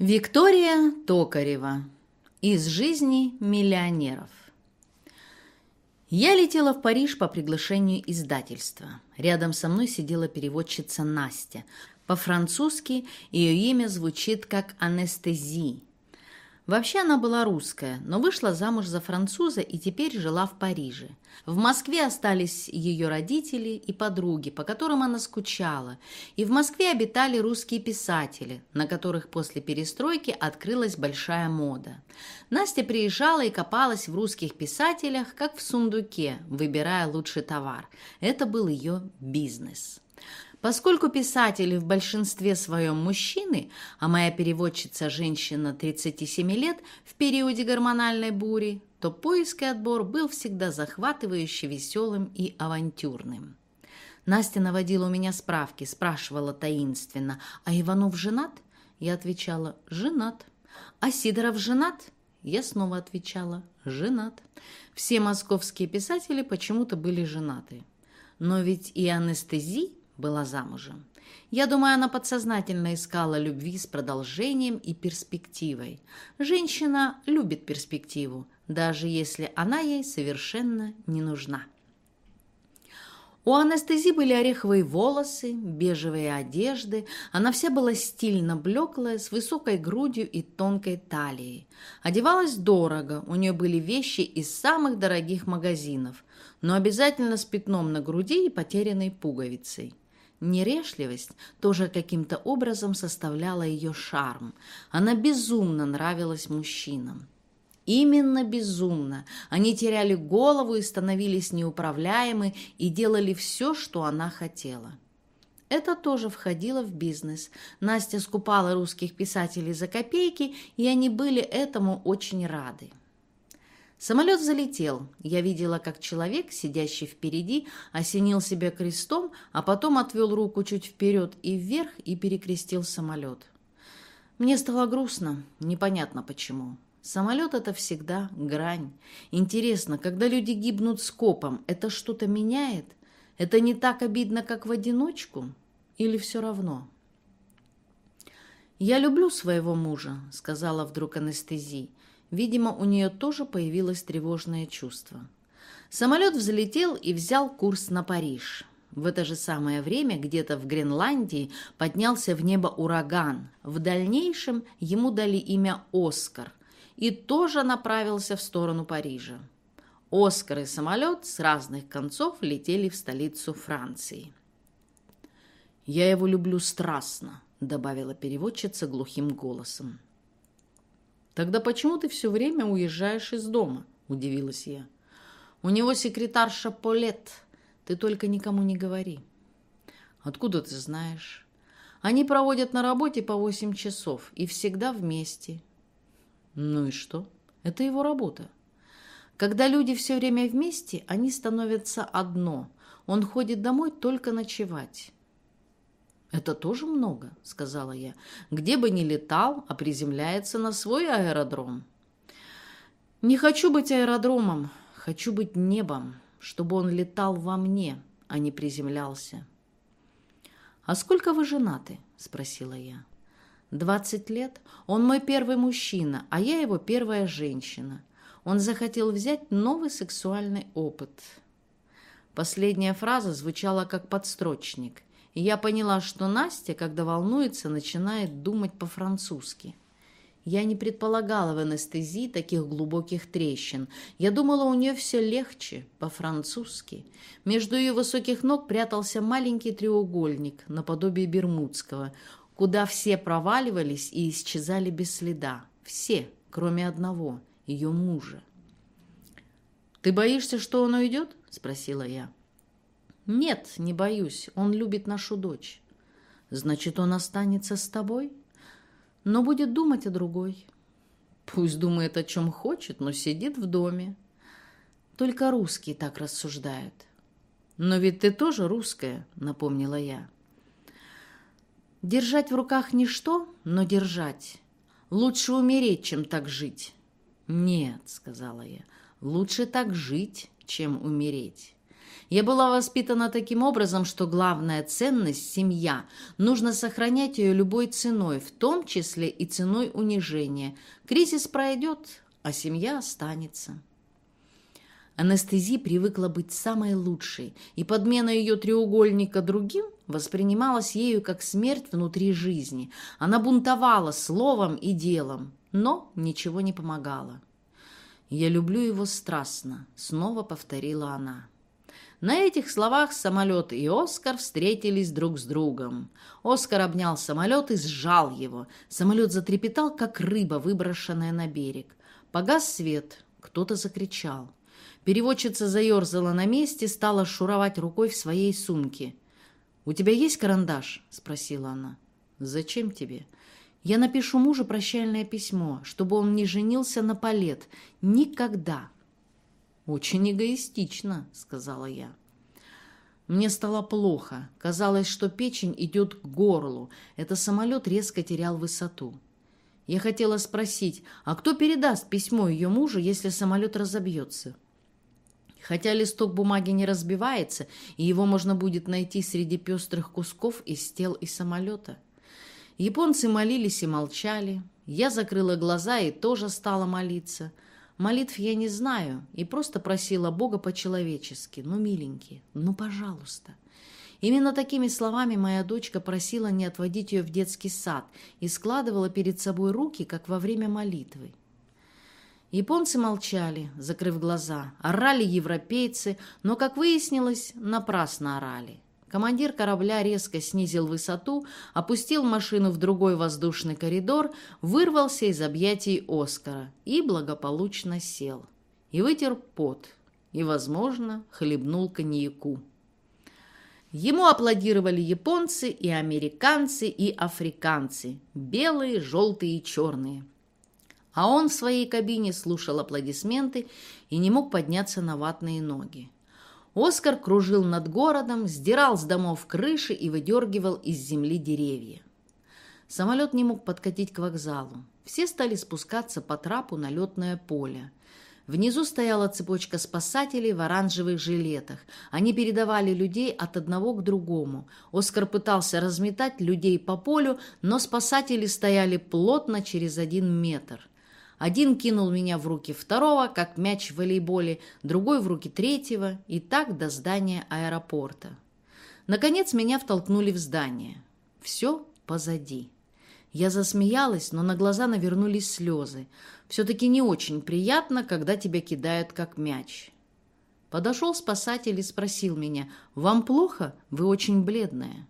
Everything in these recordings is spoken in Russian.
Виктория Токарева. Из жизни миллионеров. Я летела в Париж по приглашению издательства. Рядом со мной сидела переводчица Настя. По-французски ее имя звучит как анестезии. Вообще она была русская, но вышла замуж за француза и теперь жила в Париже. В Москве остались ее родители и подруги, по которым она скучала. И в Москве обитали русские писатели, на которых после перестройки открылась большая мода. Настя приезжала и копалась в русских писателях, как в сундуке, выбирая лучший товар. Это был ее бизнес. Поскольку писатели в большинстве своем мужчины, а моя переводчица женщина 37 лет в периоде гормональной бури, то поиск и отбор был всегда захватывающе веселым и авантюрным. Настя наводила у меня справки, спрашивала таинственно, «А Иванов женат?» Я отвечала, «Женат». «А Сидоров женат?» Я снова отвечала, «Женат». Все московские писатели почему-то были женаты. Но ведь и анестезии была замужем. Я думаю, она подсознательно искала любви с продолжением и перспективой. Женщина любит перспективу, даже если она ей совершенно не нужна. У анестезии были ореховые волосы, бежевые одежды. Она вся была стильно блеклая, с высокой грудью и тонкой талией. Одевалась дорого, у нее были вещи из самых дорогих магазинов, но обязательно с пятном на груди и потерянной пуговицей. Нерешливость тоже каким-то образом составляла ее шарм. Она безумно нравилась мужчинам. Именно безумно. Они теряли голову и становились неуправляемы и делали все, что она хотела. Это тоже входило в бизнес. Настя скупала русских писателей за копейки, и они были этому очень рады. Самолет залетел. Я видела, как человек, сидящий впереди, осенил себя крестом, а потом отвел руку чуть вперед и вверх и перекрестил самолет. Мне стало грустно, непонятно почему. Самолет — это всегда грань. Интересно, когда люди гибнут скопом, это что-то меняет? Это не так обидно, как в одиночку? Или все равно? «Я люблю своего мужа», — сказала вдруг анестезия. Видимо, у нее тоже появилось тревожное чувство. Самолет взлетел и взял курс на Париж. В это же самое время где-то в Гренландии поднялся в небо ураган. В дальнейшем ему дали имя Оскар и тоже направился в сторону Парижа. Оскар и самолет с разных концов летели в столицу Франции. «Я его люблю страстно», — добавила переводчица глухим голосом. «Тогда почему ты все время уезжаешь из дома?» – удивилась я. «У него секретарша Полет. Ты только никому не говори». «Откуда ты знаешь?» «Они проводят на работе по восемь часов и всегда вместе». «Ну и что? Это его работа». Когда люди все время вместе, они становятся одно. Он ходит домой только ночевать. «Это тоже много», — сказала я. «Где бы ни летал, а приземляется на свой аэродром». «Не хочу быть аэродромом, хочу быть небом, чтобы он летал во мне, а не приземлялся». «А сколько вы женаты?» — спросила я. «Двадцать лет. Он мой первый мужчина, а я его первая женщина. Он захотел взять новый сексуальный опыт». Последняя фраза звучала как подстрочник — и я поняла, что Настя, когда волнуется, начинает думать по-французски. Я не предполагала в анестезии таких глубоких трещин. Я думала, у нее все легче, по-французски. Между ее высоких ног прятался маленький треугольник, наподобие бермудского, куда все проваливались и исчезали без следа. Все, кроме одного, ее мужа. «Ты боишься, что он уйдет?» – спросила я. «Нет, не боюсь. Он любит нашу дочь». «Значит, он останется с тобой?» «Но будет думать о другой». «Пусть думает, о чем хочет, но сидит в доме». «Только русские так рассуждают». «Но ведь ты тоже русская», — напомнила я. «Держать в руках ничто, но держать. Лучше умереть, чем так жить». «Нет», — сказала я, — «лучше так жить, чем умереть». Я была воспитана таким образом, что главная ценность – семья. Нужно сохранять ее любой ценой, в том числе и ценой унижения. Кризис пройдет, а семья останется. Анестези привыкла быть самой лучшей, и подмена ее треугольника другим воспринималась ею как смерть внутри жизни. Она бунтовала словом и делом, но ничего не помогало. «Я люблю его страстно», — снова повторила она. На этих словах самолет и Оскар встретились друг с другом. Оскар обнял самолет и сжал его. Самолет затрепетал, как рыба, выброшенная на берег. Погас свет. Кто-то закричал. Переводчица заерзала на месте, стала шуровать рукой в своей сумке. «У тебя есть карандаш?» — спросила она. «Зачем тебе?» «Я напишу мужу прощальное письмо, чтобы он не женился на Палет. Никогда!» «Очень эгоистично», — сказала я. Мне стало плохо. Казалось, что печень идет к горлу. Это самолет резко терял высоту. Я хотела спросить, а кто передаст письмо ее мужу, если самолет разобьется? Хотя листок бумаги не разбивается, и его можно будет найти среди пестрых кусков из тел и самолета. Японцы молились и молчали. Я закрыла глаза и тоже стала молиться. Молитв я не знаю и просто просила Бога по-человечески. Ну, миленький, ну, пожалуйста. Именно такими словами моя дочка просила не отводить ее в детский сад и складывала перед собой руки, как во время молитвы. Японцы молчали, закрыв глаза. Орали европейцы, но, как выяснилось, напрасно орали. Командир корабля резко снизил высоту, опустил машину в другой воздушный коридор, вырвался из объятий Оскара и благополучно сел. И вытер пот, и, возможно, хлебнул коньяку. Ему аплодировали японцы и американцы и африканцы, белые, желтые и черные – а он в своей кабине слушал аплодисменты и не мог подняться на ватные ноги. Оскар кружил над городом, сдирал с домов крыши и выдергивал из земли деревья. Самолет не мог подкатить к вокзалу. Все стали спускаться по трапу на летное поле. Внизу стояла цепочка спасателей в оранжевых жилетах. Они передавали людей от одного к другому. Оскар пытался разметать людей по полю, но спасатели стояли плотно через один метр. Один кинул меня в руки второго, как мяч в волейболе, другой в руки третьего, и так до здания аэропорта. Наконец меня втолкнули в здание. Все позади. Я засмеялась, но на глаза навернулись слезы. Все-таки не очень приятно, когда тебя кидают как мяч. Подошел спасатель и спросил меня, «Вам плохо? Вы очень бледная».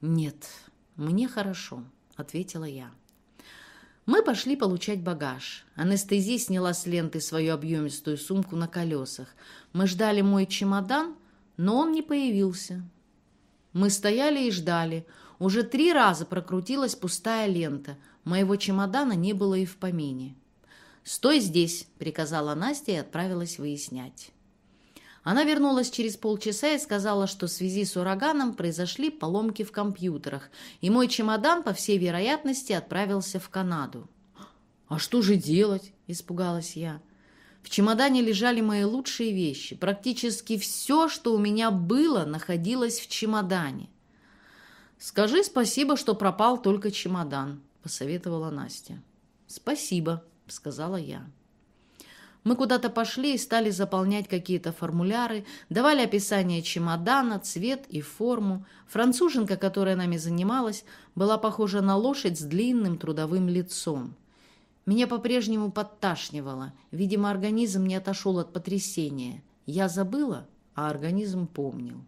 «Нет, мне хорошо», — ответила я. Мы пошли получать багаж. Анестезия сняла с ленты свою объемистую сумку на колесах. Мы ждали мой чемодан, но он не появился. Мы стояли и ждали. Уже три раза прокрутилась пустая лента. Моего чемодана не было и в помине. «Стой здесь!» — приказала Настя и отправилась выяснять. Она вернулась через полчаса и сказала, что в связи с ураганом произошли поломки в компьютерах, и мой чемодан, по всей вероятности, отправился в Канаду. «А что же делать?» – испугалась я. В чемодане лежали мои лучшие вещи. Практически все, что у меня было, находилось в чемодане. «Скажи спасибо, что пропал только чемодан», – посоветовала Настя. «Спасибо», – сказала я. Мы куда-то пошли и стали заполнять какие-то формуляры, давали описание чемодана, цвет и форму. Француженка, которая нами занималась, была похожа на лошадь с длинным трудовым лицом. Меня по-прежнему подташнивало. Видимо, организм не отошел от потрясения. Я забыла, а организм помнил.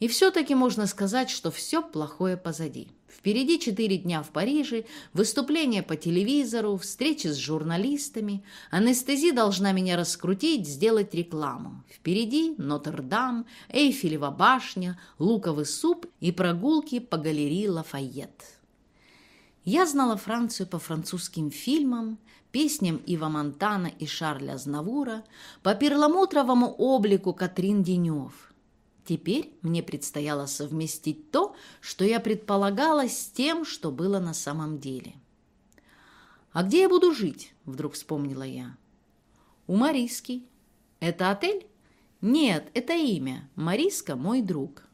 И все-таки можно сказать, что все плохое позади. Впереди четыре дня в Париже, выступления по телевизору, встречи с журналистами. Анестези должна меня раскрутить, сделать рекламу. Впереди Нотр-Дам, Эйфелева башня, луковый суп и прогулки по галерее Лафайет. Я знала Францию по французским фильмам, песням Ива Монтана и Шарля Знавура, по перламутровому облику Катрин Денев – Теперь мне предстояло совместить то, что я предполагала, с тем, что было на самом деле. «А где я буду жить?» – вдруг вспомнила я. «У Марийский. Это отель?» «Нет, это имя. Мариска – мой друг».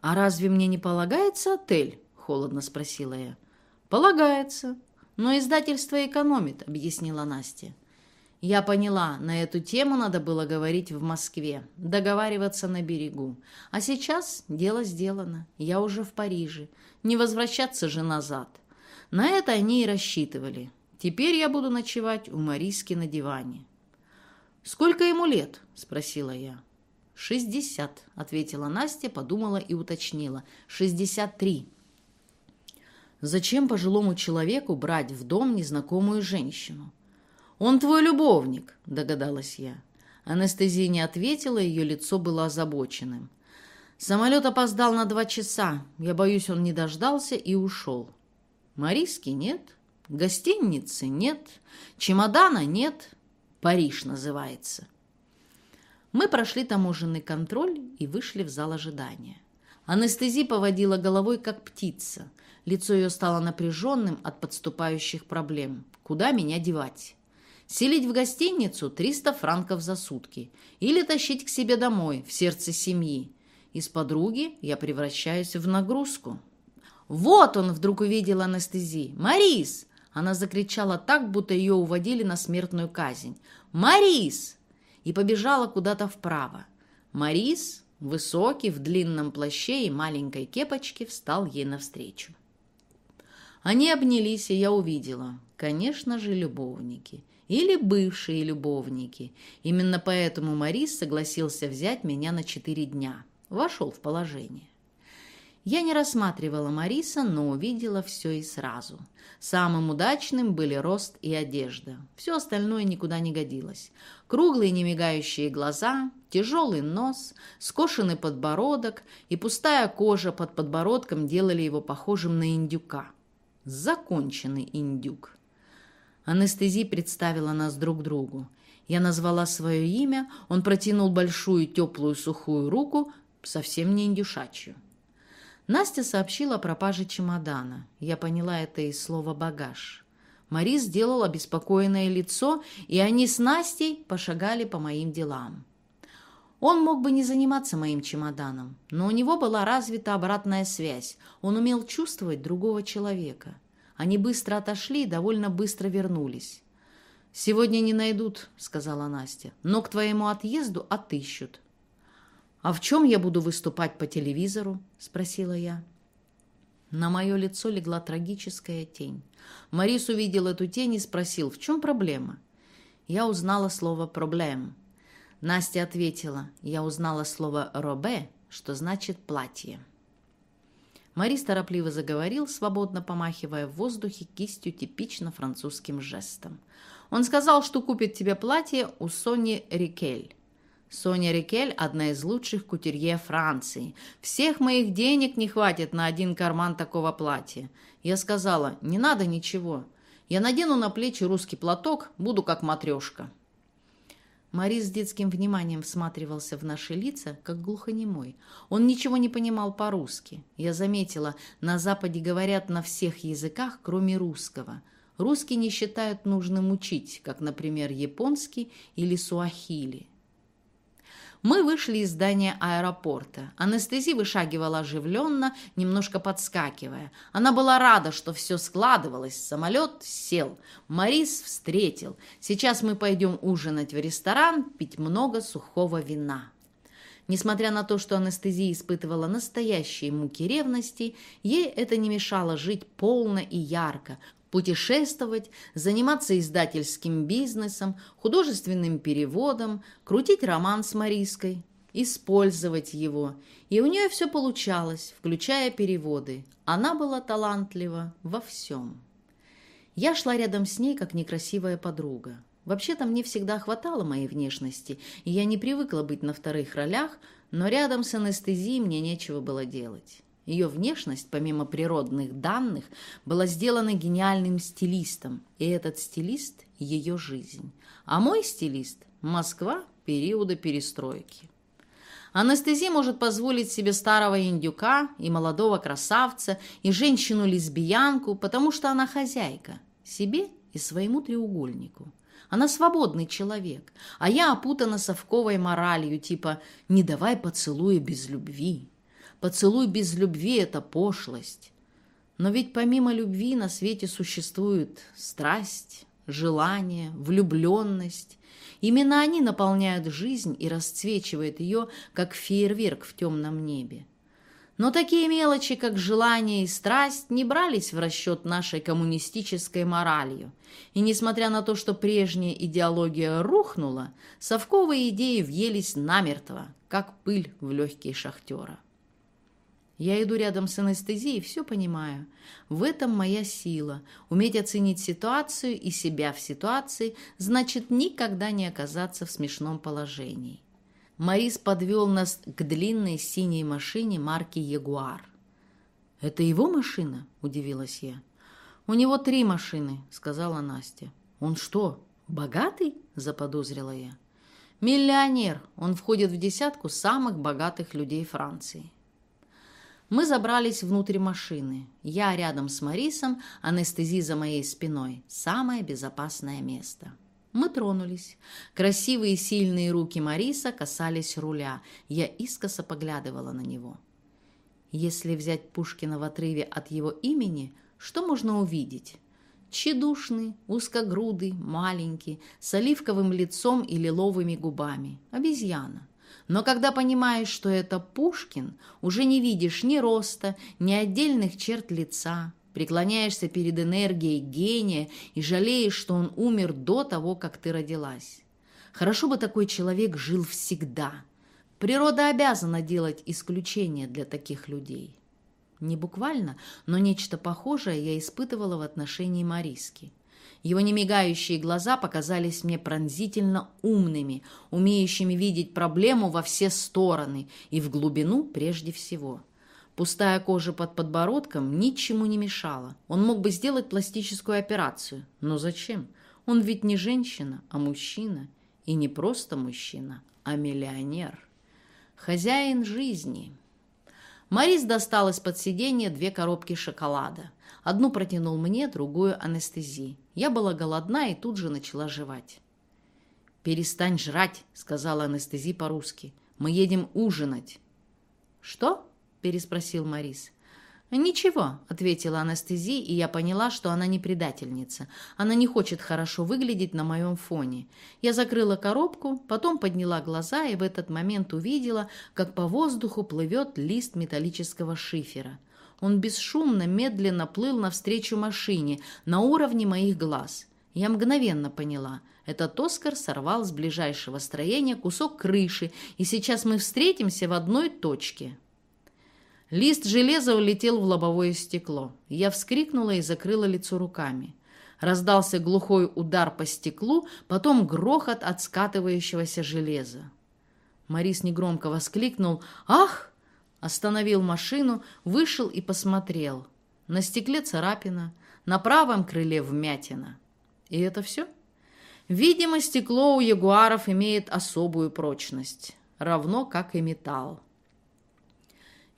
«А разве мне не полагается отель?» – холодно спросила я. «Полагается. Но издательство экономит», – объяснила Настя. Я поняла, на эту тему надо было говорить в Москве, договариваться на берегу. А сейчас дело сделано, я уже в Париже, не возвращаться же назад. На это они и рассчитывали. Теперь я буду ночевать у Мариски на диване. «Сколько ему лет?» – спросила я. «Шестьдесят», – ответила Настя, подумала и уточнила. «Шестьдесят три». Зачем пожилому человеку брать в дом незнакомую женщину? «Он твой любовник», — догадалась я. Анестезия не ответила, ее лицо было озабоченным. Самолет опоздал на два часа. Я боюсь, он не дождался и ушел. Мариски нет, гостиницы нет, чемодана нет. Париж называется. Мы прошли таможенный контроль и вышли в зал ожидания. Анестези поводила головой, как птица. Лицо ее стало напряженным от подступающих проблем. Куда меня девать? Селить в гостиницу 300 франков за сутки. Или тащить к себе домой, в сердце семьи. Из подруги я превращаюсь в нагрузку. «Вот он!» — вдруг увидел анестезии. «Марис!» Она закричала так, будто ее уводили на смертную казнь. «Марис!» И побежала куда-то вправо. Марис, высокий, в длинном плаще и маленькой кепочке, встал ей навстречу. Они обнялись, и я увидела. Конечно же, любовники или бывшие любовники. Именно поэтому Марис согласился взять меня на четыре дня. Вошел в положение. Я не рассматривала Мариса, но увидела все и сразу. Самым удачным были рост и одежда. Все остальное никуда не годилось. Круглые немигающие глаза, тяжелый нос, скошенный подбородок и пустая кожа под подбородком делали его похожим на индюка. Законченный индюк. Анестези представила нас друг другу. Я назвала свое имя, он протянул большую теплую сухую руку, совсем не индюшачью. Настя сообщила о пропаже чемодана. Я поняла это из слова «багаж». Мари сделал обеспокоенное лицо, и они с Настей пошагали по моим делам. Он мог бы не заниматься моим чемоданом, но у него была развита обратная связь. Он умел чувствовать другого человека. Они быстро отошли и довольно быстро вернулись. «Сегодня не найдут», — сказала Настя, — «но к твоему отъезду отыщут». «А в чем я буду выступать по телевизору?» — спросила я. На мое лицо легла трагическая тень. Марис увидел эту тень и спросил, в чем проблема? Я узнала слово «проблем». Настя ответила, я узнала слово «робе», что значит «платье». Марис торопливо заговорил, свободно помахивая в воздухе кистью типично французским жестом. «Он сказал, что купит тебе платье у Сони Рикель». Соня Рикель – одна из лучших кутюрье Франции. Всех моих денег не хватит на один карман такого платья. Я сказала, не надо ничего. Я надену на плечи русский платок, буду как матрешка. Морис с детским вниманием всматривался в наши лица, как глухонемой. Он ничего не понимал по-русски. Я заметила, на Западе говорят на всех языках, кроме русского. Русский не считают нужным учить, как, например, японский или суахили. Мы вышли из здания аэропорта. Анестези вышагивала оживленно, немножко подскакивая. Она была рада, что все складывалось. Самолет сел. Марис встретил. Сейчас мы пойдем ужинать в ресторан, пить много сухого вина. Несмотря на то, что анестезия испытывала настоящие муки ревности, ей это не мешало жить полно и ярко, путешествовать, заниматься издательским бизнесом, художественным переводом, крутить роман с Мариской, использовать его. И у нее все получалось, включая переводы. Она была талантлива во всем. Я шла рядом с ней, как некрасивая подруга. Вообще-то мне всегда хватало моей внешности, и я не привыкла быть на вторых ролях, но рядом с анестезией мне нечего было делать. Ее внешность, помимо природных данных, была сделана гениальным стилистом, и этот стилист – ее жизнь. А мой стилист – Москва периода перестройки. Анестезия может позволить себе старого индюка и молодого красавца, и женщину-лесбиянку, потому что она хозяйка, себе и своему треугольнику. Она свободный человек, а я опутана совковой моралью, типа «не давай поцелуя без любви». Поцелуй без любви – это пошлость. Но ведь помимо любви на свете существует страсть, желание, влюбленность. Именно они наполняют жизнь и расцвечивают ее, как фейерверк в темном небе. Но такие мелочи, как желание и страсть, не брались в расчет нашей коммунистической моралью. И несмотря на то, что прежняя идеология рухнула, совковые идеи въелись намертво, как пыль в легкие шахтера. Я иду рядом с анестезией, все понимаю. В этом моя сила. Уметь оценить ситуацию и себя в ситуации значит никогда не оказаться в смешном положении. Марис подвел нас к длинной синей машине марки «Ягуар». «Это его машина?» – удивилась я. «У него три машины», – сказала Настя. «Он что, богатый?» – заподозрила я. «Миллионер. Он входит в десятку самых богатых людей Франции». Мы забрались внутрь машины. Я рядом с Марисом, анестезия за моей спиной. Самое безопасное место. Мы тронулись. Красивые сильные руки Мариса касались руля. Я искоса поглядывала на него. Если взять Пушкина в отрыве от его имени, что можно увидеть? Чедушный, узкогрудый, маленький, с оливковым лицом и лиловыми губами. Обезьяна. Но когда понимаешь, что это Пушкин, уже не видишь ни роста, ни отдельных черт лица, преклоняешься перед энергией гения и жалеешь, что он умер до того, как ты родилась. Хорошо бы такой человек жил всегда. Природа обязана делать исключения для таких людей. Не буквально, но нечто похожее я испытывала в отношении Мариски. Его немигающие глаза показались мне пронзительно умными, умеющими видеть проблему во все стороны и в глубину прежде всего. Пустая кожа под подбородком ничему не мешала. Он мог бы сделать пластическую операцию. Но зачем? Он ведь не женщина, а мужчина. И не просто мужчина, а миллионер. Хозяин жизни. Марис достал из-под сиденья две коробки шоколада. Одну протянул мне, другую анестезии. Я была голодна и тут же начала жевать. «Перестань жрать», — сказала анестезия по-русски. «Мы едем ужинать». «Что?» переспросил Морис. «Ничего», — ответила анестезия, и я поняла, что она не предательница. Она не хочет хорошо выглядеть на моем фоне. Я закрыла коробку, потом подняла глаза и в этот момент увидела, как по воздуху плывет лист металлического шифера. Он бесшумно, медленно плыл навстречу машине на уровне моих глаз. Я мгновенно поняла. Этот Оскар сорвал с ближайшего строения кусок крыши, и сейчас мы встретимся в одной точке. Лист железа улетел в лобовое стекло. Я вскрикнула и закрыла лицо руками. Раздался глухой удар по стеклу, потом грохот от скатывающегося железа. Морис негромко воскликнул «Ах!», остановил машину, вышел и посмотрел. На стекле царапина, на правом крыле вмятина. И это все? Видимо, стекло у ягуаров имеет особую прочность, равно как и металл.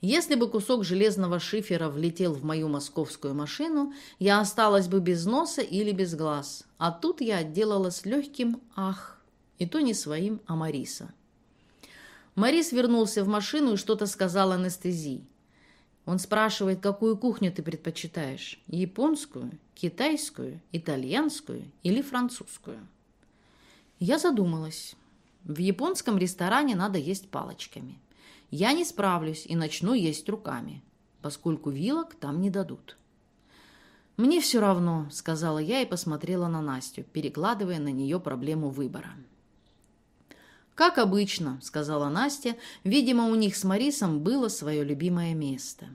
Если бы кусок железного шифера влетел в мою московскую машину, я осталась бы без носа или без глаз. А тут я отделалась легким «ах». И то не своим, а Мариса. Марис вернулся в машину и что-то сказал анестезии. Он спрашивает, какую кухню ты предпочитаешь? Японскую, китайскую, итальянскую или французскую? Я задумалась. В японском ресторане надо есть палочками. Я не справлюсь и начну есть руками, поскольку вилок там не дадут. «Мне все равно», — сказала я и посмотрела на Настю, перекладывая на нее проблему выбора. «Как обычно», — сказала Настя, — «видимо, у них с Марисом было свое любимое место».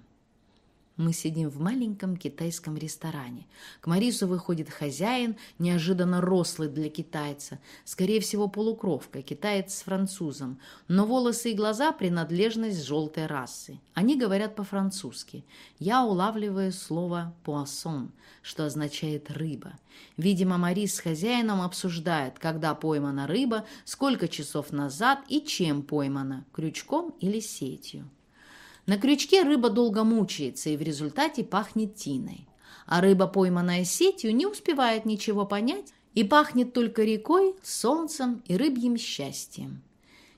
Мы сидим в маленьком китайском ресторане. К Марису выходит хозяин, неожиданно рослый для китайца. Скорее всего, полукровка, китаец с французом. Но волосы и глаза – принадлежность желтой расы. Они говорят по-французски. Я улавливаю слово «пуассон», что означает «рыба». Видимо, Марис с хозяином обсуждает, когда поймана рыба, сколько часов назад и чем поймана – крючком или сетью. На крючке рыба долго мучается и в результате пахнет тиной. А рыба, пойманная сетью, не успевает ничего понять И пахнет только рекой, солнцем и рыбьим счастьем.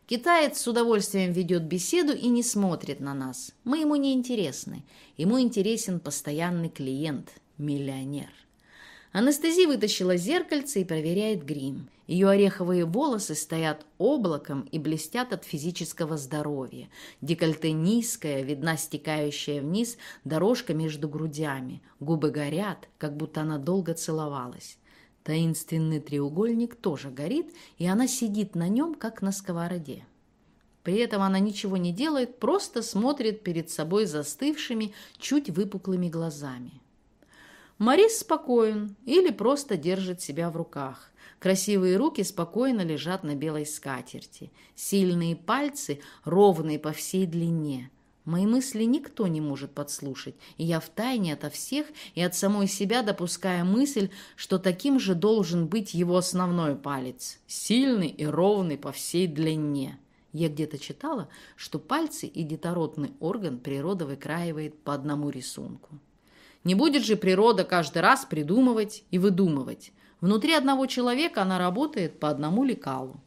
Китаец с удовольствием ведет беседу и не смотрит на нас. Мы ему не интересны. Ему интересен постоянный клиент, миллионер. Анестезия вытащила зеркальце и проверяет грим. Ее ореховые волосы стоят облаком и блестят от физического здоровья. Декольте низкое, видна стекающая вниз дорожка между грудями. Губы горят, как будто она долго целовалась. Таинственный треугольник тоже горит, и она сидит на нем, как на сковороде. При этом она ничего не делает, просто смотрит перед собой застывшими, чуть выпуклыми глазами. Марис спокоен или просто держит себя в руках. Красивые руки спокойно лежат на белой скатерти. Сильные пальцы ровные по всей длине. Мои мысли никто не может подслушать, и я втайне ото всех и от самой себя допуская мысль, что таким же должен быть его основной палец, сильный и ровный по всей длине. Я где-то читала, что пальцы и детородный орган природа выкраивает по одному рисунку. Не будет же природа каждый раз придумывать и выдумывать. Внутри одного человека она работает по одному лекалу.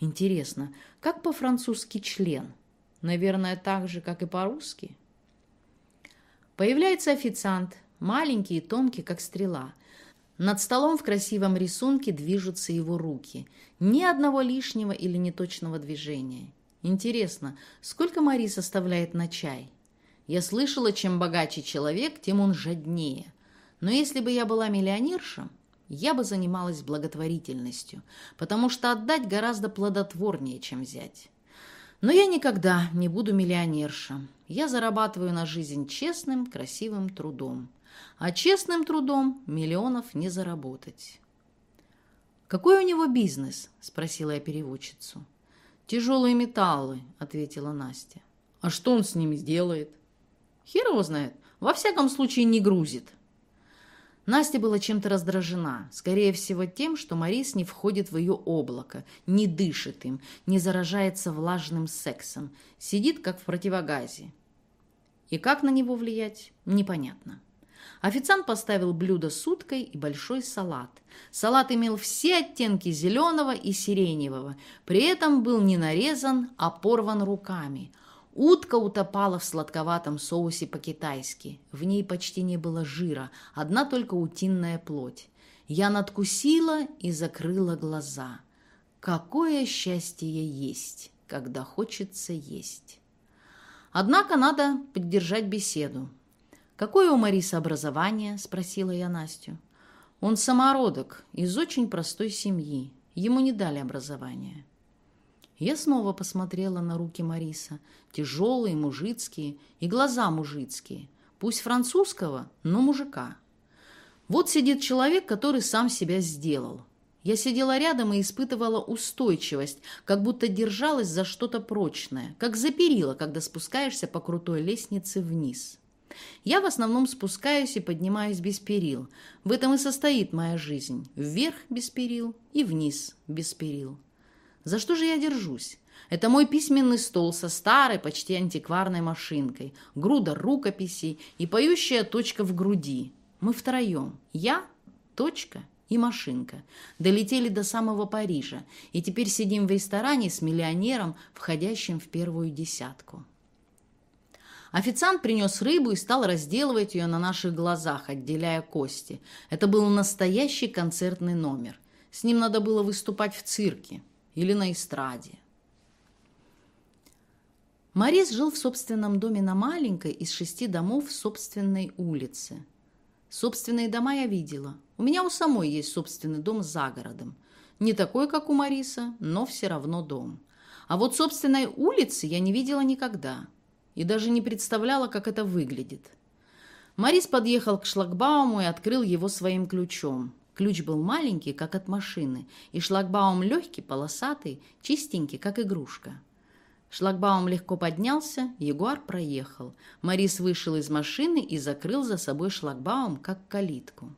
Интересно, как по-французски член – Наверное, так же, как и по-русски. Появляется официант, маленький и тонкий, как стрела. Над столом в красивом рисунке движутся его руки. Ни одного лишнего или неточного движения. Интересно, сколько Мари составляет на чай? Я слышала, чем богаче человек, тем он жаднее. Но если бы я была миллионершем, я бы занималась благотворительностью, потому что отдать гораздо плодотворнее, чем взять. Но я никогда не буду миллионерша. Я зарабатываю на жизнь честным, красивым трудом. А честным трудом миллионов не заработать. «Какой у него бизнес?» – спросила я переводчицу. «Тяжелые металлы», – ответила Настя. «А что он с ними сделает?» «Хер его знает. Во всяком случае не грузит», Настя была чем-то раздражена, скорее всего тем, что Марис не входит в ее облако, не дышит им, не заражается влажным сексом, сидит как в противогазе. И как на него влиять, непонятно. Официант поставил блюдо с уткой и большой салат. Салат имел все оттенки зеленого и сиреневого, при этом был не нарезан, а порван руками – Утка утопала в сладковатом соусе по-китайски. В ней почти не было жира, одна только утиная плоть. Я надкусила и закрыла глаза. Какое счастье есть, когда хочется есть. Однако надо поддержать беседу. «Какое у Мариса образование?» – спросила я Настю. «Он самородок, из очень простой семьи. Ему не дали образование». Я снова посмотрела на руки Мариса, тяжелые, мужицкие, и глаза мужицкие, пусть французского, но мужика. Вот сидит человек, который сам себя сделал. Я сидела рядом и испытывала устойчивость, как будто держалась за что-то прочное, как за перила, когда спускаешься по крутой лестнице вниз. Я в основном спускаюсь и поднимаюсь без перил. В этом и состоит моя жизнь. Вверх без перил и вниз без перил. За что же я держусь? Это мой письменный стол со старой, почти антикварной машинкой, груда рукописей и поющая точка в груди. Мы втроем. Я, точка и машинка. Долетели до самого Парижа, и теперь сидим в ресторане с миллионером, входящим в первую десятку. Официант принес рыбу и стал разделывать ее на наших глазах, отделяя кости. Это был настоящий концертный номер. С ним надо было выступать в цирке или на эстраде. Морис жил в собственном доме на маленькой из шести домов в собственной улице. Собственные дома я видела. У меня у самой есть собственный дом за городом. Не такой, как у Мариса, но все равно дом. А вот собственной улицы я не видела никогда. И даже не представляла, как это выглядит. Марис подъехал к шлагбауму и открыл его своим ключом. Ключ был маленький, как от машины, и шлагбаум легкий, полосатый, чистенький, как игрушка. Шлагбаум легко поднялся, Ягуар проехал. Марис вышел из машины и закрыл за собой шлагбаум, как калитку.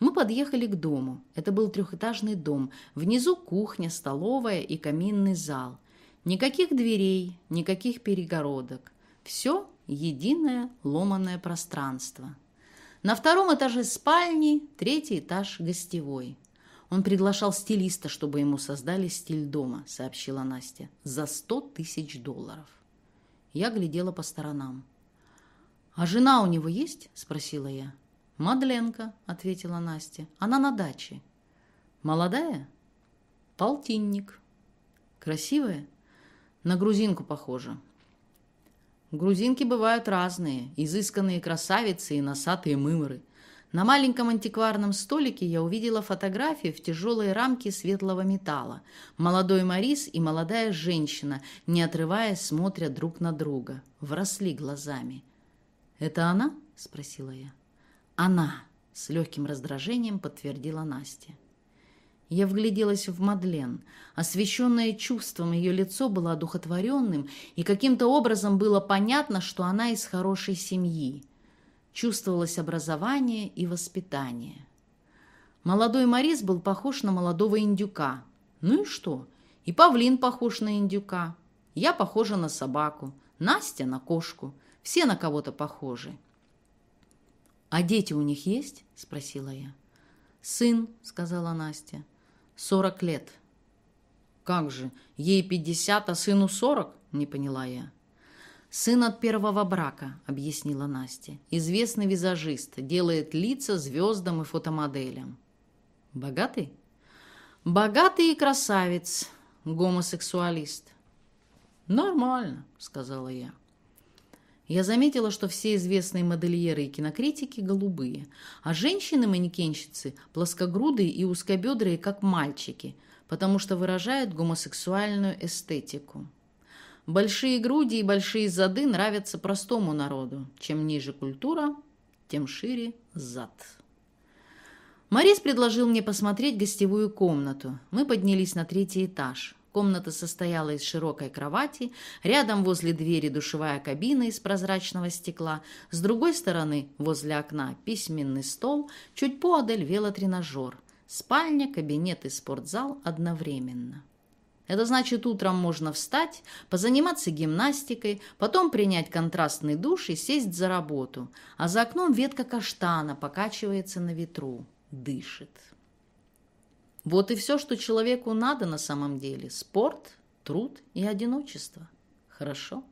Мы подъехали к дому. Это был трехэтажный дом. Внизу кухня, столовая и каминный зал. Никаких дверей, никаких перегородок. Все единое ломаное пространство. На втором этаже спальни, третий этаж гостевой. Он приглашал стилиста, чтобы ему создали стиль дома, сообщила Настя, за сто тысяч долларов. Я глядела по сторонам. «А жена у него есть?» – спросила я. «Мадленка», – ответила Настя. «Она на даче». «Молодая?» «Полтинник». «Красивая?» «На грузинку похожа». Грузинки бывают разные, изысканные красавицы и носатые мымры. На маленьком антикварном столике я увидела фотографии в тяжелой рамке светлого металла. Молодой Марис и молодая женщина, не отрываясь, смотрят друг на друга. Вросли глазами. «Это она?» – спросила я. «Она!» – с легким раздражением подтвердила Настя. Я вгляделась в Мадлен. Освещенное чувством ее лицо было одухотворенным, и каким-то образом было понятно, что она из хорошей семьи. Чувствовалось образование и воспитание. Молодой Морис был похож на молодого индюка. Ну и что? И павлин похож на индюка. Я похожа на собаку, Настя на кошку. Все на кого-то похожи. «А дети у них есть?» – спросила я. «Сын», – сказала Настя сорок лет. Как же, ей пятьдесят, а сыну сорок? Не поняла я. Сын от первого брака, объяснила Настя. Известный визажист, делает лица звездам и фотомоделям. Богатый? Богатый и красавец, гомосексуалист. Нормально, сказала я. Я заметила, что все известные модельеры и кинокритики голубые, а женщины-манекенщицы плоскогрудые и узкобедрые, как мальчики, потому что выражают гомосексуальную эстетику. Большие груди и большие зады нравятся простому народу. Чем ниже культура, тем шире зад. Морис предложил мне посмотреть гостевую комнату. Мы поднялись на третий этаж. Комната состояла из широкой кровати, рядом возле двери душевая кабина из прозрачного стекла, с другой стороны, возле окна, письменный стол, чуть поодаль велотренажер, спальня, кабинет и спортзал одновременно. Это значит, утром можно встать, позаниматься гимнастикой, потом принять контрастный душ и сесть за работу, а за окном ветка каштана покачивается на ветру, дышит. Вот и все, что человеку надо на самом деле. Спорт, труд и одиночество. Хорошо?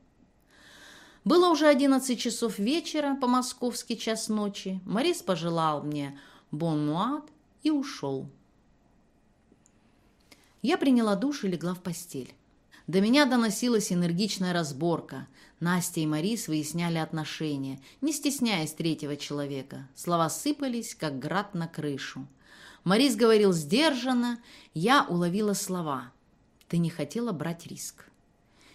Было уже одиннадцать часов вечера, по-московски час ночи. Морис пожелал мне бон и ушел. Я приняла душ и легла в постель. До меня доносилась энергичная разборка. Настя и Марис выясняли отношения, не стесняясь третьего человека. Слова сыпались, как град на крышу. Морис говорил сдержанно, я уловила слова. «Ты не хотела брать риск».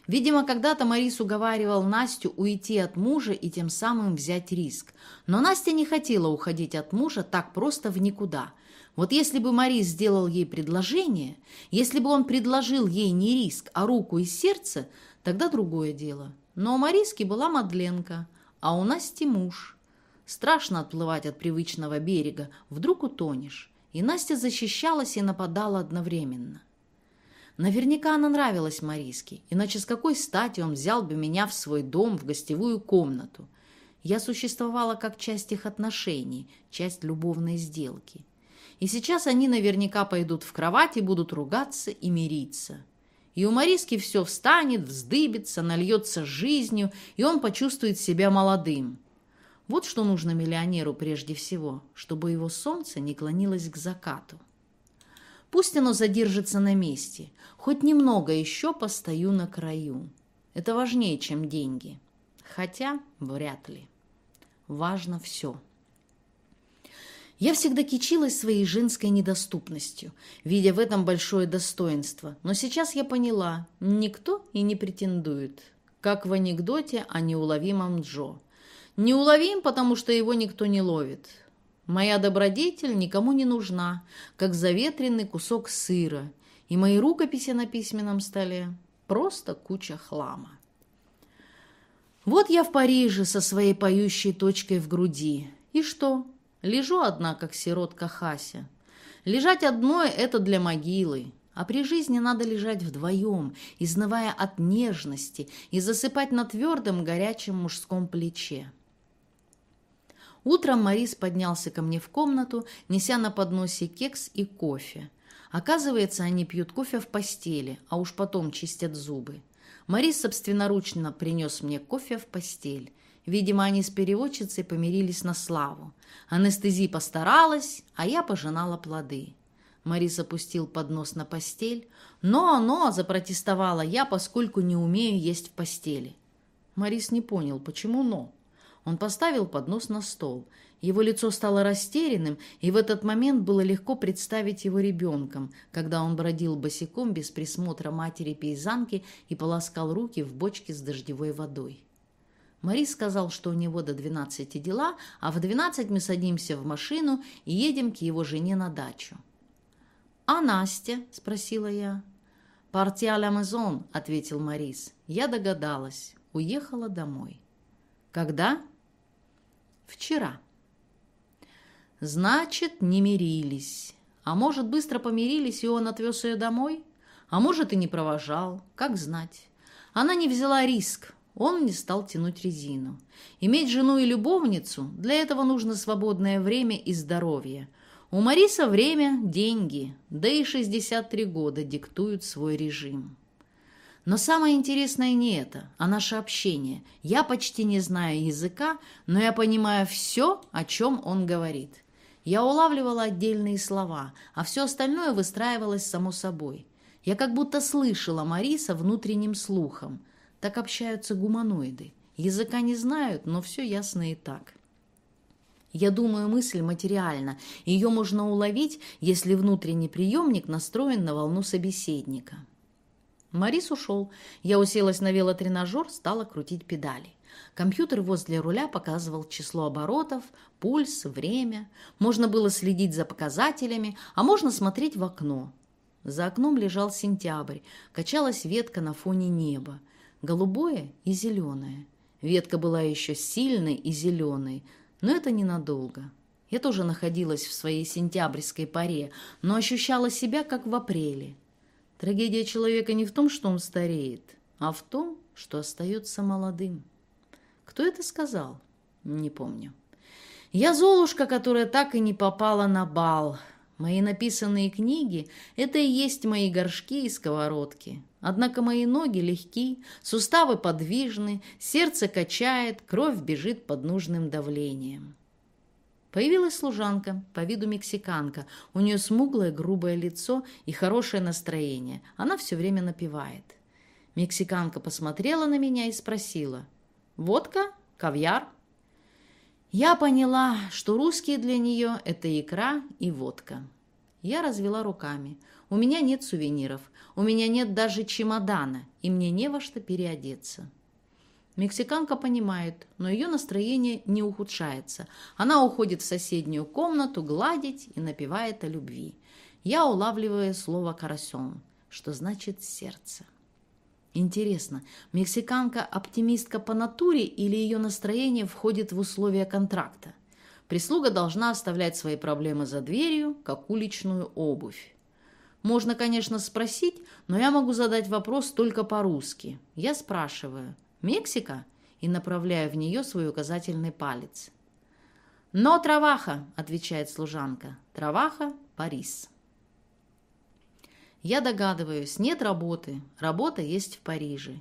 Видимо, когда-то Марис уговаривал Настю уйти от мужа и тем самым взять риск. Но Настя не хотела уходить от мужа так просто в никуда. Вот если бы Марис сделал ей предложение, если бы он предложил ей не риск, а руку и сердце, тогда другое дело. Но у Мариски была Мадленка, а у Насти муж. Страшно отплывать от привычного берега, вдруг утонешь. И Настя защищалась и нападала одновременно. Наверняка она нравилась Мариске, иначе с какой стати он взял бы меня в свой дом, в гостевую комнату? Я существовала как часть их отношений, часть любовной сделки. И сейчас они наверняка пойдут в кровать и будут ругаться и мириться. И у Мариски все встанет, вздыбится, нальется жизнью, и он почувствует себя молодым. Вот что нужно миллионеру прежде всего, чтобы его солнце не клонилось к закату. Пусть оно задержится на месте, хоть немного еще постою на краю. Это важнее, чем деньги. Хотя вряд ли. Важно все. Я всегда кичилась своей женской недоступностью, видя в этом большое достоинство. Но сейчас я поняла, никто и не претендует. Как в анекдоте о неуловимом Джо. Неуловим, потому что его никто не ловит. Моя добродетель никому не нужна, как заветренный кусок сыра, и мои рукописи на письменном столе – просто куча хлама. Вот я в Париже со своей поющей точкой в груди. И что? Лежу одна, как сиротка Хася. Лежать одной – это для могилы. А при жизни надо лежать вдвоем, изнывая от нежности и засыпать на твердом горячем мужском плече. Утром Марис поднялся ко мне в комнату, неся на подносе кекс и кофе. Оказывается, они пьют кофе в постели, а уж потом чистят зубы. Марис собственноручно принес мне кофе в постель. Видимо, они с переводчицей помирились на славу. Анестезия постаралась, а я пожинала плоды. Марис опустил поднос на постель. «Но, но!» – запротестовала я, поскольку не умею есть в постели. Марис не понял, почему «но». Он поставил поднос на стол. Его лицо стало растерянным, и в этот момент было легко представить его ребенком, когда он бродил босиком без присмотра матери-пейзанки и полоскал руки в бочке с дождевой водой. Марис сказал, что у него до двенадцати дела, а в двенадцать мы садимся в машину и едем к его жене на дачу. «А Настя?» – спросила я. «Партия ля мезон», – ответил Марис. Я догадалась. Уехала домой. «Когда?» «Вчера». «Значит, не мирились. А может, быстро помирились, и он отвез ее домой? А может, и не провожал. Как знать. Она не взяла риск. Он не стал тянуть резину. Иметь жену и любовницу – для этого нужно свободное время и здоровье – у Мариса время – деньги, да и 63 года диктуют свой режим. Но самое интересное не это, а наше общение. Я почти не знаю языка, но я понимаю все, о чем он говорит. Я улавливала отдельные слова, а все остальное выстраивалось само собой. Я как будто слышала Мариса внутренним слухом. Так общаются гуманоиды. Языка не знают, но все ясно и так. Я думаю, мысль материальна. Ее можно уловить, если внутренний приемник настроен на волну собеседника. Марис ушел. Я уселась на велотренажер, стала крутить педали. Компьютер возле руля показывал число оборотов, пульс, время. Можно было следить за показателями, а можно смотреть в окно. За окном лежал сентябрь, качалась ветка на фоне неба. Голубое и зеленое. Ветка была еще сильной и зеленой, но это ненадолго. Я тоже находилась в своей сентябрьской паре, но ощущала себя как в апреле. Трагедия человека не в том, что он стареет, а в том, что остается молодым. Кто это сказал? Не помню. Я Золушка, которая так и не попала на бал. Мои написанные книги – это и есть мои горшки и сковородки. Однако мои ноги легки, суставы подвижны, сердце качает, кровь бежит под нужным давлением. Появилась служанка, по виду мексиканка. У нее смуглое грубое лицо и хорошее настроение. Она все время напевает. Мексиканка посмотрела на меня и спросила. «Водка? Кавьяр?» Я поняла, что русские для нее – это икра и водка. Я развела руками. У меня нет сувениров, у меня нет даже чемодана, и мне не во что переодеться. Мексиканка понимает, но ее настроение не ухудшается. Она уходит в соседнюю комнату гладить и напевает о любви. Я улавливаю слово «карасен», что значит «сердце». Интересно, мексиканка оптимистка по натуре или ее настроение входит в условия контракта? Прислуга должна оставлять свои проблемы за дверью, как уличную обувь. Можно, конечно, спросить, но я могу задать вопрос только по-русски. Я спрашиваю «Мексика?» и направляю в нее свой указательный палец. «Но Траваха», — отвечает служанка. «Траваха, Парис». Я догадываюсь, нет работы, работа есть в Париже.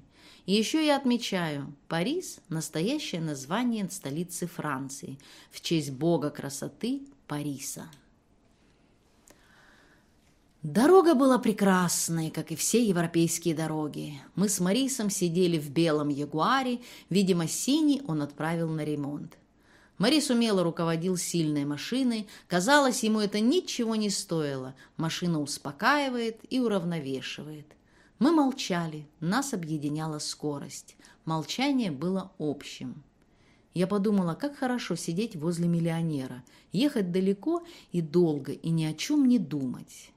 И еще я отмечаю, Парис – настоящее название столицы Франции в честь бога красоты Париса. Дорога была прекрасной, как и все европейские дороги. Мы с Марисом сидели в белом ягуаре, видимо, синий он отправил на ремонт. Марис умело руководил сильной машиной, казалось, ему это ничего не стоило. Машина успокаивает и уравновешивает. Мы молчали, нас объединяла скорость. Молчание было общим. Я подумала, как хорошо сидеть возле миллионера, ехать далеко и долго, и ни о чем не думать.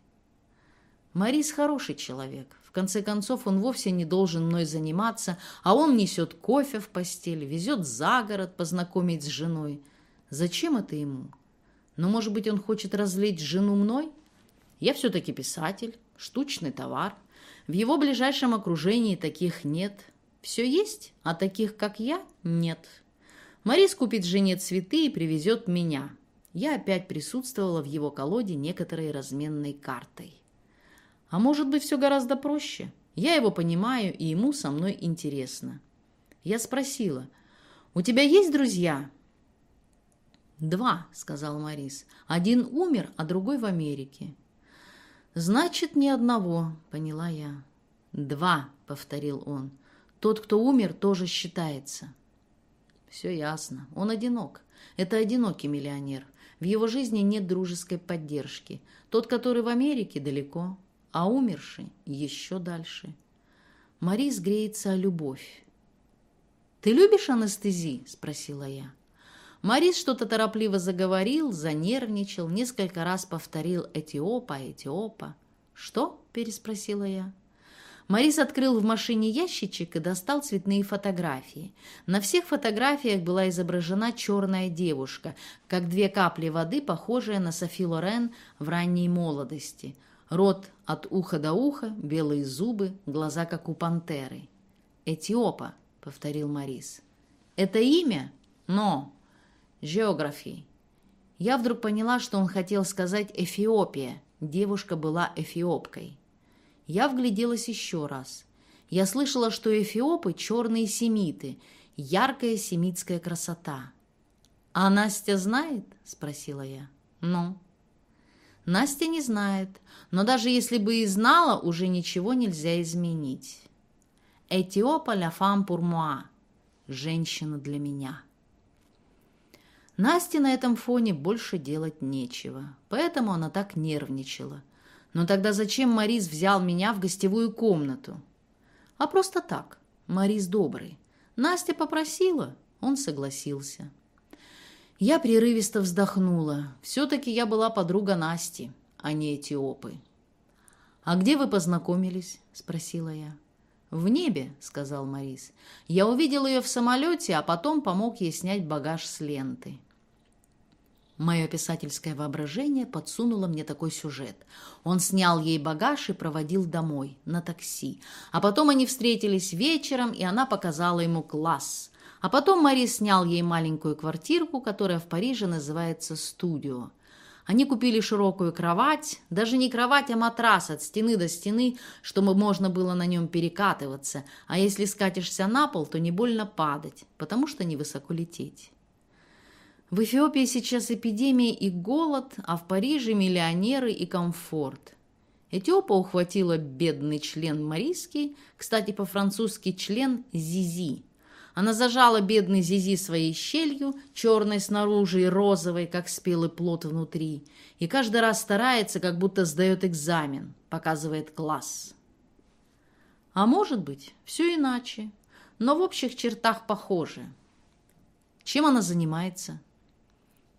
Марис хороший человек. В конце концов, он вовсе не должен мной заниматься, а он несет кофе в постель, везет за город познакомить с женой. Зачем это ему? Но, может быть, он хочет развлечь жену мной? Я все-таки писатель, штучный товар – в его ближайшем окружении таких нет. Все есть, а таких, как я, нет. Марис купит жене цветы и привезет меня. Я опять присутствовала в его колоде некоторой разменной картой. А может быть, все гораздо проще? Я его понимаю, и ему со мной интересно. Я спросила, «У тебя есть друзья?» «Два», — сказал Марис. «Один умер, а другой в Америке». «Значит, ни одного», — поняла я. «Два», — повторил он. «Тот, кто умер, тоже считается». Все ясно. Он одинок. Это одинокий миллионер. В его жизни нет дружеской поддержки. Тот, который в Америке, далеко, а умерший еще дальше. Марис греется о любовь. «Ты любишь анестезии?» – спросила я. Марис что-то торопливо заговорил, занервничал, несколько раз повторил «Этиопа, Этиопа». «Что?» – переспросила я. Марис открыл в машине ящичек и достал цветные фотографии. На всех фотографиях была изображена черная девушка, как две капли воды, похожая на Софи Лорен в ранней молодости. Рот от уха до уха, белые зубы, глаза, как у пантеры. «Этиопа», — повторил Марис. «Это имя? Но. Географии». Я вдруг поняла, что он хотел сказать «Эфиопия». Девушка была эфиопкой. Я вгляделась еще раз. Я слышала, что эфиопы – черные семиты, яркая семитская красота. «А Настя знает?» – спросила я. «Ну?» Настя не знает, но даже если бы и знала, уже ничего нельзя изменить. «Этиопа ля фам пур муа» – «Женщина для меня». Насте на этом фоне больше делать нечего, поэтому она так нервничала – но тогда зачем Морис взял меня в гостевую комнату? А просто так. Морис добрый. Настя попросила, он согласился. Я прерывисто вздохнула. Все-таки я была подруга Насти, а не Этиопы. «А где вы познакомились?» – спросила я. «В небе», – сказал Морис. «Я увидел ее в самолете, а потом помог ей снять багаж с ленты». Мое писательское воображение подсунуло мне такой сюжет. Он снял ей багаж и проводил домой, на такси. А потом они встретились вечером, и она показала ему класс. А потом Мари снял ей маленькую квартирку, которая в Париже называется «Студио». Они купили широкую кровать, даже не кровать, а матрас от стены до стены, чтобы можно было на нем перекатываться, а если скатишься на пол, то не больно падать, потому что невысоко лететь. В Эфиопии сейчас эпидемия и голод, а в Париже миллионеры и комфорт. Этиопа ухватила бедный член Мариски, кстати, по-французски член Зизи. Она зажала бедный Зизи своей щелью, черной снаружи и розовой, как спелый плод внутри, и каждый раз старается, как будто сдает экзамен, показывает класс. А может быть, все иначе, но в общих чертах похоже. Чем она занимается?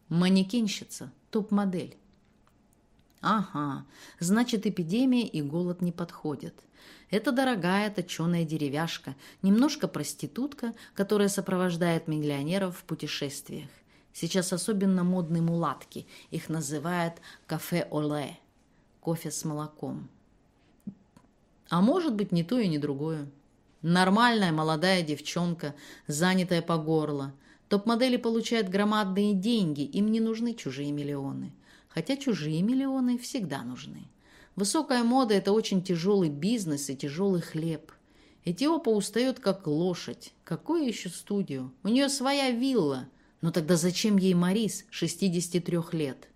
Манекенщица, топ-модель. Ага, значит, эпидемия и голод не подходят. Это дорогая точеная деревяшка, немножко проститутка, которая сопровождает миллионеров в путешествиях. Сейчас особенно модные мулатки. Их называют кафе-оле, кофе с молоком. А может быть, не то и не другое. Нормальная молодая девчонка, занятая по горло, Топ-модели получают громадные деньги, им не нужны чужие миллионы. Хотя чужие миллионы всегда нужны. Высокая мода – это очень тяжелый бизнес и тяжелый хлеб. Этиопа устает как лошадь. Какое еще студио? У нее своя вилла. Но тогда зачем ей Марис, 63 лет?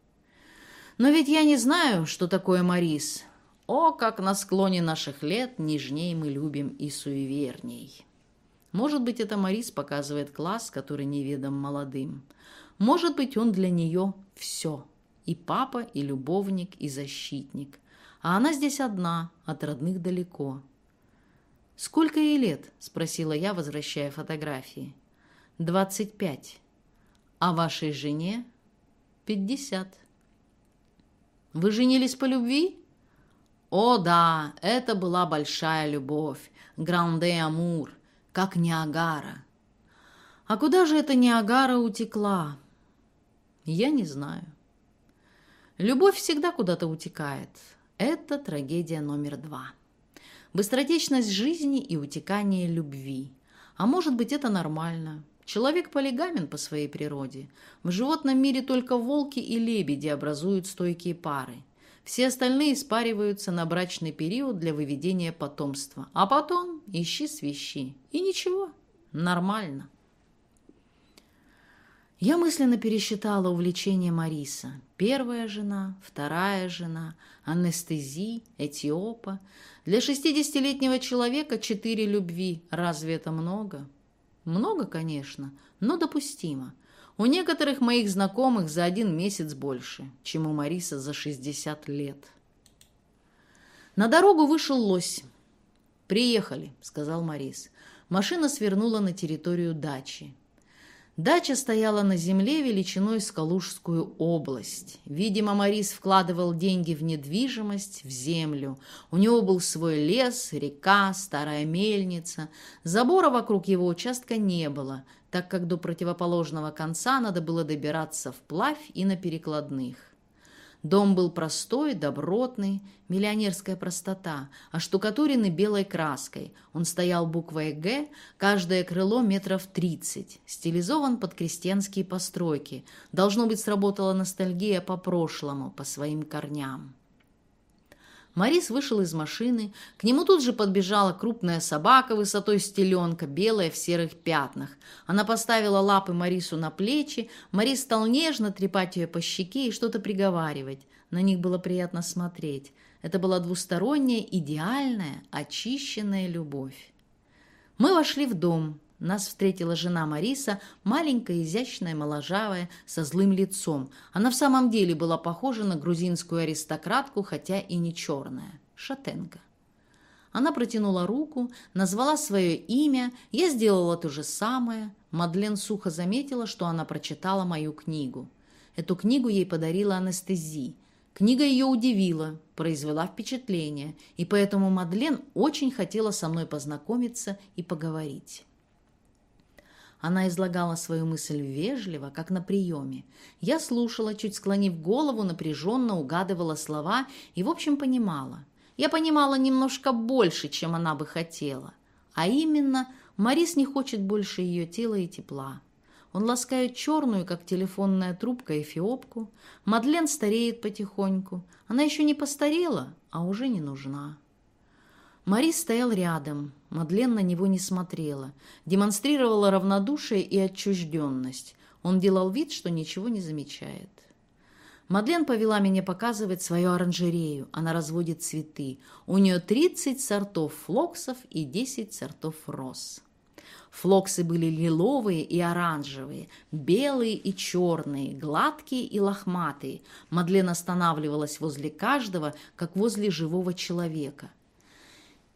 Но ведь я не знаю, что такое Марис. О, как на склоне наших лет нежней мы любим и суеверней. Может быть, это Марис показывает класс, который неведом молодым. Может быть, он для нее все. И папа, и любовник, и защитник. А она здесь одна, от родных далеко. «Сколько ей лет?» – спросила я, возвращая фотографии. «Двадцать пять. А вашей жене?» «Пятьдесят». «Вы женились по любви?» «О, да, это была большая любовь. Grande amour как Ниагара. А куда же эта Ниагара утекла? Я не знаю. Любовь всегда куда-то утекает. Это трагедия номер два. Быстротечность жизни и утекание любви. А может быть, это нормально. Человек полигамен по своей природе. В животном мире только волки и лебеди образуют стойкие пары. Все остальные спариваются на брачный период для выведения потомства. А потом ищи свищи. И ничего, нормально. Я мысленно пересчитала увлечение Мариса. Первая жена, вторая жена, анестезии, Этиопа. Для шестидесятилетнего человека четыре любви. Разве это много? Много, конечно, но допустимо. У некоторых моих знакомых за один месяц больше, чем у Мариса за шестьдесят лет. На дорогу вышел лось. «Приехали», — сказал Марис. Машина свернула на территорию дачи. Дача стояла на земле величиной с Калужскую область. Видимо, Морис вкладывал деньги в недвижимость, в землю. У него был свой лес, река, старая мельница. Забора вокруг его участка не было, так как до противоположного конца надо было добираться вплавь и на перекладных. Дом был простой, добротный, миллионерская простота, оштукатуренный белой краской. Он стоял буквой «Г», каждое крыло метров тридцать, стилизован под крестьянские постройки. Должно быть, сработала ностальгия по прошлому, по своим корням. Морис вышел из машины. К нему тут же подбежала крупная собака высотой стеленка, белая в серых пятнах. Она поставила лапы Марису на плечи. Марис стал нежно трепать ее по щеке и что-то приговаривать. На них было приятно смотреть. Это была двусторонняя, идеальная, очищенная любовь. Мы вошли в дом. Нас встретила жена Мариса, маленькая, изящная, моложавая, со злым лицом. Она в самом деле была похожа на грузинскую аристократку, хотя и не черная. Шатенка. Она протянула руку, назвала свое имя, я сделала то же самое. Мадлен сухо заметила, что она прочитала мою книгу. Эту книгу ей подарила анестезия. Книга ее удивила, произвела впечатление, и поэтому Мадлен очень хотела со мной познакомиться и поговорить. Она излагала свою мысль вежливо, как на приеме. Я слушала, чуть склонив голову, напряженно угадывала слова и, в общем, понимала. Я понимала немножко больше, чем она бы хотела. А именно, Марис не хочет больше ее тела и тепла. Он ласкает черную, как телефонная трубка, эфиопку. Мадлен стареет потихоньку. Она еще не постарела, а уже не нужна. Марис стоял рядом. Мадлен на него не смотрела. Демонстрировала равнодушие и отчужденность. Он делал вид, что ничего не замечает. Мадлен повела меня показывать свою оранжерею. Она разводит цветы. У нее 30 сортов флоксов и 10 сортов роз. Флоксы были лиловые и оранжевые, белые и черные, гладкие и лохматые. Мадлен останавливалась возле каждого, как возле живого человека.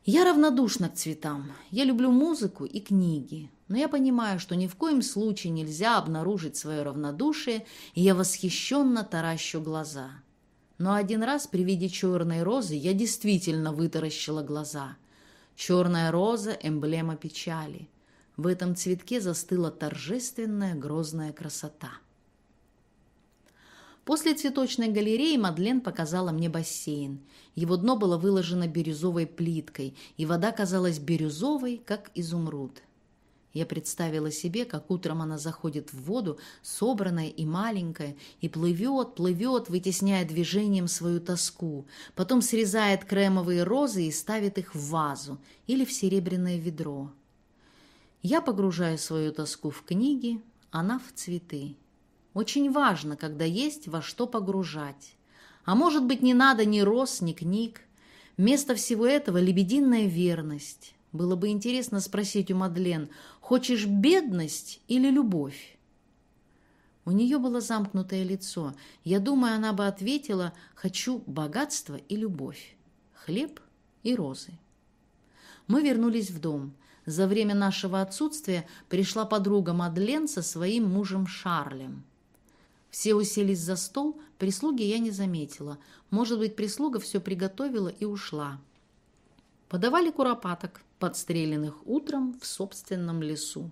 Я равнодушна к цветам. Я люблю музыку и книги. Но я понимаю, что ни в коем случае нельзя обнаружить свое равнодушие, и я восхищенно таращу глаза. Но один раз при виде черной розы я действительно вытаращила глаза. Черная роза – эмблема печали. В этом цветке застыла торжественная грозная красота. После цветочной галереи Мадлен показала мне бассейн. Его дно было выложено бирюзовой плиткой, и вода казалась бирюзовой, как изумруд. Я представила себе, как утром она заходит в воду, собранная и маленькая, и плывет, плывет, вытесняя движением свою тоску, потом срезает кремовые розы и ставит их в вазу или в серебряное ведро. Я погружаю свою тоску в книги, она в цветы. Очень важно, когда есть во что погружать. А может быть, не надо ни роз, ни книг. Вместо всего этого лебединая верность. Было бы интересно спросить у Мадлен, хочешь бедность или любовь? У нее было замкнутое лицо. Я думаю, она бы ответила, хочу богатство и любовь, хлеб и розы. Мы вернулись в дом. За время нашего отсутствия пришла подруга Мадлен со своим мужем Шарлем. Все уселись за стол, прислуги я не заметила. Может быть, прислуга все приготовила и ушла. Подавали куропаток, подстреленных утром в собственном лесу.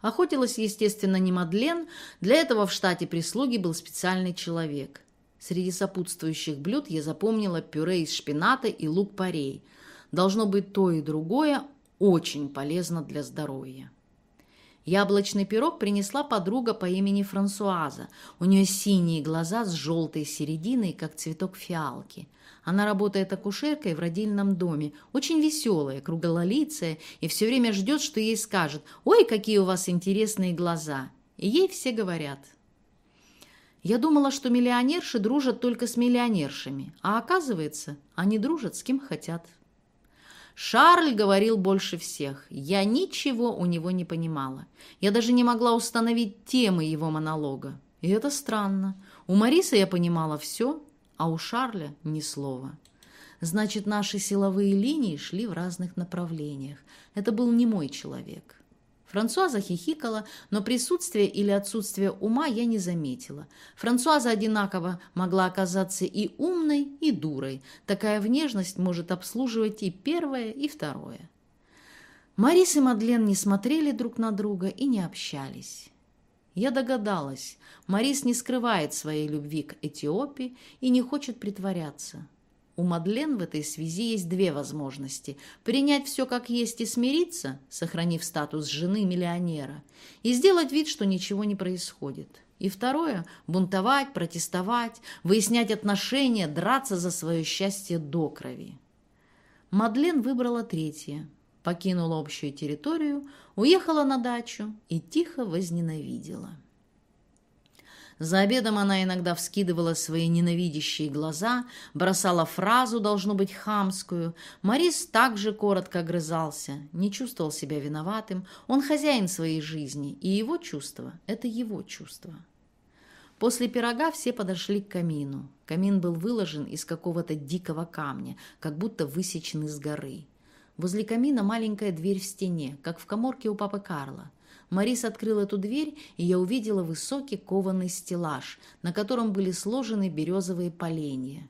Охотилась, естественно, не Мадлен, для этого в штате прислуги был специальный человек. Среди сопутствующих блюд я запомнила пюре из шпината и лук-порей. Должно быть то и другое очень полезно для здоровья. Яблочный пирог принесла подруга по имени Франсуаза. У нее синие глаза с желтой серединой, как цветок фиалки. Она работает акушеркой в родильном доме, очень веселая, круглолицая, и все время ждет, что ей скажут «Ой, какие у вас интересные глаза!» И ей все говорят. Я думала, что миллионерши дружат только с миллионершами, а оказывается, они дружат с кем хотят. Шарль говорил больше всех. Я ничего у него не понимала. Я даже не могла установить темы его монолога. И это странно. У Марисы я понимала все, а у Шарля ни слова. Значит, наши силовые линии шли в разных направлениях. Это был не мой человек. Франсуаза хихикала, но присутствие или отсутствие ума я не заметила. Франсуаза одинаково могла оказаться и умной, и дурой. Такая внешность может обслуживать и первое, и второе. Марис и Мадлен не смотрели друг на друга и не общались. Я догадалась, Марис не скрывает своей любви к Этиопии и не хочет притворяться. У Мадлен в этой связи есть две возможности. Принять все как есть и смириться, сохранив статус жены миллионера, и сделать вид, что ничего не происходит. И второе – бунтовать, протестовать, выяснять отношения, драться за свое счастье до крови. Мадлен выбрала третье. Покинула общую территорию, уехала на дачу и тихо возненавидела. За обедом она иногда вскидывала свои ненавидящие глаза, бросала фразу, должно быть, хамскую. Морис также коротко огрызался, не чувствовал себя виноватым. Он хозяин своей жизни, и его чувство – это его чувство. После пирога все подошли к камину. Камин был выложен из какого-то дикого камня, как будто высечен из горы. Возле камина маленькая дверь в стене, как в коморке у папы Карла. Марис открыл эту дверь, и я увидела высокий кованый стеллаж, на котором были сложены березовые поленья.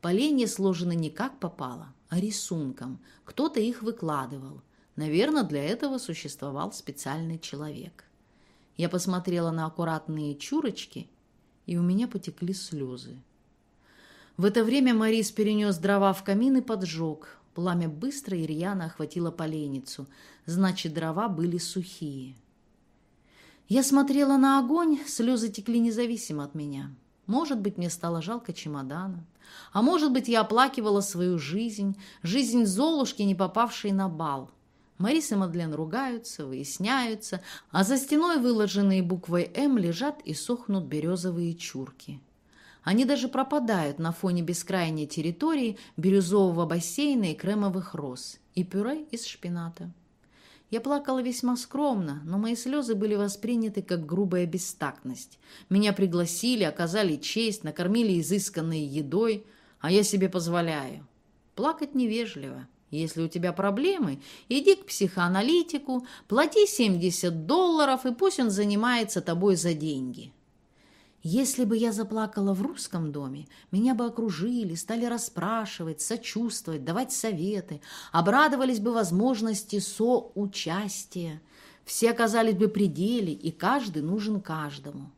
Поленья сложены не как попало, а рисунком. Кто-то их выкладывал. Наверное, для этого существовал специальный человек. Я посмотрела на аккуратные чурочки, и у меня потекли слезы. В это время Марис перенес дрова в камин и поджег. Пламя быстро и рьяно охватило поленницу. Значит, дрова были сухие. Я смотрела на огонь, слезы текли независимо от меня. Может быть, мне стало жалко чемодана. А может быть, я оплакивала свою жизнь, жизнь Золушки, не попавшей на бал. Марис и Мадлен ругаются, выясняются, а за стеной, выложенные буквой «М», лежат и сохнут березовые чурки. Они даже пропадают на фоне бескрайней территории бирюзового бассейна и кремовых роз, и пюре из шпината. Я плакала весьма скромно, но мои слезы были восприняты как грубая бестактность. Меня пригласили, оказали честь, накормили изысканной едой, а я себе позволяю. Плакать невежливо. Если у тебя проблемы, иди к психоаналитику, плати 70 долларов, и пусть он занимается тобой за деньги. Если бы я заплакала в русском доме, меня бы окружили, стали расспрашивать, сочувствовать, давать советы, обрадовались бы возможности соучастия. Все оказались бы при деле, и каждый нужен каждому.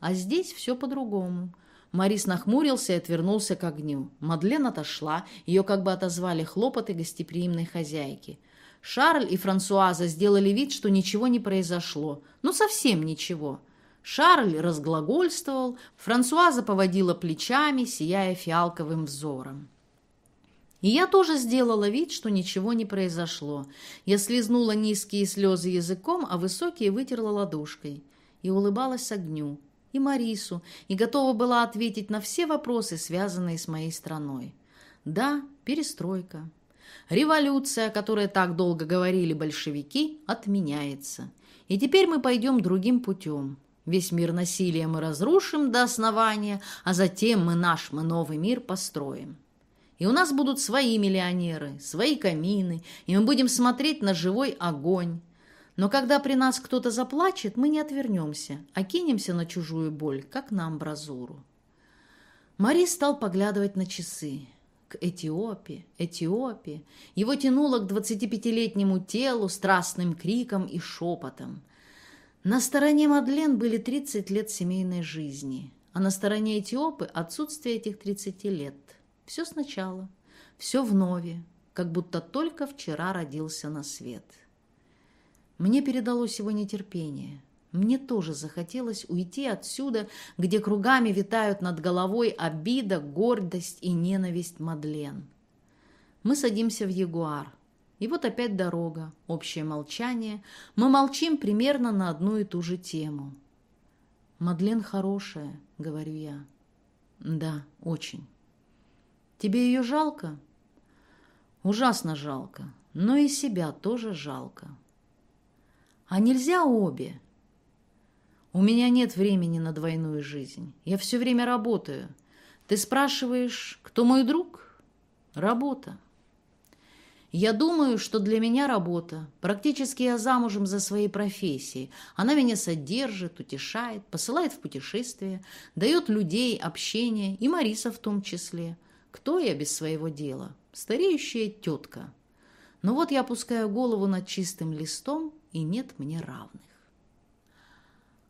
А здесь все по-другому. Марис нахмурился и отвернулся к огню. Мадлен отошла, ее как бы отозвали хлопоты гостеприимной хозяйки. Шарль и Франсуаза сделали вид, что ничего не произошло. Ну, совсем ничего. Шарль разглагольствовал, Франсуаза поводила плечами, сияя фиалковым взором. И я тоже сделала вид, что ничего не произошло. Я слезнула низкие слезы языком, а высокие вытерла ладошкой. И улыбалась огню, и Марису, и готова была ответить на все вопросы, связанные с моей страной. Да, перестройка. Революция, о которой так долго говорили большевики, отменяется. И теперь мы пойдем другим путем. Весь мир насилия мы разрушим до основания, а затем мы наш, мы новый мир построим. И у нас будут свои миллионеры, свои камины, и мы будем смотреть на живой огонь. Но когда при нас кто-то заплачет, мы не отвернемся, а кинемся на чужую боль, как на амбразуру. Мари стал поглядывать на часы. К Этиопии, Этиопии. Его тянуло к 25-летнему телу страстным криком и шепотом. На стороне Мадлен были 30 лет семейной жизни, а на стороне Этиопы отсутствие этих 30 лет. Все сначала, все вновь, как будто только вчера родился на свет. Мне передалось его нетерпение. Мне тоже захотелось уйти отсюда, где кругами витают над головой обида, гордость и ненависть Мадлен. Мы садимся в Ягуар. И вот опять дорога, общее молчание. Мы молчим примерно на одну и ту же тему. «Мадлен хорошая», — говорю я. «Да, очень». «Тебе ее жалко?» «Ужасно жалко, но и себя тоже жалко». «А нельзя обе?» «У меня нет времени на двойную жизнь. Я все время работаю. Ты спрашиваешь, кто мой друг?» «Работа». Я думаю, что для меня работа. Практически я замужем за своей профессией. Она меня содержит, утешает, посылает в путешествия, дает людей, общение, и Мариса в том числе. Кто я без своего дела? Стареющая тетка. Но вот я опускаю голову над чистым листом, и нет мне равных.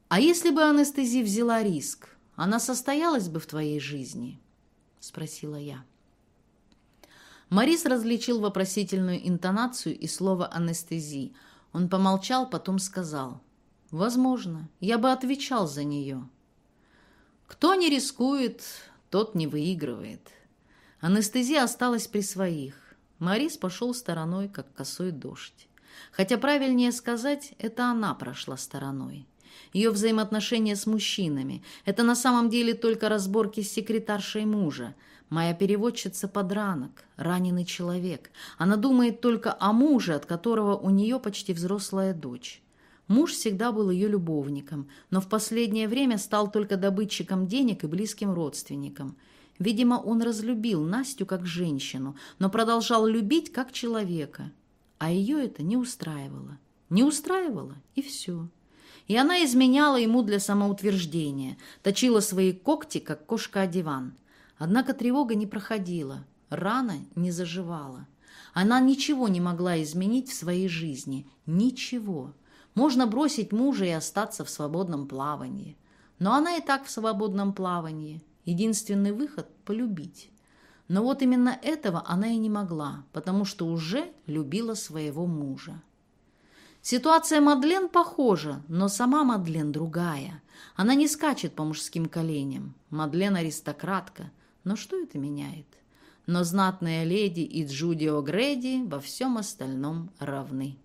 А если бы анестезия взяла риск, она состоялась бы в твоей жизни? Спросила я. Морис различил вопросительную интонацию и слово «анестезии». Он помолчал, потом сказал. «Возможно, я бы отвечал за нее». «Кто не рискует, тот не выигрывает». Анестезия осталась при своих. Морис пошел стороной, как косой дождь. Хотя правильнее сказать, это она прошла стороной. Ее взаимоотношения с мужчинами – это на самом деле только разборки с секретаршей мужа – Моя переводчица подранок, раненый человек. Она думает только о муже, от которого у нее почти взрослая дочь. Муж всегда был ее любовником, но в последнее время стал только добытчиком денег и близким родственником. Видимо, он разлюбил Настю как женщину, но продолжал любить как человека. А ее это не устраивало. Не устраивало, и все. И она изменяла ему для самоутверждения, точила свои когти, как кошка о диван. Однако тревога не проходила, рана не заживала. Она ничего не могла изменить в своей жизни. Ничего. Можно бросить мужа и остаться в свободном плавании. Но она и так в свободном плавании. Единственный выход – полюбить. Но вот именно этого она и не могла, потому что уже любила своего мужа. Ситуация Мадлен похожа, но сама Мадлен другая. Она не скачет по мужским коленям. Мадлен аристократка – но что это меняет? Но знатная леди и Джудио Грэди во всем остальном равны.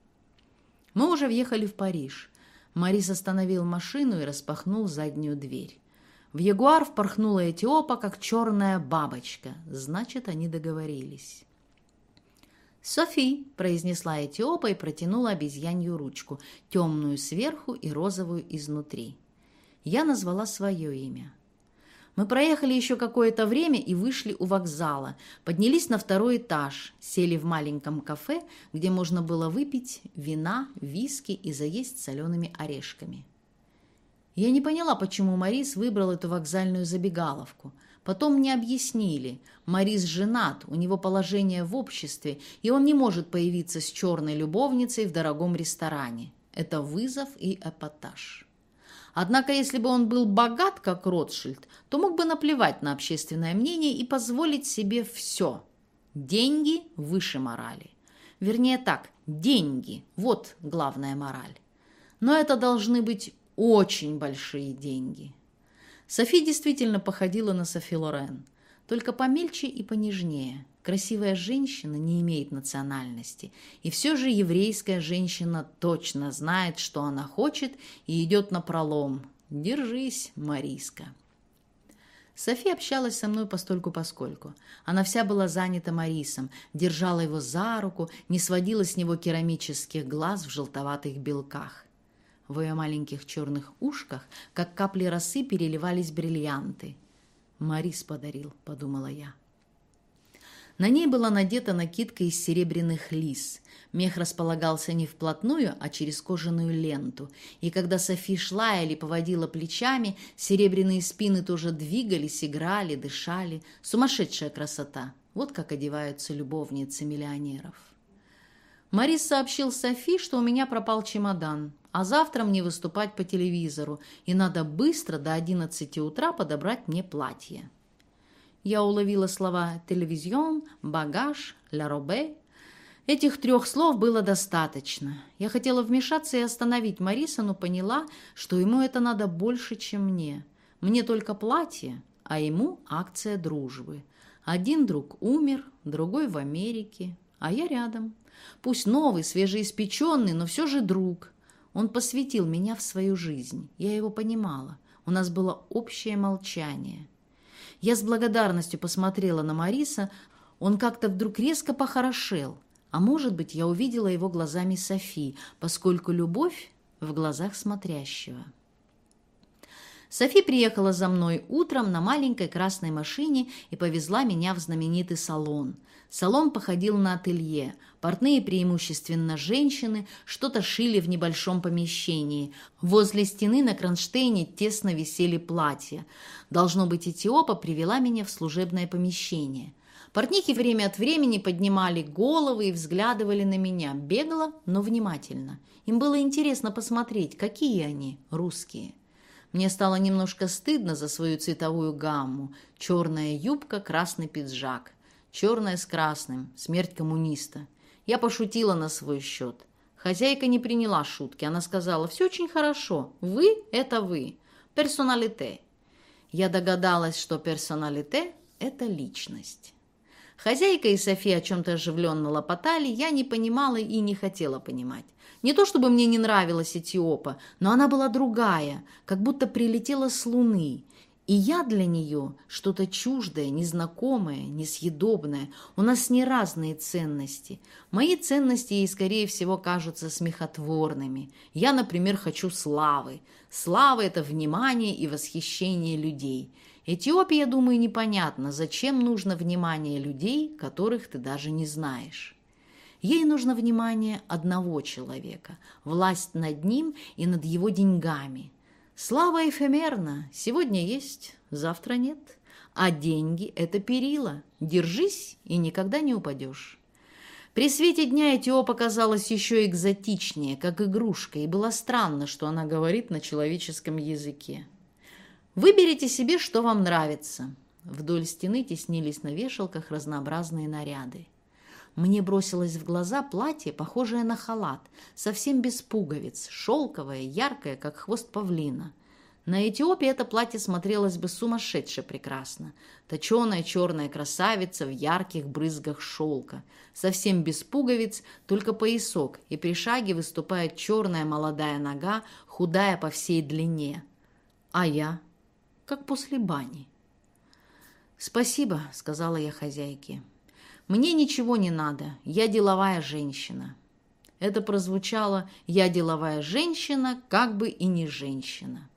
Мы уже въехали в Париж. Марис остановил машину и распахнул заднюю дверь. В Ягуар впорхнула Этиопа, как черная бабочка. Значит, они договорились. «Софи», — произнесла Этиопа и протянула обезьянью ручку, темную сверху и розовую изнутри. Я назвала свое имя. Мы проехали еще какое-то время и вышли у вокзала, поднялись на второй этаж, сели в маленьком кафе, где можно было выпить вина, виски и заесть солеными орешками. Я не поняла, почему Марис выбрал эту вокзальную забегаловку. Потом мне объяснили. Марис женат, у него положение в обществе, и он не может появиться с черной любовницей в дорогом ресторане. Это вызов и эпатаж. Однако, если бы он был богат, как Ротшильд, то мог бы наплевать на общественное мнение и позволить себе все. Деньги выше морали. Вернее так, деньги – вот главная мораль. Но это должны быть очень большие деньги. Софи действительно походила на Софи Лорен, только помельче и понежнее – Красивая женщина не имеет национальности, и все же еврейская женщина точно знает, что она хочет, и идет на пролом. Держись, Мариска. София общалась со мной постольку-поскольку. Она вся была занята Марисом, держала его за руку, не сводила с него керамических глаз в желтоватых белках. В ее маленьких черных ушках, как капли росы, переливались бриллианты. «Марис подарил», — подумала я. На ней была надета накидка из серебряных лис. Мех располагался не вплотную, а через кожаную ленту. И когда Софи шла или поводила плечами, серебряные спины тоже двигались, играли, дышали. Сумасшедшая красота. Вот как одеваются любовницы миллионеров. Марис сообщил Софи, что у меня пропал чемодан, а завтра мне выступать по телевизору, и надо быстро до 11 утра подобрать мне платье я уловила слова «телевизион», «багаж», «ля робе». Этих трех слов было достаточно. Я хотела вмешаться и остановить Мариса, но поняла, что ему это надо больше, чем мне. Мне только платье, а ему акция дружбы. Один друг умер, другой в Америке, а я рядом. Пусть новый, свежеиспеченный, но все же друг. Он посвятил меня в свою жизнь. Я его понимала. У нас было общее молчание. Я с благодарностью посмотрела на Мариса. Он как-то вдруг резко похорошел. А может быть, я увидела его глазами Софи, поскольку любовь в глазах смотрящего. Софи приехала за мной утром на маленькой красной машине и повезла меня в знаменитый салон. Салон походил на ателье. Портные преимущественно женщины что-то шили в небольшом помещении. Возле стены на кронштейне тесно висели платья. Должно быть, Этиопа привела меня в служебное помещение. Портнихи время от времени поднимали головы и взглядывали на меня, бегло, но внимательно. Им было интересно посмотреть, какие они, русские. Мне стало немножко стыдно за свою цветовую гамму. Черная юбка, красный пиджак. Черная с красным. Смерть коммуниста. Я пошутила на свой счет. Хозяйка не приняла шутки. Она сказала, все очень хорошо. Вы – это вы. Персоналите. Я догадалась, что персоналите – это личность. Хозяйка и София о чем-то оживленно лопотали, я не понимала и не хотела понимать. Не то чтобы мне не нравилась Этиопа, но она была другая, как будто прилетела с Луны. И я для нее что-то чуждое, незнакомое, несъедобное. У нас не разные ценности. Мои ценности ей, скорее всего, кажутся смехотворными. Я, например, хочу славы. Слава – это внимание и восхищение людей. Этиопия, думаю, непонятно, зачем нужно внимание людей, которых ты даже не знаешь. Ей нужно внимание одного человека, власть над ним и над его деньгами. Слава эфемерна, сегодня есть, завтра нет. А деньги – это перила, держись и никогда не упадешь. При свете дня Этио показалась еще экзотичнее, как игрушка, и было странно, что она говорит на человеческом языке. Выберите себе, что вам нравится. Вдоль стены теснились на вешалках разнообразные наряды. Мне бросилось в глаза платье, похожее на халат, совсем без пуговиц, шелковое, яркое, как хвост павлина. На Этиопии это платье смотрелось бы сумасшедше прекрасно. Точеная черная красавица в ярких брызгах шелка. Совсем без пуговиц, только поясок, и при шаге выступает черная молодая нога, худая по всей длине. А я? Как после бани. «Спасибо», — сказала я хозяйке. «Мне ничего не надо, я деловая женщина». Это прозвучало «я деловая женщина, как бы и не женщина».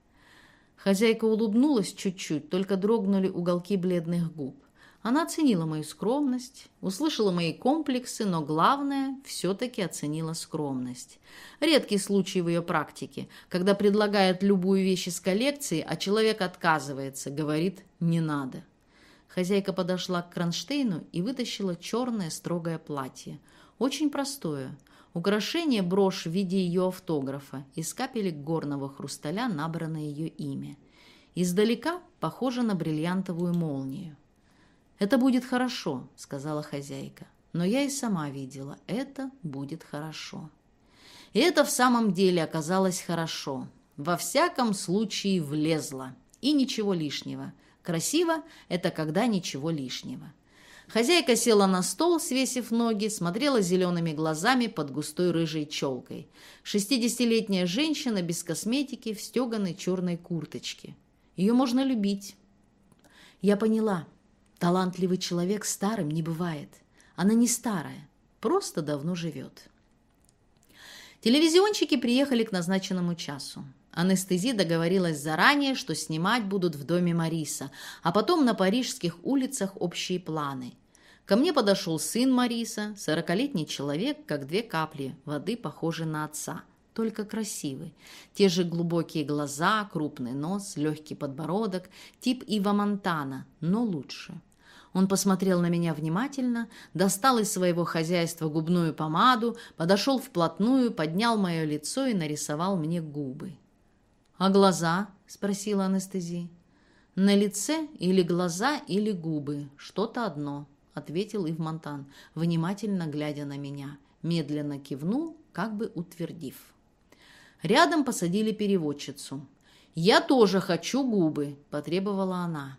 Хозяйка улыбнулась чуть-чуть, только дрогнули уголки бледных губ. Она оценила мою скромность, услышала мои комплексы, но главное, все-таки оценила скромность. Редкий случай в ее практике, когда предлагает любую вещь из коллекции, а человек отказывается, говорит «не надо». Хозяйка подошла к кронштейну и вытащила черное строгое платье. Очень простое. Украшение брошь в виде ее автографа. Из капелек горного хрусталя набрано ее имя. Издалека похоже на бриллиантовую молнию. «Это будет хорошо», — сказала хозяйка. Но я и сама видела, это будет хорошо. И это в самом деле оказалось хорошо. Во всяком случае влезло. И ничего лишнего. Красиво – это когда ничего лишнего. Хозяйка села на стол, свесив ноги, смотрела зелеными глазами под густой рыжей челкой. Шестидесятилетняя женщина без косметики в стеганой черной курточке. Ее можно любить. Я поняла. Талантливый человек старым не бывает. Она не старая, просто давно живет. Телевизионщики приехали к назначенному часу. Анестези договорилась заранее, что снимать будут в доме Мариса, а потом на парижских улицах общие планы. Ко мне подошел сын Мариса, сорокалетний человек, как две капли воды, похожий на отца, только красивый. Те же глубокие глаза, крупный нос, легкий подбородок, тип Ива Монтана, но лучше. Он посмотрел на меня внимательно, достал из своего хозяйства губную помаду, подошел вплотную, поднял мое лицо и нарисовал мне губы. «А глаза?» – спросила анестезия. «На лице или глаза, или губы. Что-то одно. — ответил Ив Монтан, внимательно глядя на меня. Медленно кивнул, как бы утвердив. Рядом посадили переводчицу. «Я тоже хочу губы», — потребовала она.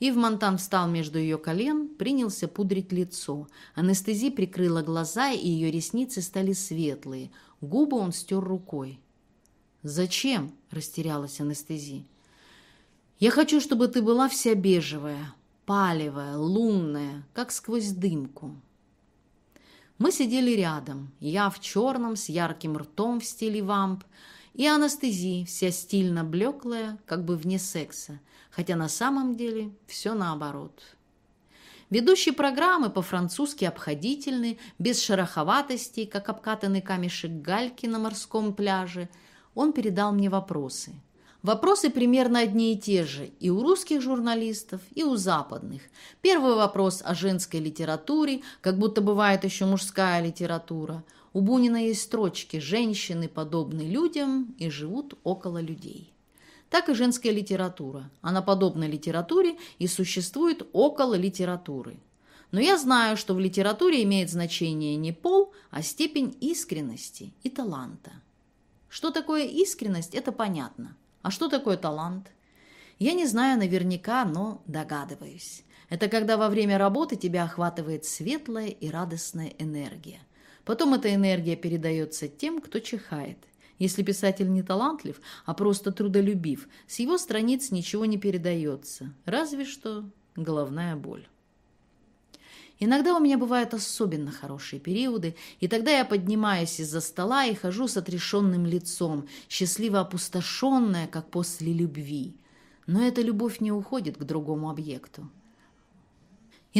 Ив Монтан встал между ее колен, принялся пудрить лицо. Анестези прикрыла глаза, и ее ресницы стали светлые. Губы он стер рукой. «Зачем?» – растерялась анестези. «Я хочу, чтобы ты была вся бежевая, палевая, лунная, как сквозь дымку». Мы сидели рядом, я в черном с ярким ртом в стиле вамп, и анестезия вся стильно блеклая, как бы вне секса, хотя на самом деле все наоборот. Ведущий программы по-французски обходительный, без шероховатостей, как обкатанный камешек гальки на морском пляже, он передал мне вопросы. Вопросы примерно одни и те же и у русских журналистов, и у западных. Первый вопрос о женской литературе, как будто бывает еще мужская литература. У Бунина есть строчки «Женщины подобны людям и живут около людей» так и женская литература. Она подобна литературе и существует около литературы. Но я знаю, что в литературе имеет значение не пол, а степень искренности и таланта. Что такое искренность, это понятно. А что такое талант? Я не знаю наверняка, но догадываюсь. Это когда во время работы тебя охватывает светлая и радостная энергия. Потом эта энергия передается тем, кто чихает. Если писатель не талантлив, а просто трудолюбив, с его страниц ничего не передается, разве что головная боль. Иногда у меня бывают особенно хорошие периоды, и тогда я поднимаюсь из-за стола и хожу с отрешенным лицом, счастливо опустошенная, как после любви. Но эта любовь не уходит к другому объекту.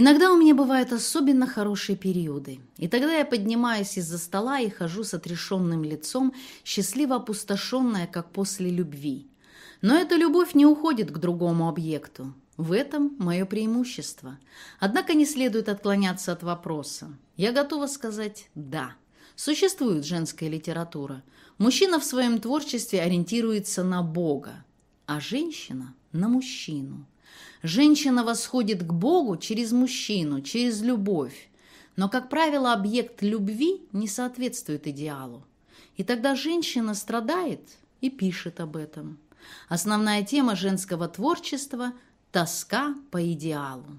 Иногда у меня бывают особенно хорошие периоды, и тогда я поднимаюсь из-за стола и хожу с отрешенным лицом, счастливо опустошенная, как после любви. Но эта любовь не уходит к другому объекту. В этом мое преимущество. Однако не следует отклоняться от вопроса. Я готова сказать «да». Существует женская литература. Мужчина в своем творчестве ориентируется на Бога, а женщина – на мужчину. Женщина восходит к Богу через мужчину, через любовь. Но, как правило, объект любви не соответствует идеалу. И тогда женщина страдает и пишет об этом. Основная тема женского творчества – тоска по идеалу.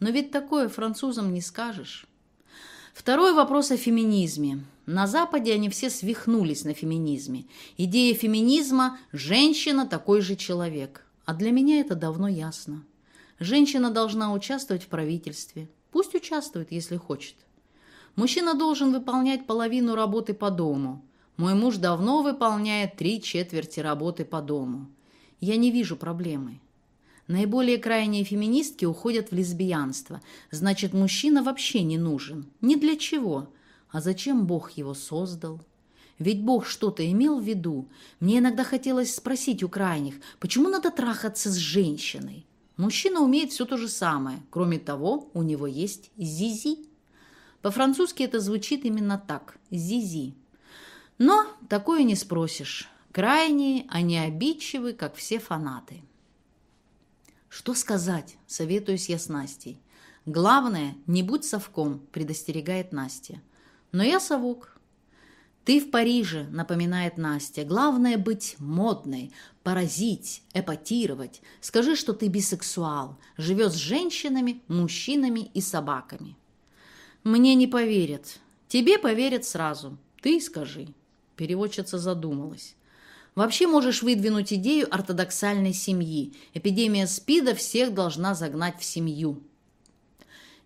Но ведь такое французам не скажешь. Второй вопрос о феминизме. На Западе они все свихнулись на феминизме. Идея феминизма – женщина такой же человек. А для меня это давно ясно. Женщина должна участвовать в правительстве. Пусть участвует, если хочет. Мужчина должен выполнять половину работы по дому. Мой муж давно выполняет три четверти работы по дому. Я не вижу проблемы. Наиболее крайние феминистки уходят в лесбиянство. Значит, мужчина вообще не нужен. Ни для чего. А зачем Бог его создал? Ведь Бог что-то имел в виду. Мне иногда хотелось спросить у крайних, почему надо трахаться с женщиной? Мужчина умеет все то же самое. Кроме того, у него есть зизи. По-французски это звучит именно так – зизи. Но такое не спросишь. Крайние, они обидчивы, как все фанаты. Что сказать, советуюсь я с Настей. Главное, не будь совком, предостерегает Настя. Но я совок, «Ты в Париже», — напоминает Настя. «Главное быть модной, поразить, эпатировать. Скажи, что ты бисексуал, живешь с женщинами, мужчинами и собаками». «Мне не поверят. Тебе поверят сразу. Ты скажи». Переводчица задумалась. Вообще можешь выдвинуть идею ортодоксальной семьи. Эпидемия СПИДа всех должна загнать в семью.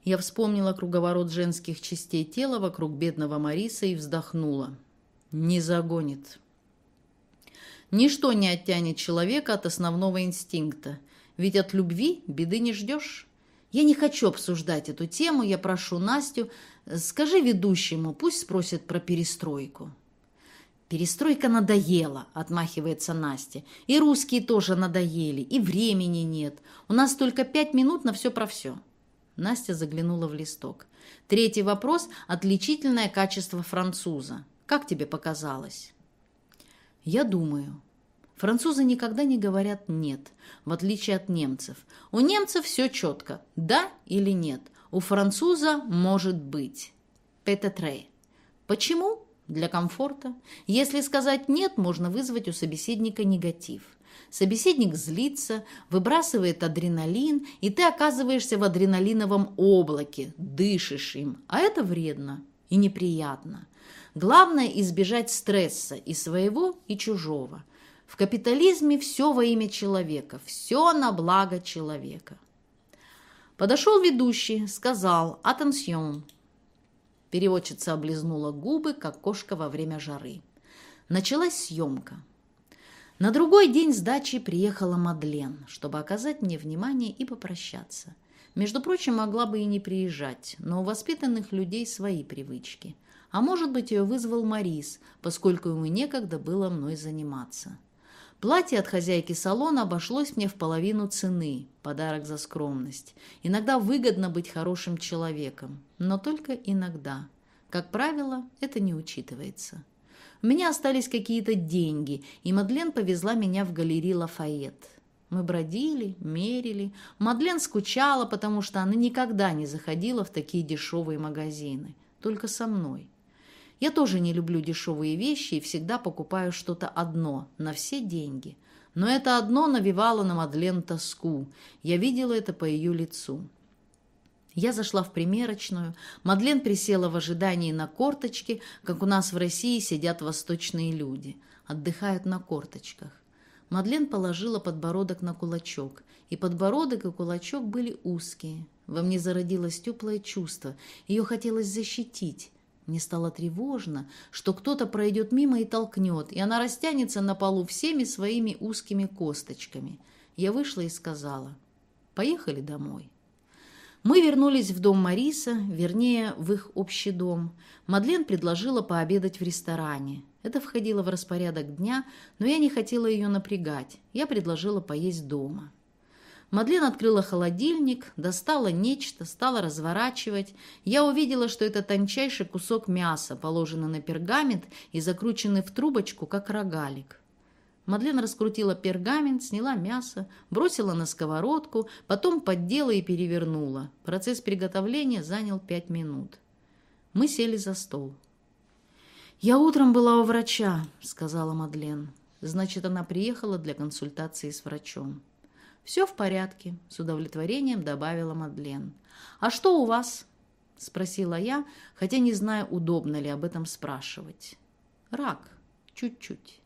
Я вспомнила круговорот женских частей тела вокруг бедного Мариса и вздохнула. Не загонит. Ничто не оттянет человека от основного инстинкта, ведь от любви беды не ждешь. Я не хочу обсуждать эту тему, я прошу Настю, скажи ведущему, пусть спросит про перестройку. «Перестройка надоела», — отмахивается Настя. «И русские тоже надоели, и времени нет. У нас только пять минут на все про все». Настя заглянула в листок. Третий вопрос – отличительное качество француза. Как тебе показалось? Я думаю. Французы никогда не говорят «нет», в отличие от немцев. У немцев все четко – да или нет. У француза может быть. Пететре. Почему? Для комфорта. Если сказать «нет», можно вызвать у собеседника негатив. Собеседник злится, выбрасывает адреналин, и ты оказываешься в адреналиновом облаке, дышишь им. А это вредно и неприятно. Главное – избежать стресса и своего, и чужого. В капитализме все во имя человека, все на благо человека. Подошел ведущий, сказал «Атенсьон». Переводчица облизнула губы, как кошка во время жары. Началась съемка. На другой день с дачи приехала Мадлен, чтобы оказать мне внимание и попрощаться. Между прочим, могла бы и не приезжать, но у воспитанных людей свои привычки. А может быть, ее вызвал Марис, поскольку ему некогда было мной заниматься. Платье от хозяйки салона обошлось мне в половину цены, подарок за скромность. Иногда выгодно быть хорошим человеком, но только иногда. Как правило, это не учитывается. У меня остались какие-то деньги, и Мадлен повезла меня в галерею Лафайет. Мы бродили, мерили. Мадлен скучала, потому что она никогда не заходила в такие дешевые магазины. Только со мной. Я тоже не люблю дешевые вещи и всегда покупаю что-то одно, на все деньги. Но это одно навевало на Мадлен тоску. Я видела это по ее лицу. Я зашла в примерочную. Мадлен присела в ожидании на корточки, как у нас в России сидят восточные люди. Отдыхают на корточках. Мадлен положила подбородок на кулачок, и подбородок и кулачок были узкие. Во мне зародилось теплое чувство. Ее хотелось защитить. Мне стало тревожно, что кто-то пройдет мимо и толкнет, и она растянется на полу всеми своими узкими косточками. Я вышла и сказала, «Поехали домой». Мы вернулись в дом Мариса, вернее, в их общий дом. Мадлен предложила пообедать в ресторане. Это входило в распорядок дня, но я не хотела ее напрягать. Я предложила поесть дома. Мадлен открыла холодильник, достала нечто, стала разворачивать. Я увидела, что это тончайший кусок мяса, положенный на пергамент и закрученный в трубочку, как рогалик. Мадлен раскрутила пергамент, сняла мясо, бросила на сковородку, потом поддела и перевернула. Процесс приготовления занял пять минут. Мы сели за стол. «Я утром была у врача», — сказала Мадлен. Значит, она приехала для консультации с врачом. «Все в порядке», — с удовлетворением добавила Мадлен. «А что у вас?» — спросила я, хотя не знаю, удобно ли об этом спрашивать. «Рак. Чуть-чуть».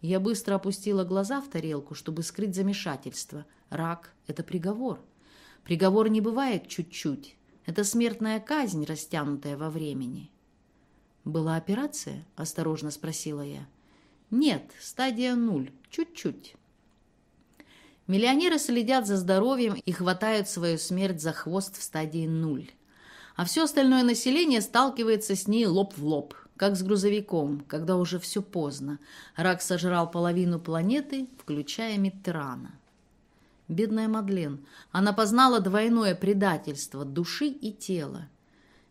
Я быстро опустила глаза в тарелку, чтобы скрыть замешательство. Рак — это приговор. Приговор не бывает чуть-чуть. Это смертная казнь, растянутая во времени. «Была операция?» — осторожно спросила я. «Нет, стадия нуль. Чуть-чуть». Миллионеры следят за здоровьем и хватают свою смерть за хвост в стадии нуль. А все остальное население сталкивается с ней лоб в лоб, как с грузовиком, когда уже все поздно. Рак сожрал половину планеты, включая Миттерана. Бедная Мадлен. Она познала двойное предательство души и тела.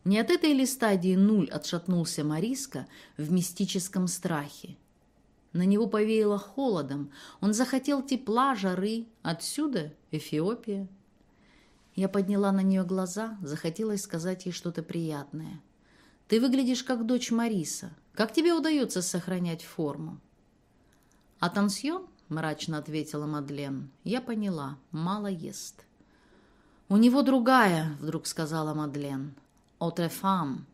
Не от этой ли стадии нуль отшатнулся Мариска в мистическом страхе? На него повеяло холодом. Он захотел тепла, жары. Отсюда Эфиопия. Я подняла на нее глаза, захотелось сказать ей что-то приятное. «Ты выглядишь как дочь Мариса. Как тебе удается сохранять форму?» «Атансьон?» — мрачно ответила Мадлен. «Я поняла. Мало ест». «У него другая», — вдруг сказала Мадлен. «Отрефам».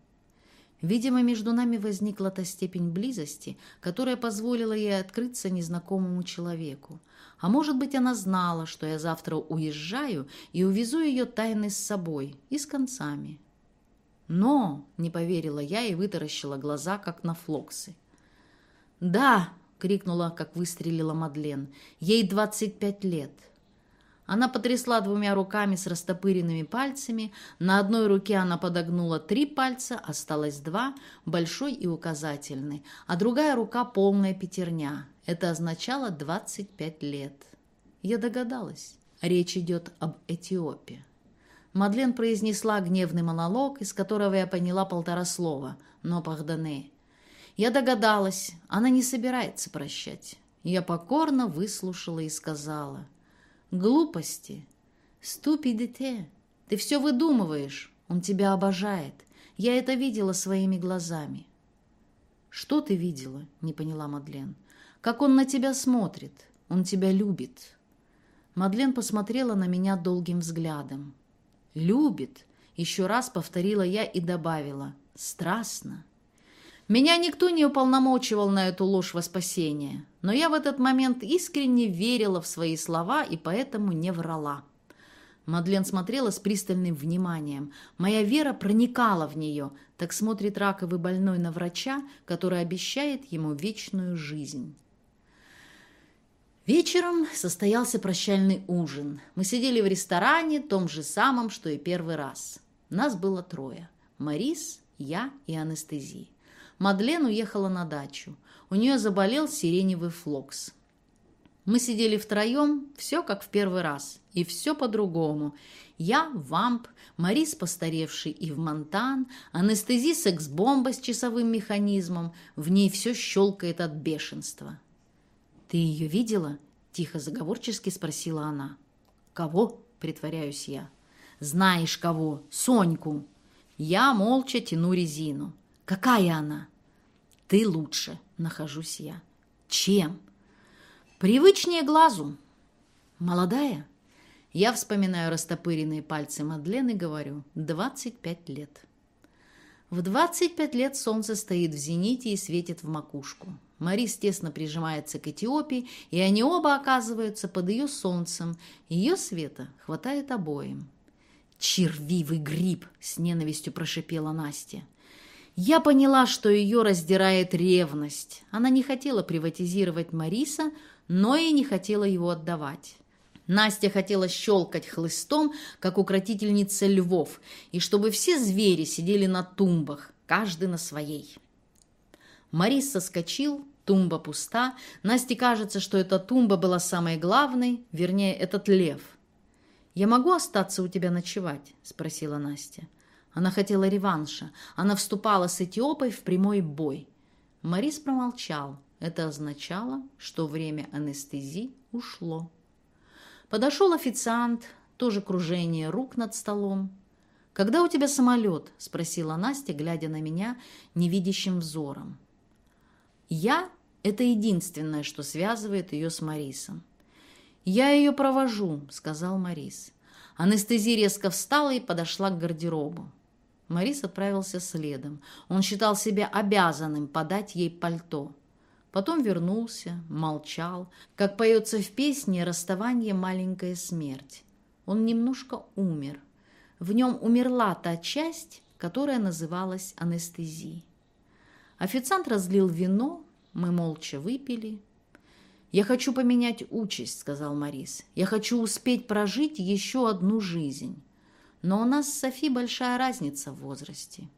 Видимо, между нами возникла та степень близости, которая позволила ей открыться незнакомому человеку. А может быть, она знала, что я завтра уезжаю и увезу ее тайны с собой и с концами. Но, не поверила я и вытаращила глаза, как на флоксы. «Да!» — крикнула, как выстрелила Мадлен. «Ей двадцать пять лет!» Она потрясла двумя руками с растопыренными пальцами. На одной руке она подогнула три пальца, осталось два, большой и указательный, а другая рука полная пятерня. Это означало 25 лет. Я догадалась. Речь идет об Этиопии. Мадлен произнесла гневный монолог, из которого я поняла полтора слова «но пахдане». Я догадалась, она не собирается прощать. Я покорно выслушала и сказала – Глупости. Ступидите. Ты все выдумываешь. Он тебя обожает. Я это видела своими глазами». «Что ты видела?» — не поняла Мадлен. «Как он на тебя смотрит. Он тебя любит». Мадлен посмотрела на меня долгим взглядом. «Любит», — еще раз повторила я и добавила. «Страстно». Меня никто не уполномочивал на эту ложь во спасение, но я в этот момент искренне верила в свои слова и поэтому не врала. Мадлен смотрела с пристальным вниманием. Моя вера проникала в нее, так смотрит раковый больной на врача, который обещает ему вечную жизнь. Вечером состоялся прощальный ужин. Мы сидели в ресторане, том же самом, что и первый раз. Нас было трое. Морис, я и Анестези. Мадлен уехала на дачу. У нее заболел сиреневый флокс. Мы сидели втроем, все как в первый раз, и все по-другому. Я – вамп, Морис постаревший Ив Монтан, Анестези секс-бомба с часовым механизмом, в ней все щелкает от бешенства. «Ты ее видела?» – тихо заговорчески спросила она. «Кого?» – притворяюсь я. «Знаешь кого? Соньку!» Я молча тяну резину. «Какая она?» «Ты лучше», – нахожусь я. «Чем?» Привычнее глазу. Молодая? Я вспоминаю растопыренные пальцы Мадлен и говорю, 25 лет. В 25 лет солнце стоит в зените и светит в макушку. Марис тесно прижимается к Этиопии, и они оба оказываются под ее солнцем. Ее света хватает обоим. «Червивый гриб!» — с ненавистью прошипела Настя. Я поняла, что ее раздирает ревность. Она не хотела приватизировать Мариса, но и не хотела его отдавать. Настя хотела щелкать хлыстом, как укротительница львов, и чтобы все звери сидели на тумбах, каждый на своей. Марис соскочил, тумба пуста. Насте кажется, что эта тумба была самой главной, вернее, этот лев. «Я могу остаться у тебя ночевать?» – спросила Настя. Она хотела реванша. Она вступала с Этиопой в прямой бой. Марис промолчал. Это означало, что время анестезии ушло. Подошел официант, тоже кружение рук над столом. «Когда у тебя самолет?» – спросила Настя, глядя на меня невидящим взором. «Я – это единственное, что связывает ее с Марисом». «Я ее провожу», – сказал Марис. Анестезия резко встала и подошла к гардеробу. Марис отправился следом. Он считал себя обязанным подать ей пальто. Потом вернулся, молчал. Как поется в песне «Расставание – маленькая смерть». Он немножко умер. В нем умерла та часть, которая называлась анестезией. Официант разлил вино, мы молча выпили. «Я хочу поменять участь», — сказал Морис. «Я хочу успеть прожить еще одну жизнь. Но у нас с Софи большая разница в возрасте».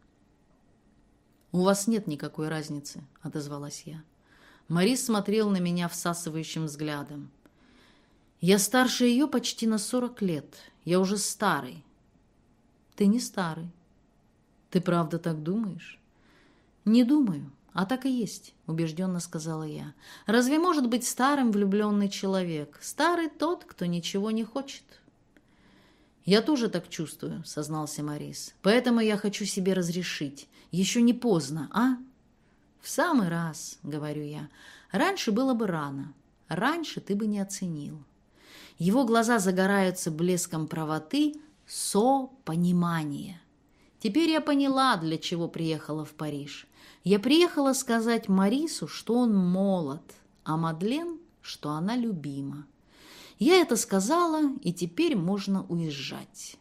«У вас нет никакой разницы», — отозвалась я. Марис смотрел на меня всасывающим взглядом. «Я старше ее почти на сорок лет. Я уже старый». «Ты не старый». «Ты правда так думаешь?» «Не думаю, а так и есть», — убежденно сказала я. «Разве может быть старым влюбленный человек? Старый тот, кто ничего не хочет». «Я тоже так чувствую», — сознался Марис. «Поэтому я хочу себе разрешить. Еще не поздно, а?» «В самый раз», — говорю я. «Раньше было бы рано. Раньше ты бы не оценил». Его глаза загораются блеском правоты, со-понимания. Теперь я поняла, для чего приехала в Париж. Я приехала сказать Марису, что он молод, а Мадлен, что она любима. Я это сказала, и теперь можно уезжать.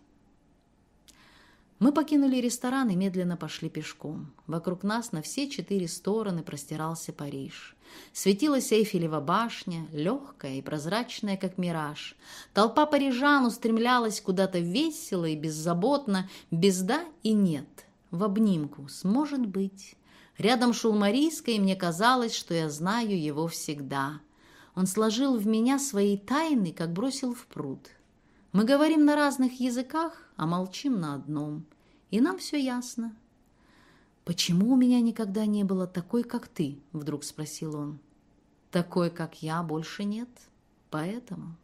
Мы покинули ресторан и медленно пошли пешком. Вокруг нас на все четыре стороны простирался Париж. Светилась Эйфелева башня, легкая и прозрачная, как мираж. Толпа парижан устремлялась куда-то весело и беззаботно, без «да» и «нет». В обнимку, сможет быть. Рядом шел Марийска, и мне казалось, что я знаю его всегда. Он сложил в меня свои тайны, как бросил в пруд. Мы говорим на разных языках, а молчим на одном. И нам все ясно. «Почему у меня никогда не было такой, как ты?» — вдруг спросил он. «Такой, как я, больше нет. Поэтому...»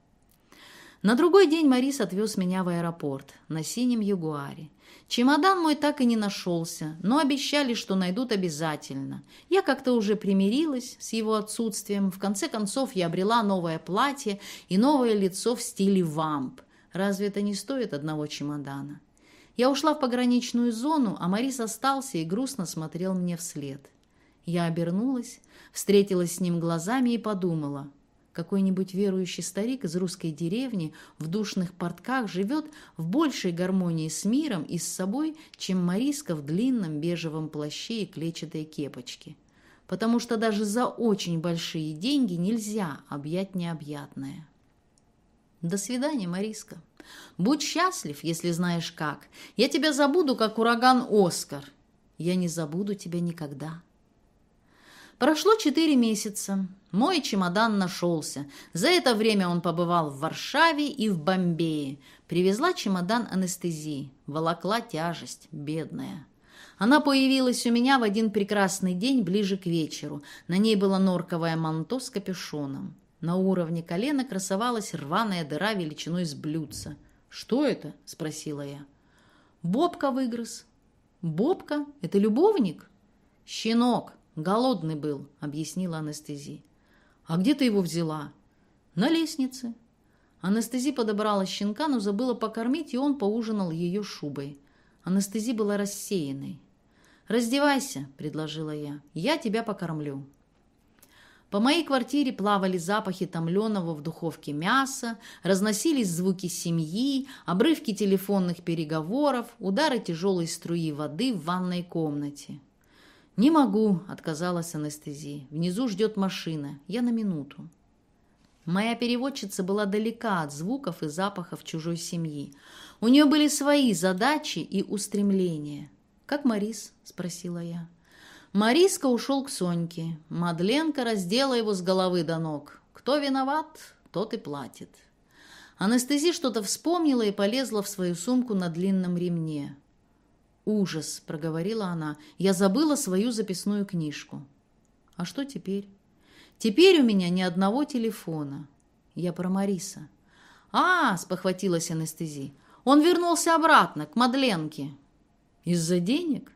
На другой день Марис отвез меня в аэропорт на синем Ягуаре. Чемодан мой так и не нашелся, но обещали, что найдут обязательно. Я как-то уже примирилась с его отсутствием. В конце концов, я обрела новое платье и новое лицо в стиле вамп. Разве это не стоит одного чемодана? Я ушла в пограничную зону, а Марис остался и грустно смотрел мне вслед. Я обернулась, встретилась с ним глазами и подумала – какой-нибудь верующий старик из русской деревни в душных портках живет в большей гармонии с миром и с собой, чем Мариска в длинном бежевом плаще и клетчатой кепочке. Потому что даже за очень большие деньги нельзя объять необъятное. До свидания, Мариска. Будь счастлив, если знаешь как. Я тебя забуду, как ураган Оскар. Я не забуду тебя никогда. Прошло четыре месяца. Мой чемодан нашелся. За это время он побывал в Варшаве и в Бомбее. Привезла чемодан анестезии. Волокла тяжесть, бедная. Она появилась у меня в один прекрасный день ближе к вечеру. На ней было норковое манто с капюшоном. На уровне колена красовалась рваная дыра величиной с блюдца. «Что это?» – спросила я. «Бобка выгрыз». «Бобка? Это любовник?» «Щенок», «Голодный был», — объяснила анестези. «А где ты его взяла?» «На лестнице». Анестези подобрала щенка, но забыла покормить, и он поужинал ее шубой. Анестези была рассеянной. «Раздевайся», — предложила я. «Я тебя покормлю». По моей квартире плавали запахи томленого в духовке мяса, разносились звуки семьи, обрывки телефонных переговоров, удары тяжелой струи воды в ванной комнате. «Не могу», — отказалась анестезия. «Внизу ждет машина. Я на минуту». Моя переводчица была далека от звуков и запахов чужой семьи. У нее были свои задачи и устремления. «Как Марис?» – спросила я. Мариска ушел к Соньке. Мадленка раздела его с головы до ног. Кто виноват, тот и платит. Анестези что-то вспомнила и полезла в свою сумку на длинном ремне. «Ужас!» — проговорила она. «Я забыла свою записную книжку». «А что теперь?» «Теперь у меня ни одного телефона. Я про Мариса». «А!» — спохватилась анестези. «Он вернулся обратно, к Мадленке». «Из-за денег?»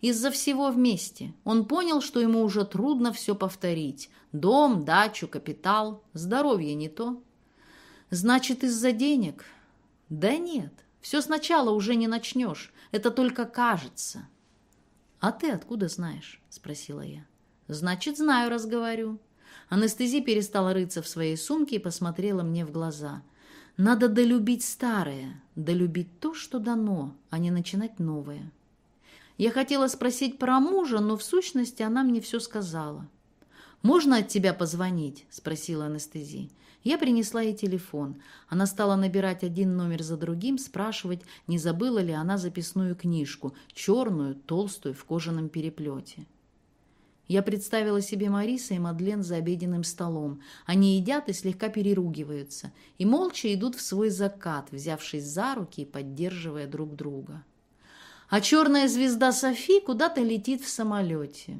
«Из-за всего вместе. Он понял, что ему уже трудно все повторить. Дом, дачу, капитал. Здоровье не то». «Значит, из-за денег?» «Да нет. Все сначала уже не начнешь. Это только кажется. «А ты откуда знаешь?» – спросила я. «Значит, знаю, раз говорю». Анестези перестала рыться в своей сумке и посмотрела мне в глаза. «Надо долюбить старое, долюбить то, что дано, а не начинать новое». Я хотела спросить про мужа, но в сущности она мне все сказала. «Можно от тебя позвонить?» – спросила анестезия. Я принесла ей телефон. Она стала набирать один номер за другим, спрашивать, не забыла ли она записную книжку, черную, толстую, в кожаном переплете. Я представила себе Мариса и Мадлен за обеденным столом. Они едят и слегка переругиваются, и молча идут в свой закат, взявшись за руки и поддерживая друг друга. А черная звезда Софи куда-то летит в самолете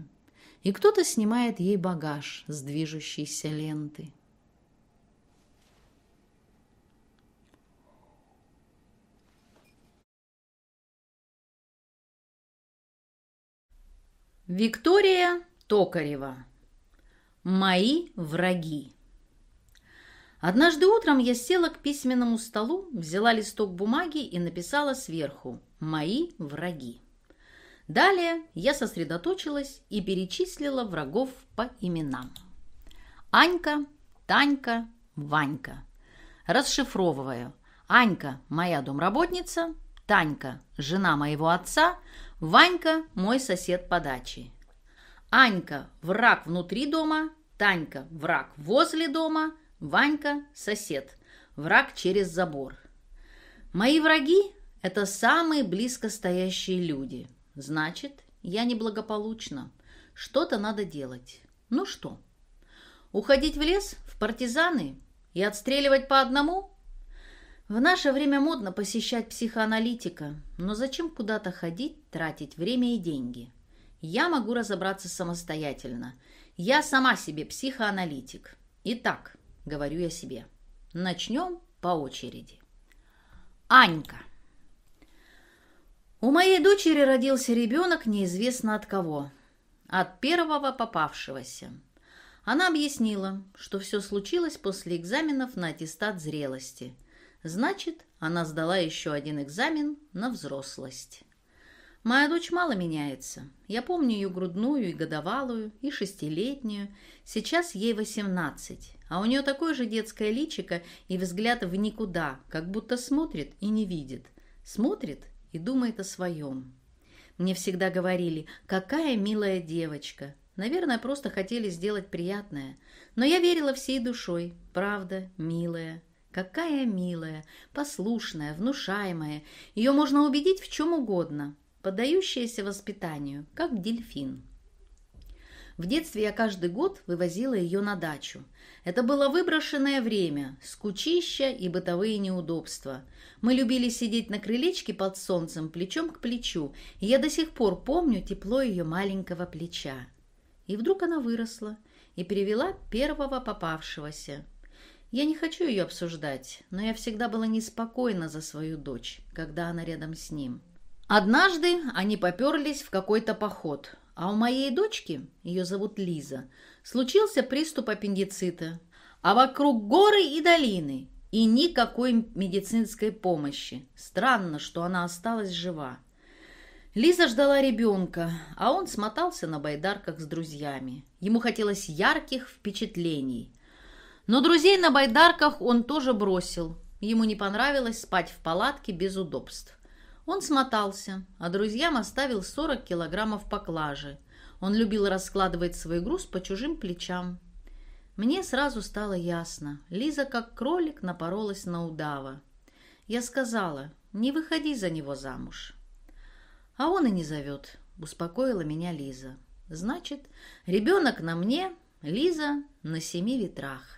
и кто-то снимает ей багаж с движущейся ленты. Виктория Токарева. Мои враги. Однажды утром я села к письменному столу, взяла листок бумаги и написала сверху «Мои враги». Далее я сосредоточилась и перечислила врагов по именам. Анька, Танька, Ванька. Расшифровываю. Анька – моя домработница, Танька – жена моего отца, Ванька – мой сосед по даче. Анька – враг внутри дома, Танька – враг возле дома, Ванька – сосед, враг через забор. Мои враги – это самые близко стоящие люди – Значит, я неблагополучна. Что-то надо делать. Ну что? Уходить в лес, в партизаны и отстреливать по одному? В наше время модно посещать психоаналитика, но зачем куда-то ходить, тратить время и деньги? Я могу разобраться самостоятельно. Я сама себе психоаналитик. Итак, говорю я себе, начнем по очереди. Анька. У моей дочери родился ребенок неизвестно от кого. От первого попавшегося. Она объяснила, что все случилось после экзаменов на аттестат зрелости. Значит, она сдала еще один экзамен на взрослость. Моя дочь мало меняется. Я помню ее грудную и годовалую, и шестилетнюю. Сейчас ей восемнадцать, а у нее такое же детское личико и взгляд в никуда, как будто смотрит и не видит. Смотрит и думает о своем. Мне всегда говорили, какая милая девочка. Наверное, просто хотели сделать приятное. Но я верила всей душой. Правда, милая. Какая милая, послушная, внушаемая. Ее можно убедить в чем угодно поддающаяся воспитанию, как дельфин. В детстве я каждый год вывозила ее на дачу. Это было выброшенное время, скучища и бытовые неудобства. Мы любили сидеть на крылечке под солнцем, плечом к плечу, и я до сих пор помню тепло ее маленького плеча. И вдруг она выросла и привела первого попавшегося. Я не хочу ее обсуждать, но я всегда была неспокойна за свою дочь, когда она рядом с ним. Однажды они поперлись в какой-то поход, а у моей дочки, ее зовут Лиза, случился приступ аппендицита, а вокруг горы и долины, и никакой медицинской помощи. Странно, что она осталась жива. Лиза ждала ребенка, а он смотался на байдарках с друзьями. Ему хотелось ярких впечатлений. Но друзей на байдарках он тоже бросил. Ему не понравилось спать в палатке без удобств. Он смотался, а друзьям оставил 40 килограммов поклажи. Он любил раскладывать свой груз по чужим плечам. Мне сразу стало ясно. Лиза, как кролик, напоролась на удава. Я сказала, не выходи за него замуж. А он и не зовет, успокоила меня Лиза. Значит, ребенок на мне, Лиза на семи ветрах.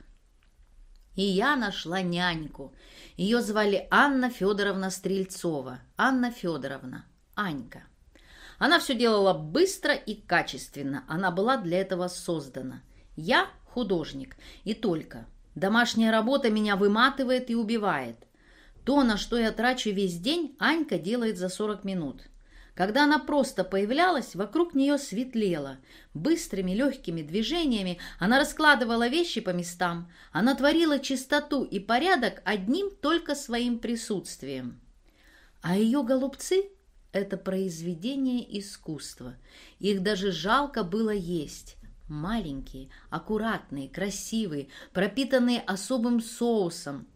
И я нашла няньку. Ее звали Анна Федоровна Стрельцова. Анна Федоровна. Анька. Она все делала быстро и качественно. Она была для этого создана. Я художник. И только. Домашняя работа меня выматывает и убивает. То, на что я трачу весь день, Анька делает за 40 минут. Когда она просто появлялась, вокруг нее светлело. Быстрыми легкими движениями она раскладывала вещи по местам. Она творила чистоту и порядок одним только своим присутствием. А ее голубцы – это произведение искусства. Их даже жалко было есть. Маленькие, аккуратные, красивые, пропитанные особым соусом.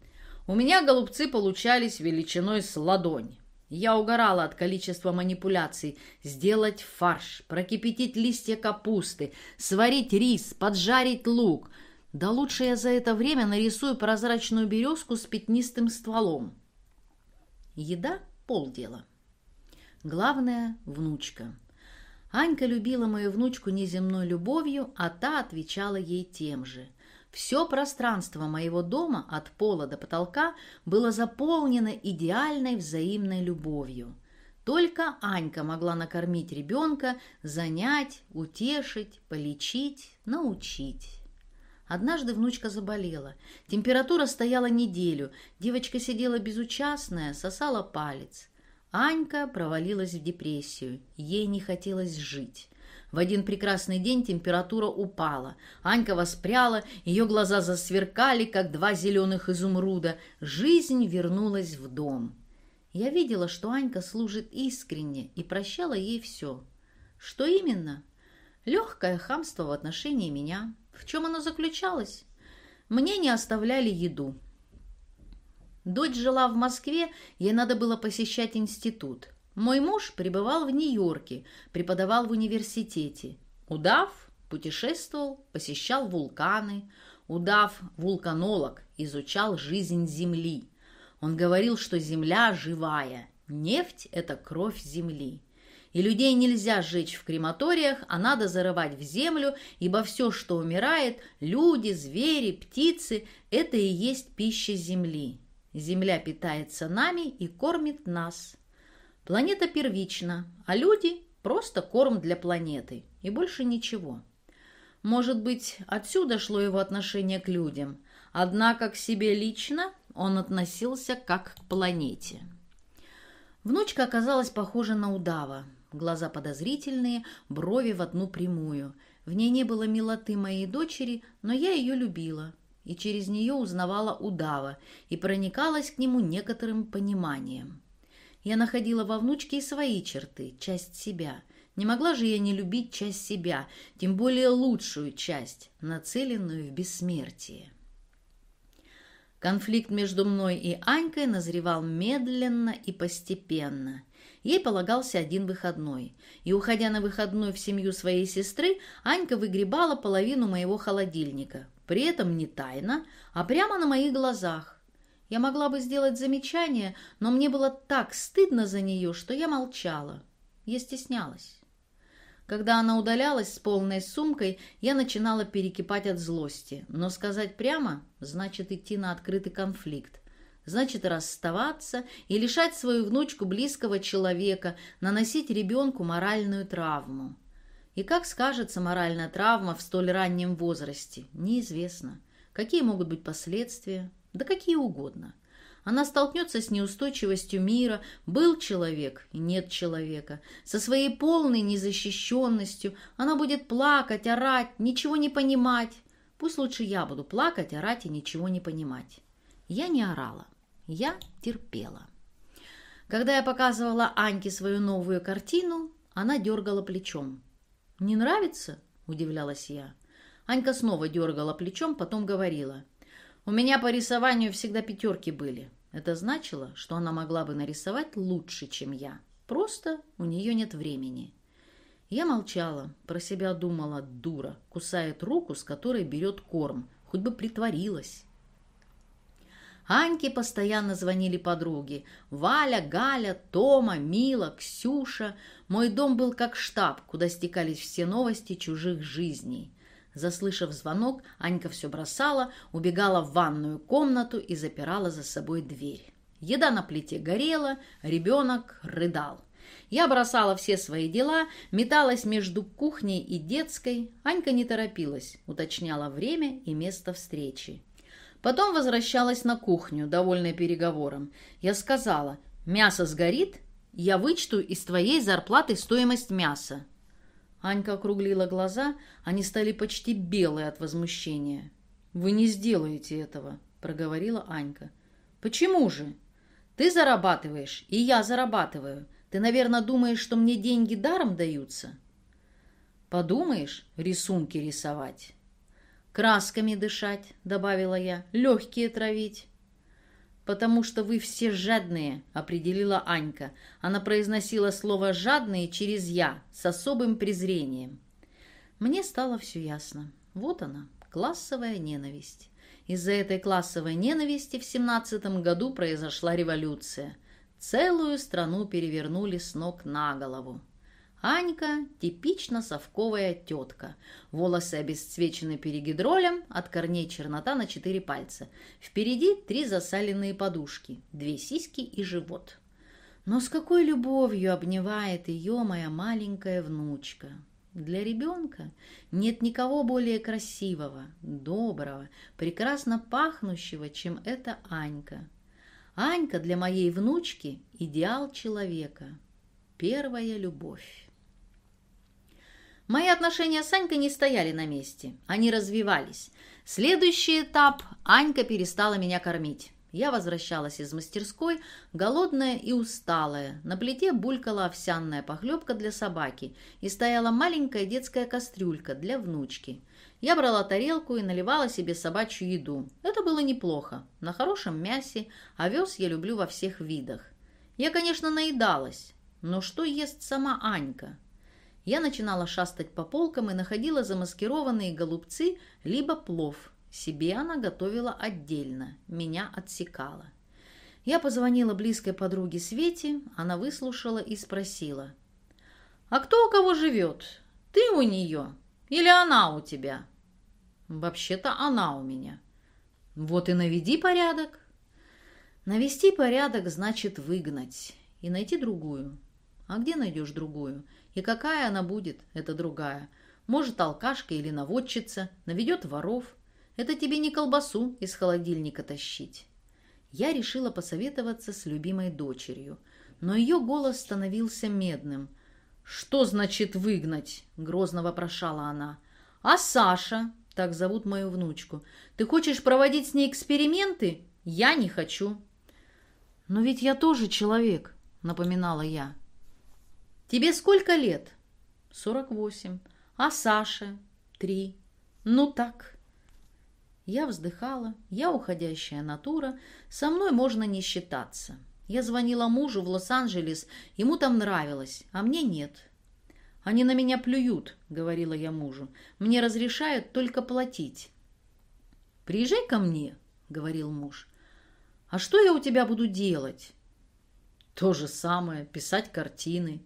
У меня голубцы получались величиной с ладонь. Я угорала от количества манипуляций. Сделать фарш, прокипятить листья капусты, сварить рис, поджарить лук. Да лучше я за это время нарисую прозрачную березку с пятнистым стволом. Еда – полдела. Главное – внучка. Анька любила мою внучку неземной любовью, а та отвечала ей тем же – все пространство моего дома от пола до потолка было заполнено идеальной взаимной любовью. Только Анька могла накормить ребенка, занять, утешить, полечить, научить. Однажды внучка заболела. Температура стояла неделю. Девочка сидела безучастная, сосала палец. Анька провалилась в депрессию. Ей не хотелось жить. В один прекрасный день температура упала. Анька воспряла, ее глаза засверкали, как два зеленых изумруда. Жизнь вернулась в дом. Я видела, что Анька служит искренне и прощала ей все. Что именно? Легкое хамство в отношении меня. В чем оно заключалось? Мне не оставляли еду. Дочь жила в Москве, ей надо было посещать институт. Мой муж пребывал в Нью-Йорке, преподавал в университете. Удав путешествовал, посещал вулканы. Удав – вулканолог, изучал жизнь Земли. Он говорил, что Земля живая, нефть – это кровь Земли. И людей нельзя сжечь в крематориях, а надо зарывать в землю, ибо все, что умирает – люди, звери, птицы – это и есть пища Земли. Земля питается нами и кормит нас. Планета первична, а люди – просто корм для планеты, и больше ничего. Может быть, отсюда шло его отношение к людям, однако к себе лично он относился как к планете. Внучка оказалась похожа на удава. Глаза подозрительные, брови в одну прямую. В ней не было милоты моей дочери, но я ее любила. И через нее узнавала удава и проникалась к нему некоторым пониманием. Я находила во внучке и свои черты, часть себя. Не могла же я не любить часть себя, тем более лучшую часть, нацеленную в бессмертие. Конфликт между мной и Анькой назревал медленно и постепенно. Ей полагался один выходной, и, уходя на выходной в семью своей сестры, Анька выгребала половину моего холодильника, при этом не тайно, а прямо на моих глазах. Я могла бы сделать замечание, но мне было так стыдно за нее, что я молчала. Я стеснялась. Когда она удалялась с полной сумкой, я начинала перекипать от злости. Но сказать прямо значит идти на открытый конфликт. Значит расставаться и лишать свою внучку близкого человека, наносить ребенку моральную травму. И как скажется моральная травма в столь раннем возрасте, неизвестно. Какие могут быть последствия? Да какие угодно. Она столкнется с неустойчивостью мира, был человек и нет человека. Со своей полной незащищенностью она будет плакать, орать, ничего не понимать. Пусть лучше я буду плакать, орать и ничего не понимать. Я не орала, я терпела. Когда я показывала Аньке свою новую картину, она дергала плечом. «Не нравится?» – удивлялась я. Анька снова дергала плечом, потом говорила – у меня по рисованию всегда пятерки были. Это значило, что она могла бы нарисовать лучше, чем я. Просто у нее нет времени. Я молчала, про себя думала, дура, кусает руку, с которой берет корм, хоть бы притворилась. Аньке постоянно звонили подруги. Валя, Галя, Тома, Мила, Ксюша. Мой дом был как штаб, куда стекались все новости чужих жизней. Заслышав звонок, Анька все бросала, убегала в ванную комнату и запирала за собой дверь. Еда на плите горела, ребенок рыдал. Я бросала все свои дела, металась между кухней и детской. Анька не торопилась, уточняла время и место встречи. Потом возвращалась на кухню, довольная переговором. Я сказала, мясо сгорит, я вычту из твоей зарплаты стоимость мяса. Анька округлила глаза, они стали почти белые от возмущения. «Вы не сделаете этого», — проговорила Анька. «Почему же? Ты зарабатываешь, и я зарабатываю. Ты, наверное, думаешь, что мне деньги даром даются?» «Подумаешь, рисунки рисовать». «Красками дышать», — добавила я, — «легкие травить». «Потому что вы все жадные», — определила Анька. Она произносила слово «жадные» через «я» с особым презрением. Мне стало все ясно. Вот она, классовая ненависть. Из-за этой классовой ненависти в семнадцатом году произошла революция. Целую страну перевернули с ног на голову. Анька – типично совковая тетка. Волосы обесцвечены перегидролем, от корней чернота на четыре пальца. Впереди три засаленные подушки, две сиськи и живот. Но с какой любовью обнимает ее моя маленькая внучка. Для ребенка нет никого более красивого, доброго, прекрасно пахнущего, чем эта Анька. Анька для моей внучки – идеал человека, первая любовь. Мои отношения с Анькой не стояли на месте, они развивались. Следующий этап – Анька перестала меня кормить. Я возвращалась из мастерской, голодная и усталая. На плите булькала овсяная похлебка для собаки и стояла маленькая детская кастрюлька для внучки. Я брала тарелку и наливала себе собачью еду. Это было неплохо. На хорошем мясе, овес я люблю во всех видах. Я, конечно, наедалась, но что ест сама Анька? Я начинала шастать по полкам и находила замаскированные голубцы, либо плов. Себе она готовила отдельно, меня отсекала. Я позвонила близкой подруге Свете, она выслушала и спросила. «А кто у кого живет? Ты у нее или она у тебя?» «Вообще-то она у меня». «Вот и наведи порядок». «Навести порядок значит выгнать и найти другую. А где найдешь другую? И какая она будет, эта другая? Может, алкашка или наводчица, наведет воров. Это тебе не колбасу из холодильника тащить. Я решила посоветоваться с любимой дочерью, но ее голос становился медным. «Что значит выгнать?» — грозно вопрошала она. «А Саша?» — так зовут мою внучку. «Ты хочешь проводить с ней эксперименты? Я не хочу». «Но ведь я тоже человек», — напоминала я. «Тебе сколько лет?» «Сорок восемь. А Саше?» «Три». «Ну так». Я вздыхала, я уходящая натура, со мной можно не считаться. Я звонила мужу в Лос-Анджелес, ему там нравилось, а мне нет. «Они на меня плюют», — говорила я мужу. «Мне разрешают только платить». «Приезжай ко мне», — говорил муж. «А что я у тебя буду делать?» «То же самое, писать картины».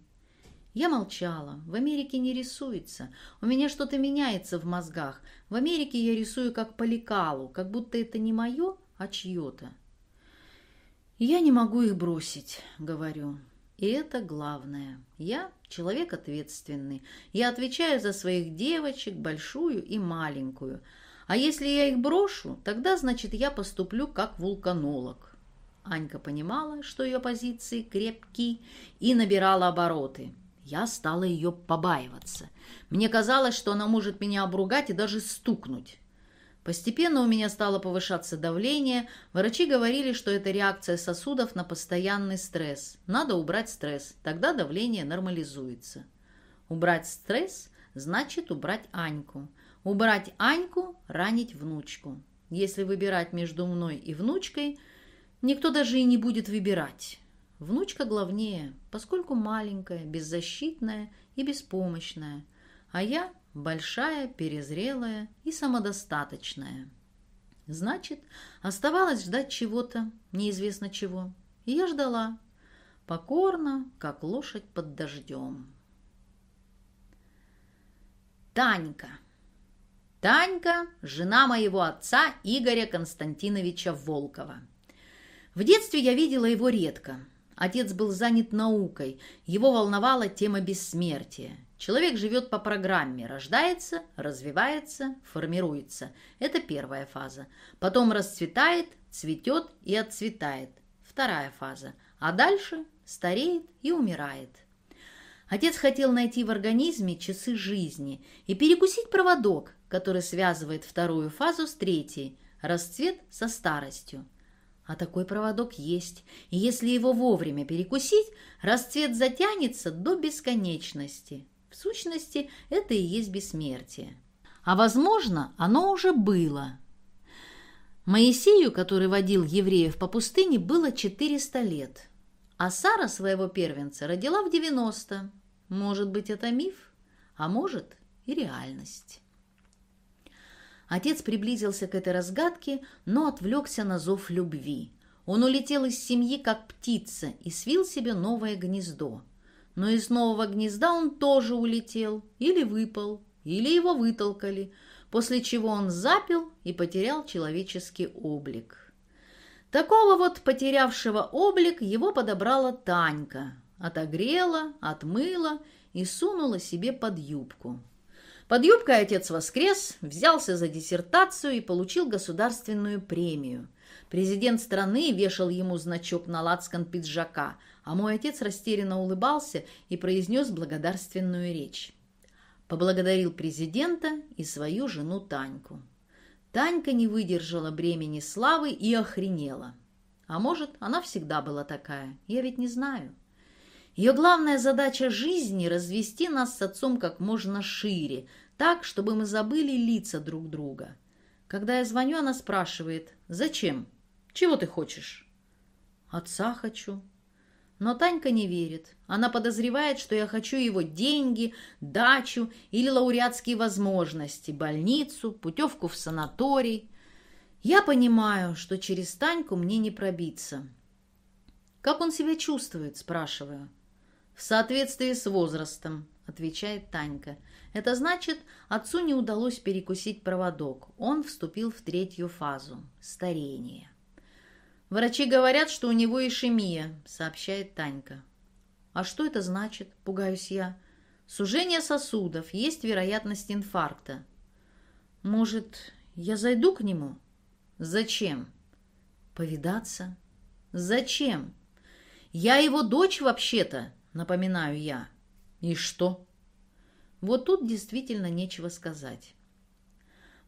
Я молчала. В Америке не рисуется. У меня что-то меняется в мозгах. В Америке я рисую как по лекалу, как будто это не мое, а чье-то. Я не могу их бросить, говорю. И это главное. Я человек ответственный. Я отвечаю за своих девочек, большую и маленькую. А если я их брошу, тогда, значит, я поступлю как вулканолог. Анька понимала, что ее позиции крепки, и набирала обороты. Я стала ее побаиваться. Мне казалось, что она может меня обругать и даже стукнуть. Постепенно у меня стало повышаться давление. Врачи говорили, что это реакция сосудов на постоянный стресс. Надо убрать стресс, тогда давление нормализуется. Убрать стресс значит убрать Аньку. Убрать Аньку – ранить внучку. Если выбирать между мной и внучкой, никто даже и не будет выбирать. Внучка главнее, поскольку маленькая, беззащитная и беспомощная, а я большая, перезрелая и самодостаточная. Значит, оставалось ждать чего-то, неизвестно чего. И я ждала, покорно, как лошадь под дождем. Танька. Танька – жена моего отца Игоря Константиновича Волкова. В детстве я видела его редко – Отец был занят наукой, его волновала тема бессмертия. Человек живет по программе, рождается, развивается, формируется. Это первая фаза. Потом расцветает, цветет и отцветает. Вторая фаза. А дальше стареет и умирает. Отец хотел найти в организме часы жизни и перекусить проводок, который связывает вторую фазу с третьей – расцвет со старостью. А такой проводок есть, и если его вовремя перекусить, расцвет затянется до бесконечности. В сущности, это и есть бессмертие. А возможно, оно уже было. Моисею, который водил евреев по пустыне, было 400 лет, а Сара своего первенца родила в 90. Может быть, это миф, а может и реальность. Отец приблизился к этой разгадке, но отвлекся на зов любви. Он улетел из семьи, как птица, и свил себе новое гнездо. Но из нового гнезда он тоже улетел, или выпал, или его вытолкали, после чего он запил и потерял человеческий облик. Такого вот потерявшего облик его подобрала Танька, отогрела, отмыла и сунула себе под юбку. Под юбкой отец воскрес, взялся за диссертацию и получил государственную премию. Президент страны вешал ему значок на лацкан пиджака, а мой отец растерянно улыбался и произнес благодарственную речь. Поблагодарил президента и свою жену Таньку. Танька не выдержала бремени славы и охренела. А может, она всегда была такая, я ведь не знаю. Ее главная задача жизни – развести нас с отцом как можно шире, так, чтобы мы забыли лица друг друга. Когда я звоню, она спрашивает «Зачем? Чего ты хочешь?» «Отца хочу». Но Танька не верит. Она подозревает, что я хочу его деньги, дачу или лауреатские возможности, больницу, путевку в санаторий. Я понимаю, что через Таньку мне не пробиться. «Как он себя чувствует?» – спрашиваю. «В соответствии с возрастом», — отвечает Танька. «Это значит, отцу не удалось перекусить проводок. Он вступил в третью фазу — старение». «Врачи говорят, что у него ишемия», — сообщает Танька. «А что это значит?» — пугаюсь я. «Сужение сосудов, есть вероятность инфаркта». «Может, я зайду к нему?» «Зачем?» «Повидаться? Зачем? Я его дочь вообще-то, напоминаю я. И что?» Вот тут действительно нечего сказать.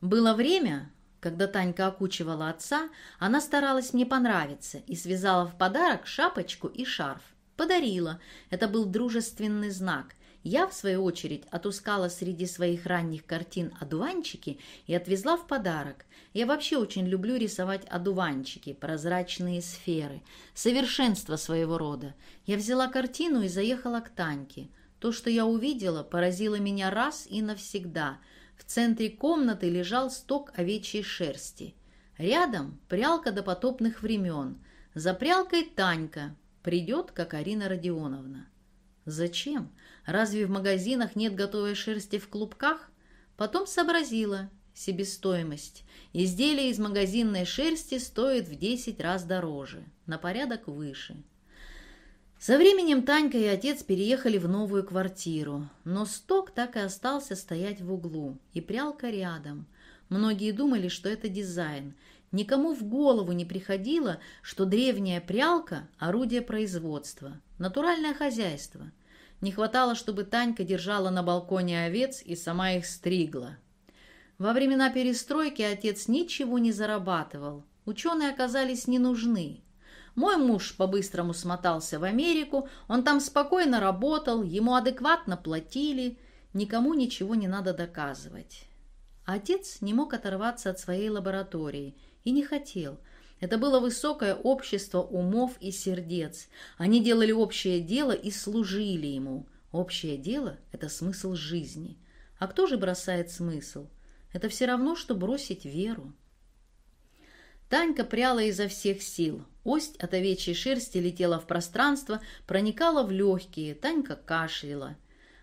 Было время, когда Танька окучивала отца, она старалась мне понравиться и связала в подарок шапочку и шарф. Подарила. Это был дружественный знак. Я, в свою очередь, отускала среди своих ранних картин одуванчики и отвезла в подарок. Я вообще очень люблю рисовать одуванчики, прозрачные сферы, совершенство своего рода. Я взяла картину и заехала к Таньке. То, что я увидела, поразило меня раз и навсегда – в центре комнаты лежал сток овечьей шерсти. Рядом прялка до потопных времен. За прялкой Танька. Придет, как Арина Родионовна. Зачем? Разве в магазинах нет готовой шерсти в клубках? Потом сообразила себестоимость. Изделие из магазинной шерсти стоит в 10 раз дороже, на порядок выше. Со временем Танька и отец переехали в новую квартиру, но сток так и остался стоять в углу, и прялка рядом. Многие думали, что это дизайн. Никому в голову не приходило, что древняя прялка – орудие производства, натуральное хозяйство. Не хватало, чтобы Танька держала на балконе овец и сама их стригла. Во времена перестройки отец ничего не зарабатывал. Ученые оказались не нужны. Мой муж по-быстрому смотался в Америку, он там спокойно работал, ему адекватно платили, никому ничего не надо доказывать. Отец не мог оторваться от своей лаборатории и не хотел. Это было высокое общество умов и сердец. Они делали общее дело и служили ему. Общее дело – это смысл жизни. А кто же бросает смысл? Это все равно, что бросить веру. Танька пряла изо всех сил. Ость от овечьей шерсти летела в пространство, проникала в легкие. Танька кашляла.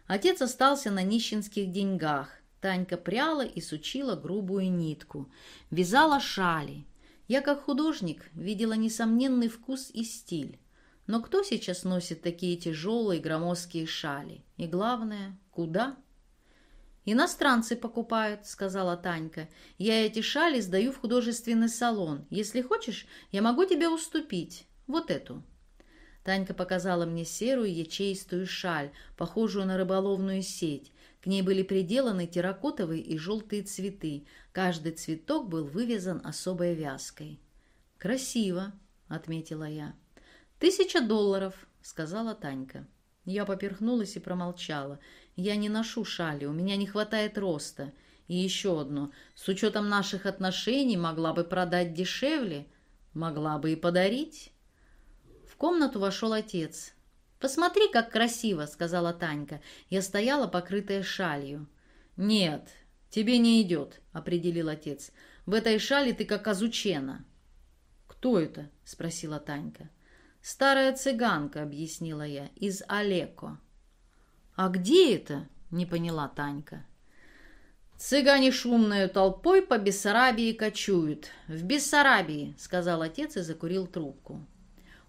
Отец остался на нищенских деньгах. Танька пряла и сучила грубую нитку. Вязала шали. Я, как художник, видела несомненный вкус и стиль. Но кто сейчас носит такие тяжелые громоздкие шали? И главное, куда? «Иностранцы покупают», — сказала Танька. «Я эти шали сдаю в художественный салон. Если хочешь, я могу тебе уступить. Вот эту». Танька показала мне серую ячеистую шаль, похожую на рыболовную сеть. Ней были приделаны терракотовые и желтые цветы. Каждый цветок был вывязан особой вязкой. «Красиво», — отметила я. «Тысяча долларов», — сказала Танька. Я поперхнулась и промолчала. Я не ношу шали, у меня не хватает роста. И еще одно. С учетом наших отношений могла бы продать дешевле, могла бы и подарить. В комнату вошел отец. «Посмотри, как красиво!» — сказала Танька. Я стояла, покрытая шалью. «Нет, тебе не идет», — определил отец. «В этой шали ты как азучена». «Кто это?» — спросила Танька. «Старая цыганка», — объяснила я, — «из Олеко». «А где это?» — не поняла Танька. «Цыгане шумной толпой по Бессарабии кочуют. В Бессарабии», — сказал отец и закурил трубку.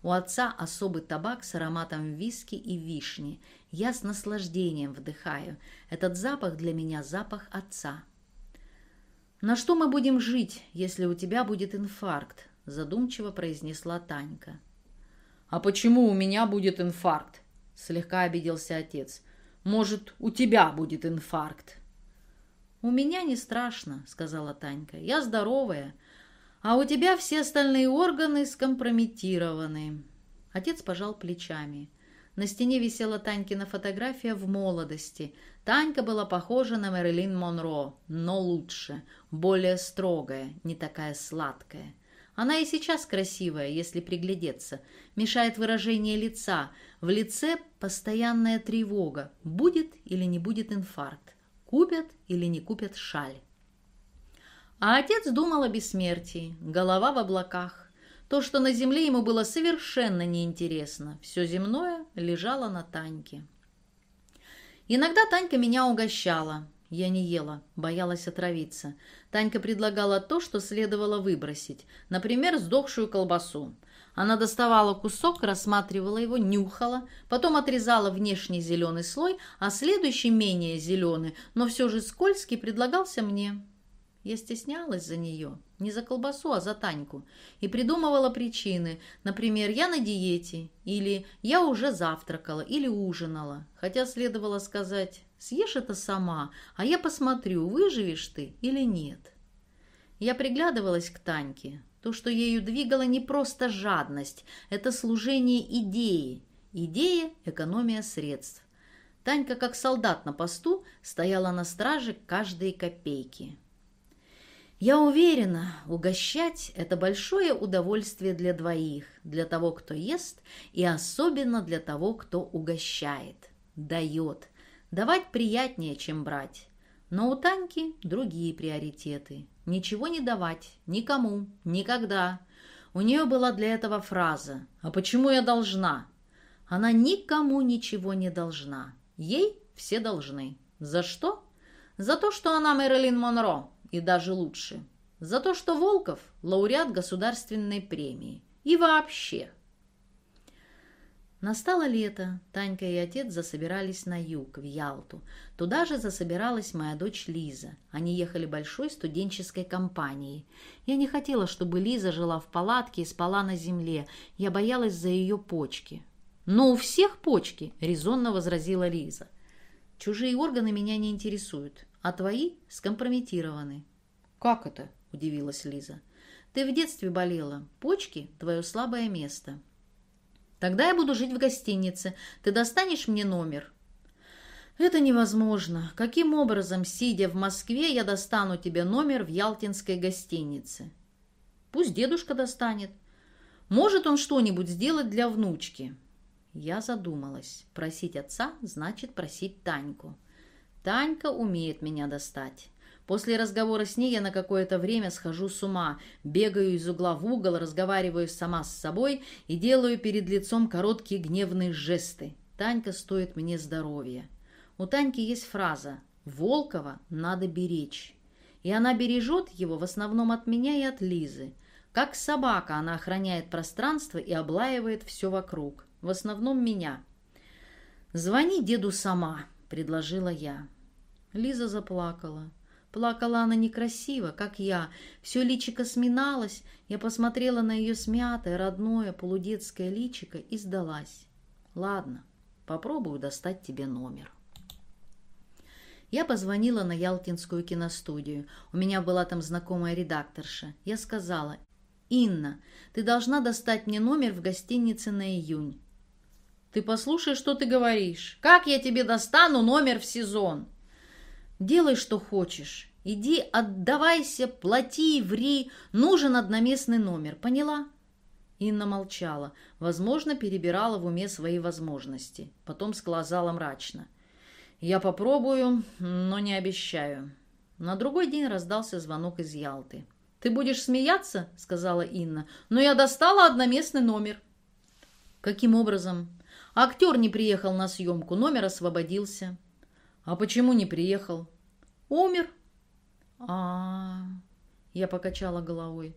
У отца особый табак с ароматом виски и вишни. Я с наслаждением вдыхаю. Этот запах для меня запах отца. «На что мы будем жить, если у тебя будет инфаркт?» задумчиво произнесла Танька. «А почему у меня будет инфаркт?» — слегка обиделся отец. «Может, у тебя будет инфаркт?» «У меня не страшно», — сказала Танька. «Я здоровая, а у тебя все остальные органы скомпрометированы». Отец пожал плечами. На стене висела Танькина фотография в молодости. Танька была похожа на Мэрилин Монро, но лучше, более строгая, не такая сладкая. Она и сейчас красивая, если приглядеться. Мешает выражение лица. В лице постоянная тревога. Будет или не будет инфаркт. Купят или не купят шаль. А отец думал о бессмертии. Голова в облаках. То, что на земле ему было совершенно неинтересно. Все земное лежало на Таньке. Иногда Танька меня угощала. Я не ела, боялась отравиться. Танька предлагала то, что следовало выбросить. Например, сдохшую колбасу. Она доставала кусок, рассматривала его, нюхала, потом отрезала внешний зеленый слой, а следующий менее зеленый, но все же скользкий, предлагался мне. Я стеснялась за нее. не за колбасу, а за Таньку, и придумывала причины. Например, «я на диете» или «я уже завтракала» или «ужинала». Хотя следовало сказать «съешь это сама, а я посмотрю, выживешь ты или нет». Я приглядывалась к Таньке. То, что ею двигало, не просто жадность, это служение идеи. Идея – экономия средств. Танька, как солдат на посту, стояла на страже каждой копейки. Я уверена, угощать – это большое удовольствие для двоих, для того, кто ест, и особенно для того, кто угощает, дает. Давать приятнее, чем брать. Но у Таньки другие приоритеты. Ничего не давать, никому, никогда. У нее была для этого фраза «А почему я должна?» Она никому ничего не должна. Ей все должны. За что? За то, что она Мэрилин Монро, и даже лучше. За то, что Волков – лауреат государственной премии. И вообще. Настало лето. Танька и отец засобирались на юг, в Ялту. Туда же засобиралась моя дочь Лиза. Они ехали большой студенческой компанией. Я не хотела, чтобы Лиза жила в палатке и спала на земле. Я боялась за ее почки. «Но у всех почки», — резонно возразила Лиза. «Чужие органы меня не интересуют, а твои скомпрометированы». «Как это?» — удивилась Лиза. «Ты в детстве болела. Почки — твое слабое место». «Тогда я буду жить в гостинице. Ты достанешь мне номер?» «Это невозможно. Каким образом, сидя в Москве, я достану тебе номер в Ялтинской гостинице?» «Пусть дедушка достанет. Может он что-нибудь сделать для внучки?» Я задумалась. Просить отца значит просить Таньку. Танька умеет меня достать. После разговора с ней я на какое-то время схожу с ума, бегаю из угла в угол, разговариваю сама с собой и делаю перед лицом короткие гневные жесты. Танька стоит мне здоровья. У Таньки есть фраза «Волкова надо беречь». И она бережет его в основном от меня и от Лизы. Как собака она охраняет пространство и облаивает все вокруг в основном меня. «Звони деду сама», — предложила я. Лиза заплакала. Плакала она некрасиво, как я. Все личико сминалось. Я посмотрела на ее смятое, родное, полудетское личико и сдалась. «Ладно, попробую достать тебе номер». Я позвонила на Ялтинскую киностудию. У меня была там знакомая редакторша. Я сказала, «Инна, ты должна достать мне номер в гостинице на июнь. Ты послушай, что ты говоришь. Как я тебе достану номер в сезон? Делай, что хочешь. Иди, отдавайся, плати, ври. Нужен одноместный номер. Поняла? Инна молчала. Возможно, перебирала в уме свои возможности. Потом сказала мрачно. «Я попробую, но не обещаю». На другой день раздался звонок из Ялты. «Ты будешь смеяться?» — сказала Инна. «Но я достала одноместный номер». «Каким образом?» Актер не приехал на съемку, номер освободился. А почему не приехал? Умер. А, -а, а Я покачала головой.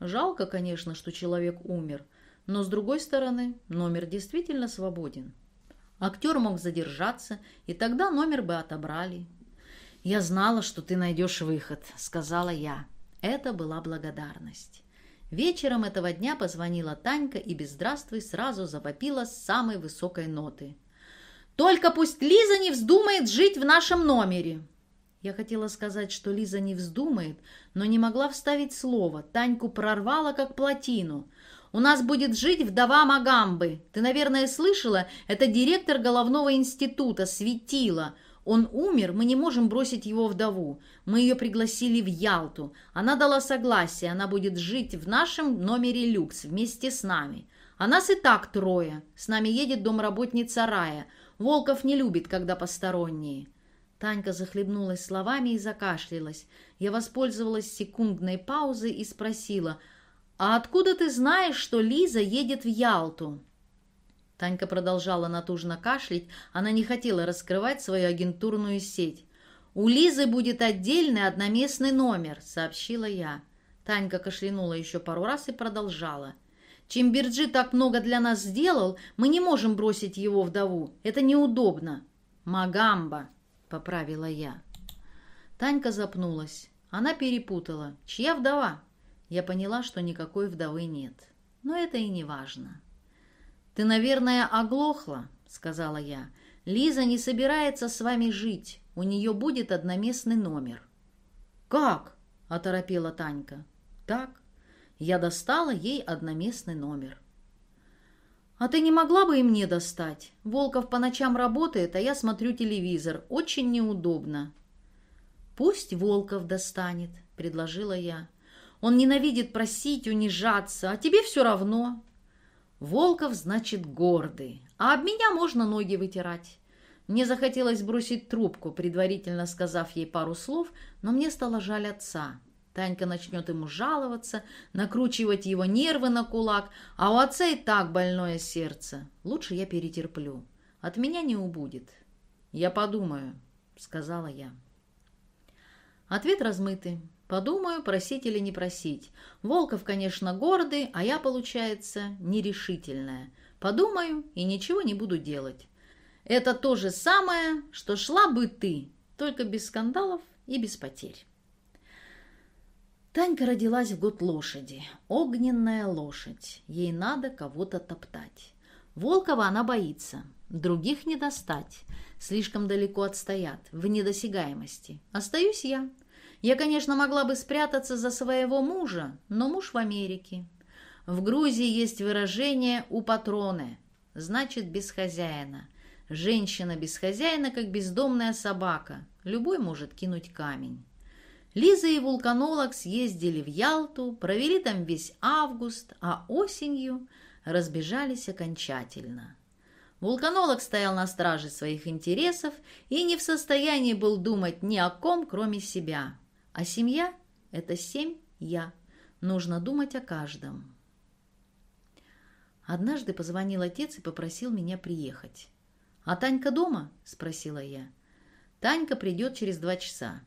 Жалко, конечно, что человек умер, но, с другой стороны, номер действительно свободен. Актер мог задержаться, и тогда номер бы отобрали. «Я знала, что ты найдешь выход», — сказала я. Это была благодарность. Вечером этого дня позвонила Танька и без здравствуй сразу завопила с самой высокой ноты. «Только пусть Лиза не вздумает жить в нашем номере!» Я хотела сказать, что Лиза не вздумает, но не могла вставить слово. Таньку прорвала, как плотину. «У нас будет жить вдова Магамбы. Ты, наверное, слышала? Это директор головного института, светила. Он умер, мы не можем бросить его вдову. Мы ее пригласили в Ялту. Она дала согласие, она будет жить в нашем номере люкс вместе с нами. А нас и так трое. С нами едет домработница Рая. Волков не любит, когда посторонние». Танька захлебнулась словами и закашлялась. Я воспользовалась секундной паузой и спросила, «А откуда ты знаешь, что Лиза едет в Ялту?» Танька продолжала натужно кашлять, она не хотела раскрывать свою агентурную сеть. «У Лизы будет отдельный одноместный номер», — сообщила я. Танька кашлянула еще пару раз и продолжала. «Чимберджи так много для нас сделал, мы не можем бросить его вдову. Это неудобно». «Магамба», — поправила я. Танька запнулась. Она перепутала. «Чья вдова?» Я поняла, что никакой вдовы нет. Но это и не важно. «Ты, наверное, оглохла», — сказала я. «Лиза не собирается с вами жить. У нее будет одноместный номер». «Как?» — оторопела Танька. «Так». Я достала ей одноместный номер. «А ты не могла бы и мне достать? Волков по ночам работает, а я смотрю телевизор. Очень неудобно». «Пусть Волков достанет», — предложила я. «Он ненавидит просить, унижаться, а тебе все равно». «Волков, значит, гордый, а об меня можно ноги вытирать». Мне захотелось бросить трубку, предварительно сказав ей пару слов, но мне стало жаль отца. Танька начнет ему жаловаться, накручивать его нервы на кулак, а у отца и так больное сердце. Лучше я перетерплю. От меня не убудет. Я подумаю, сказала я. Ответ размытый. Подумаю, просить или не просить. Волков, конечно, гордый, а я, получается, нерешительная. Подумаю и ничего не буду делать. Это то же самое, что шла бы ты, только без скандалов и без потерь. Танька родилась в год лошади. Огненная лошадь. Ей надо кого-то топтать. Волкова она боится. Других не достать. Слишком далеко отстоят, в недосягаемости. Остаюсь я. Я, конечно, могла бы спрятаться за своего мужа, но муж в Америке. В Грузии есть выражение «у патроны», значит, без хозяина. Женщина без хозяина, как бездомная собака. Любой может кинуть камень. Лиза и вулканолог съездили в Ялту, провели там весь август, а осенью разбежались окончательно. Вулканолог стоял на страже своих интересов и не в состоянии был думать ни о ком, кроме себя. А семья – это семь «я». Нужно думать о каждом. Однажды позвонил отец и попросил меня приехать. «А Танька дома?» – спросила я. «Танька придет через два часа.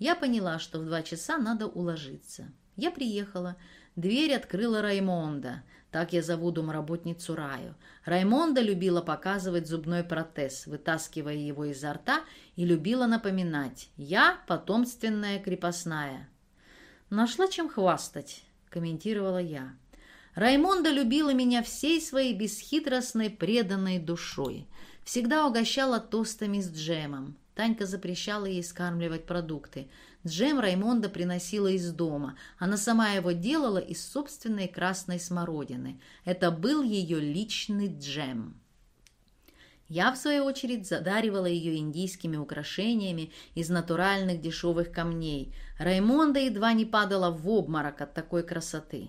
Я поняла, что в два часа надо уложиться. Я приехала. Дверь открыла Раймонда. Так я зову домработницу Раю. Раймонда любила показывать зубной протез, вытаскивая его изо рта, и любила напоминать «Я потомственная крепостная». «Нашла чем хвастать», — комментировала я. Раймонда любила меня всей своей бесхитростной, преданной душой. Всегда угощала тостами с джемом. Танька запрещала ей скармливать продукты. Джем Раймонда приносила из дома. Она сама его делала из собственной красной смородины. Это был ее личный джем. Я, в свою очередь, задаривала ее индийскими украшениями из натуральных дешевых камней. Раймонда едва не падала в обморок от такой красоты.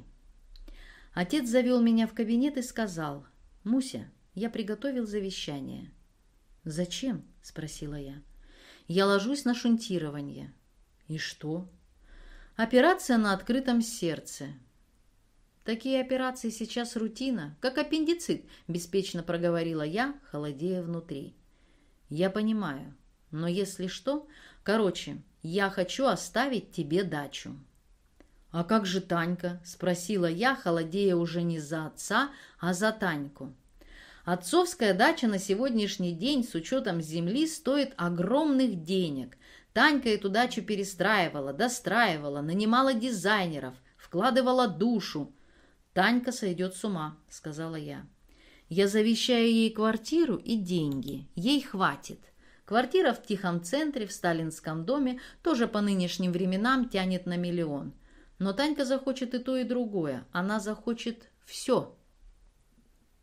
Отец завел меня в кабинет и сказал, «Муся, я приготовил завещание». «Зачем?» – спросила я. Я ложусь на шунтирование. И что? Операция на открытом сердце. Такие операции сейчас рутина, как аппендицит, беспечно проговорила я, холодея внутри. Я понимаю, но если что... Короче, я хочу оставить тебе дачу. «А как же Танька?» – спросила я, холодея уже не за отца, а за Таньку. Отцовская дача на сегодняшний день с учетом земли стоит огромных денег. Танька эту дачу перестраивала, достраивала, нанимала дизайнеров, вкладывала душу. «Танька сойдет с ума», — сказала я. «Я завещаю ей квартиру и деньги. Ей хватит». Квартира в тихом центре, в сталинском доме, тоже по нынешним временам тянет на миллион. Но Танька захочет и то, и другое. Она захочет все.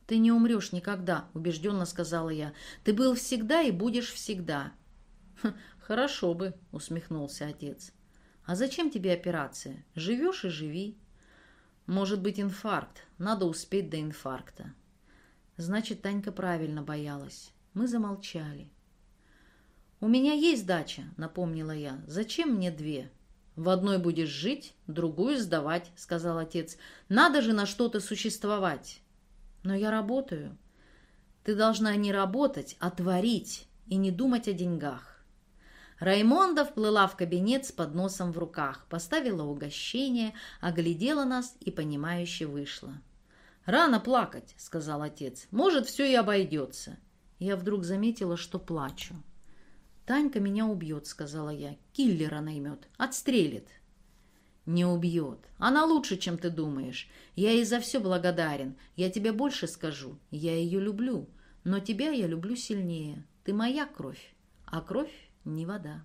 «Ты не умрешь никогда», — убежденно сказала я. «Ты был всегда и будешь всегда». «Хорошо бы», — усмехнулся отец. «А зачем тебе операция? Живешь и живи». «Может быть, инфаркт. Надо успеть до инфаркта». Значит, Танька правильно боялась. Мы замолчали. «У меня есть дача», — напомнила я. «Зачем мне две?» «В одной будешь жить, другую сдавать», — сказал отец. «Надо же на что-то существовать». Но я работаю. Ты должна не работать, а творить и не думать о деньгах. Раймонда вплыла в кабинет с подносом в руках, поставила угощение, оглядела нас и, понимающе вышла. «Рано плакать», — сказал отец. «Может, все и обойдется». Я вдруг заметила, что плачу. «Танька меня убьет», — сказала я. «Киллера наймет. Отстрелит». Не убьет. Она лучше, чем ты думаешь. Я ей за все благодарен. Я тебе больше скажу. Я ее люблю. Но тебя я люблю сильнее. Ты моя кровь. А кровь не вода.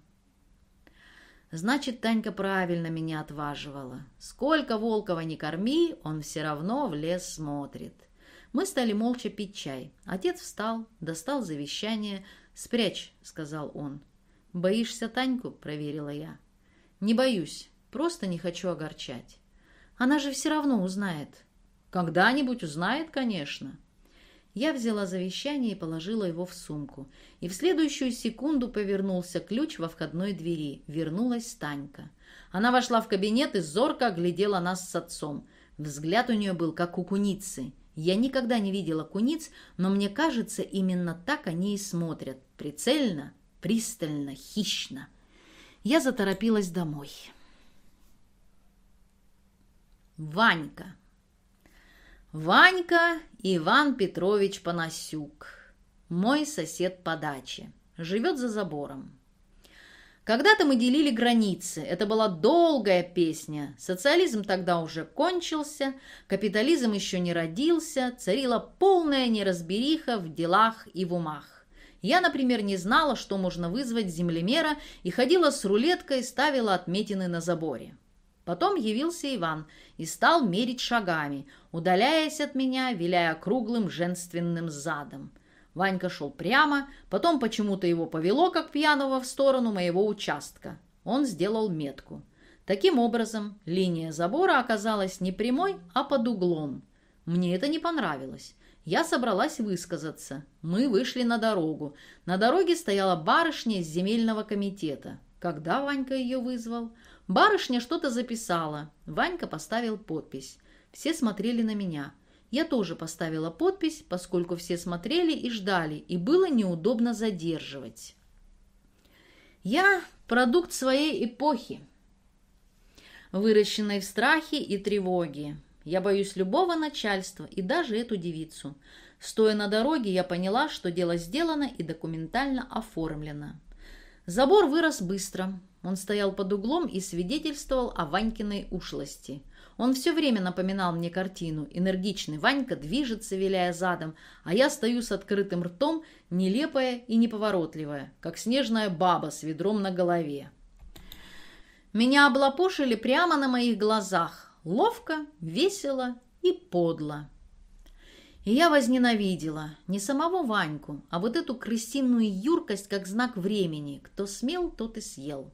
Значит, Танька правильно меня отваживала. Сколько Волкова не корми, он все равно в лес смотрит. Мы стали молча пить чай. Отец встал, достал завещание. «Спрячь», — сказал он. «Боишься Таньку?» — проверила я. «Не боюсь. Просто не хочу огорчать. Она же все равно узнает. Когда-нибудь узнает, конечно. Я взяла завещание и положила его в сумку. И в следующую секунду повернулся ключ во входной двери. Вернулась Танька. Она вошла в кабинет и зорко оглядела нас с отцом. Взгляд у нее был, как у куницы. Я никогда не видела куниц, но мне кажется, именно так они и смотрят. Прицельно, пристально, хищно. Я заторопилась домой. Ванька. Ванька Иван Петрович Панасюк. Мой сосед по даче. Живет за забором. Когда-то мы делили границы. Это была долгая песня. Социализм тогда уже кончился, капитализм еще не родился, царила полная неразбериха в делах и в умах. Я, например, не знала, что можно вызвать землемера, и ходила с рулеткой, ставила отметины на заборе. Потом явился Иван и стал мерить шагами, удаляясь от меня, виляя круглым женственным задом. Ванька шел прямо, потом почему-то его повело, как пьяного, в сторону моего участка. Он сделал метку. Таким образом, линия забора оказалась не прямой, а под углом. Мне это не понравилось. Я собралась высказаться. Мы вышли на дорогу. На дороге стояла барышня из земельного комитета. Когда Ванька ее вызвал? Барышня что-то записала. Ванька поставил подпись. Все смотрели на меня. Я тоже поставила подпись, поскольку все смотрели и ждали, и было неудобно задерживать. Я продукт своей эпохи, выращенной в страхе и тревоге. Я боюсь любого начальства и даже эту девицу. Стоя на дороге, я поняла, что дело сделано и документально оформлено. Забор вырос быстро. Он стоял под углом и свидетельствовал о Ванькиной ушлости. Он все время напоминал мне картину. Энергичный Ванька движется, виляя задом, а я стою с открытым ртом, нелепая и неповоротливая, как снежная баба с ведром на голове. Меня облапошили прямо на моих глазах. Ловко, весело и подло. И я возненавидела не самого Ваньку, а вот эту крысиную юркость как знак времени. Кто смел, тот и съел.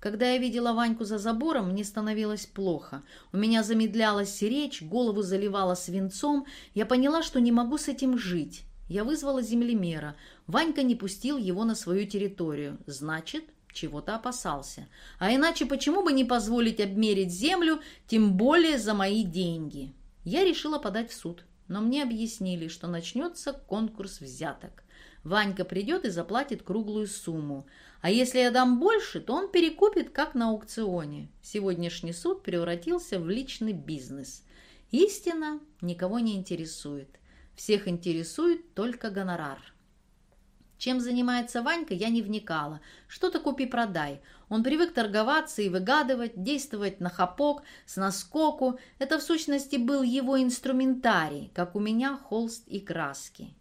Когда я видела Ваньку за забором, мне становилось плохо. У меня замедлялась речь, голову заливала свинцом. Я поняла, что не могу с этим жить. Я вызвала землемера. Ванька не пустил его на свою территорию. Значит, чего-то опасался. А иначе почему бы не позволить обмерить землю, тем более за мои деньги? Я решила подать в суд, но мне объяснили, что начнется конкурс взяток. Ванька придет и заплатит круглую сумму. А если я дам больше, то он перекупит, как на аукционе. Сегодняшний суд превратился в личный бизнес. Истина никого не интересует. Всех интересует только гонорар. Чем занимается Ванька, я не вникала. Что-то купи-продай. Он привык торговаться и выгадывать, действовать на хапок, с наскоку. Это в сущности был его инструментарий, как у меня холст и краски.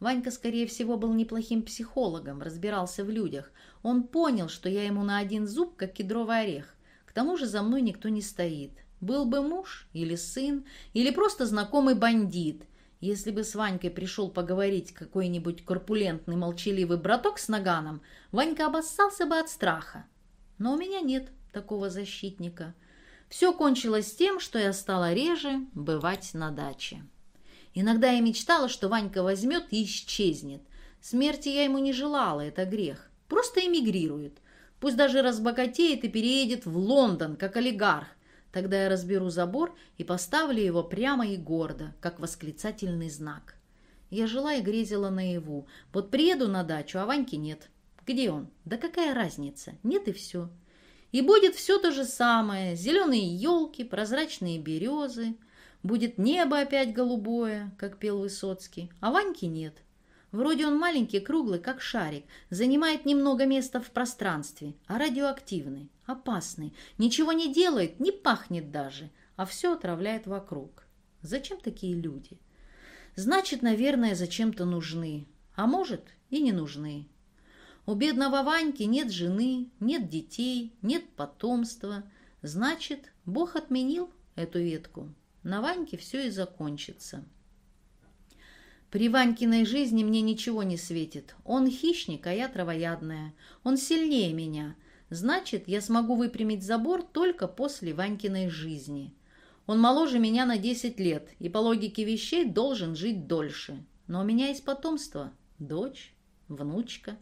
Ванька, скорее всего, был неплохим психологом, разбирался в людях. Он понял, что я ему на один зуб, как кедровый орех. К тому же за мной никто не стоит. Был бы муж или сын, или просто знакомый бандит. Если бы с Ванькой пришел поговорить какой-нибудь корпулентный молчаливый браток с наганом, Ванька обоссался бы от страха. Но у меня нет такого защитника. Все кончилось тем, что я стала реже бывать на даче. Иногда я мечтала, что Ванька возьмет и исчезнет. Смерти я ему не желала, это грех. Просто эмигрирует. Пусть даже разбогатеет и переедет в Лондон, как олигарх. Тогда я разберу забор и поставлю его прямо и гордо, как восклицательный знак. Я жила и грезила наяву. Вот приеду на дачу, а Ваньки нет. Где он? Да какая разница? Нет и все. И будет все то же самое. Зеленые елки, прозрачные березы – Будет небо опять голубое, как пел Высоцкий, а Ваньки нет. Вроде он маленький, круглый, как шарик, занимает немного места в пространстве, а радиоактивный, опасный, ничего не делает, не пахнет даже, а все отравляет вокруг. Зачем такие люди? Значит, наверное, зачем-то нужны, а может и не нужны. У бедного Ваньки нет жены, нет детей, нет потомства. Значит, Бог отменил эту ветку. На Ваньке все и закончится. При Ванькиной жизни мне ничего не светит. Он хищник, а я травоядная. Он сильнее меня. Значит, я смогу выпрямить забор только после Ванькиной жизни. Он моложе меня на 10 лет и по логике вещей должен жить дольше. Но у меня есть потомство. Дочь, внучка.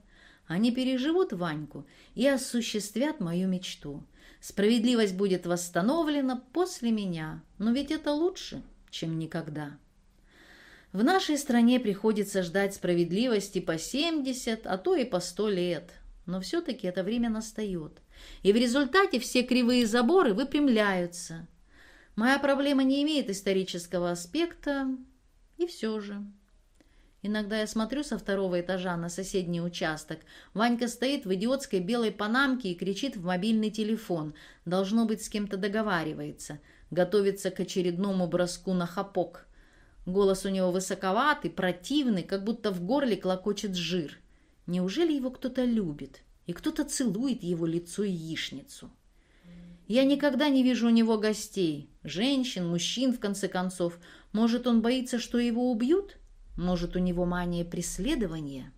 Они переживут Ваньку и осуществят мою мечту. Справедливость будет восстановлена после меня. Но ведь это лучше, чем никогда. В нашей стране приходится ждать справедливости по 70, а то и по 100 лет. Но все-таки это время настает. И в результате все кривые заборы выпрямляются. Моя проблема не имеет исторического аспекта, и все же. Иногда я смотрю со второго этажа на соседний участок. Ванька стоит в идиотской белой панамке и кричит в мобильный телефон. Должно быть, с кем-то договаривается. Готовится к очередному броску на хапок. Голос у него высоковатый, противный, как будто в горле клокочет жир. Неужели его кто-то любит? И кто-то целует его лицо и яичницу? Я никогда не вижу у него гостей. Женщин, мужчин, в конце концов. Может, он боится, что его убьют? Может, у него мания преследования?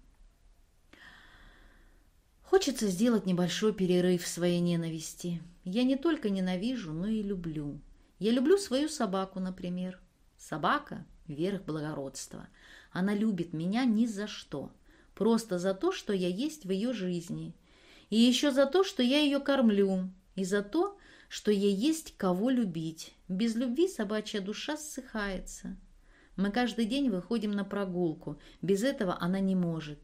Хочется сделать небольшой перерыв в своей ненависти. Я не только ненавижу, но и люблю. Я люблю свою собаку, например. Собака верх благородства. Она любит меня ни за что. Просто за то, что я есть в ее жизни. И еще за то, что я ее кормлю. И за то, что ей есть кого любить. Без любви собачья душа ссыхается. Мы каждый день выходим на прогулку. Без этого она не может.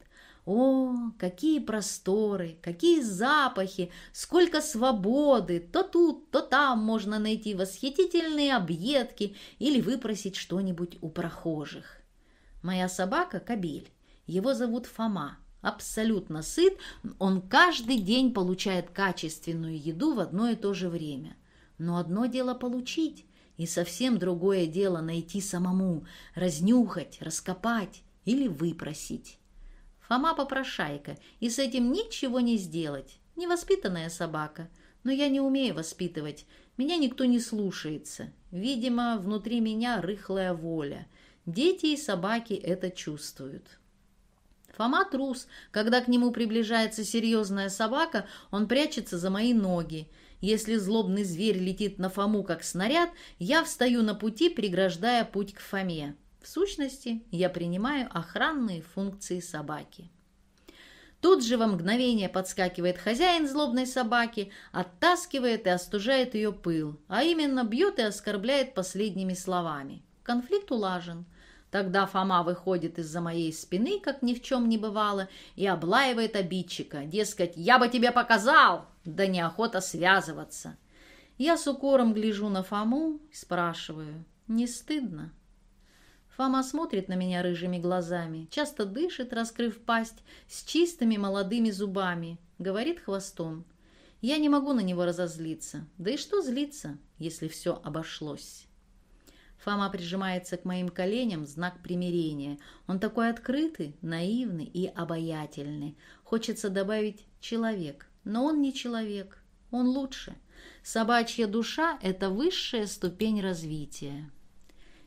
О, какие просторы, какие запахи, сколько свободы! То тут, то там можно найти восхитительные объедки или выпросить что-нибудь у прохожих. Моя собака – Кабель. Его зовут Фома. Абсолютно сыт, он каждый день получает качественную еду в одно и то же время. Но одно дело получить, и совсем другое дело найти самому, разнюхать, раскопать или выпросить. Фома попрошайка, и с этим ничего не сделать. Невоспитанная собака. Но я не умею воспитывать. Меня никто не слушается. Видимо, внутри меня рыхлая воля. Дети и собаки это чувствуют. Фома трус. Когда к нему приближается серьезная собака, он прячется за мои ноги. Если злобный зверь летит на Фому как снаряд, я встаю на пути, преграждая путь к Фоме. В сущности, я принимаю охранные функции собаки. Тут же во мгновение подскакивает хозяин злобной собаки, оттаскивает и остужает ее пыл, а именно бьет и оскорбляет последними словами. Конфликт улажен. Тогда Фома выходит из-за моей спины, как ни в чем не бывало, и облаивает обидчика. Дескать, я бы тебе показал! Да неохота связываться. Я с укором гляжу на Фому и спрашиваю, не стыдно? Фома смотрит на меня рыжими глазами, часто дышит, раскрыв пасть, с чистыми молодыми зубами, говорит хвостом. Я не могу на него разозлиться. Да и что злиться, если все обошлось? Фома прижимается к моим коленям, знак примирения. Он такой открытый, наивный и обаятельный. Хочется добавить «человек», но он не человек, он лучше. Собачья душа – это высшая ступень развития.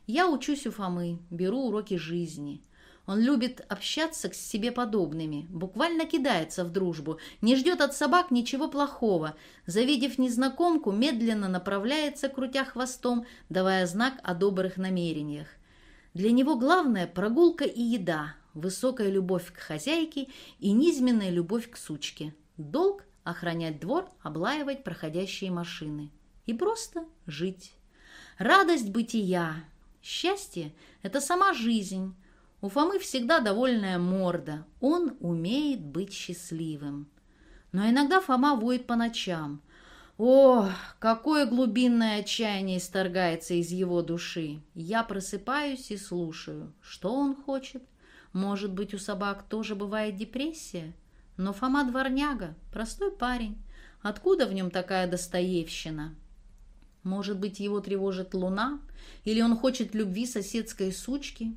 Я учусь у Фомы, беру уроки жизни. Он любит общаться с себе подобными, буквально кидается в дружбу, не ждет от собак ничего плохого. Завидев незнакомку, медленно направляется, крутя хвостом, давая знак о добрых намерениях. Для него главное – прогулка и еда, высокая любовь к хозяйке и низменная любовь к сучке. Долг – охранять двор, облаивать проходящие машины. И просто жить. Радость бытия, Счастье – это сама жизнь. У Фомы всегда довольная морда. Он умеет быть счастливым. Но иногда Фома воет по ночам. О, какое глубинное отчаяние исторгается из его души. Я просыпаюсь и слушаю, что он хочет. Может быть, у собак тоже бывает депрессия? Но Фома дворняга, простой парень. Откуда в нем такая достоевщина? Может быть, его тревожит луна? Или он хочет любви соседской сучки?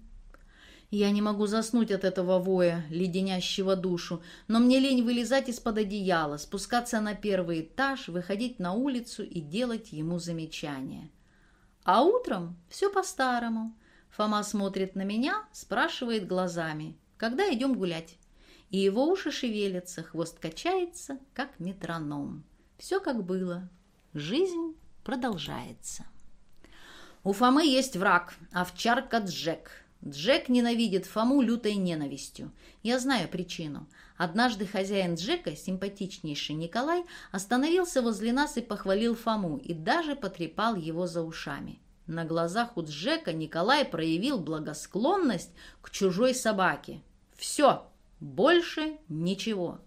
Я не могу заснуть от этого воя, леденящего душу, но мне лень вылезать из-под одеяла, спускаться на первый этаж, выходить на улицу и делать ему замечания. А утром все по-старому. Фома смотрит на меня, спрашивает глазами, когда идем гулять. И его уши шевелятся, хвост качается, как метроном. Все как было. Жизнь продолжается. У Фомы есть враг, овчарка Джек. Джек ненавидит Фому лютой ненавистью. Я знаю причину. Однажды хозяин Джека, симпатичнейший Николай, остановился возле нас и похвалил Фому, и даже потрепал его за ушами. На глазах у Джека Николай проявил благосклонность к чужой собаке. Все, больше ничего.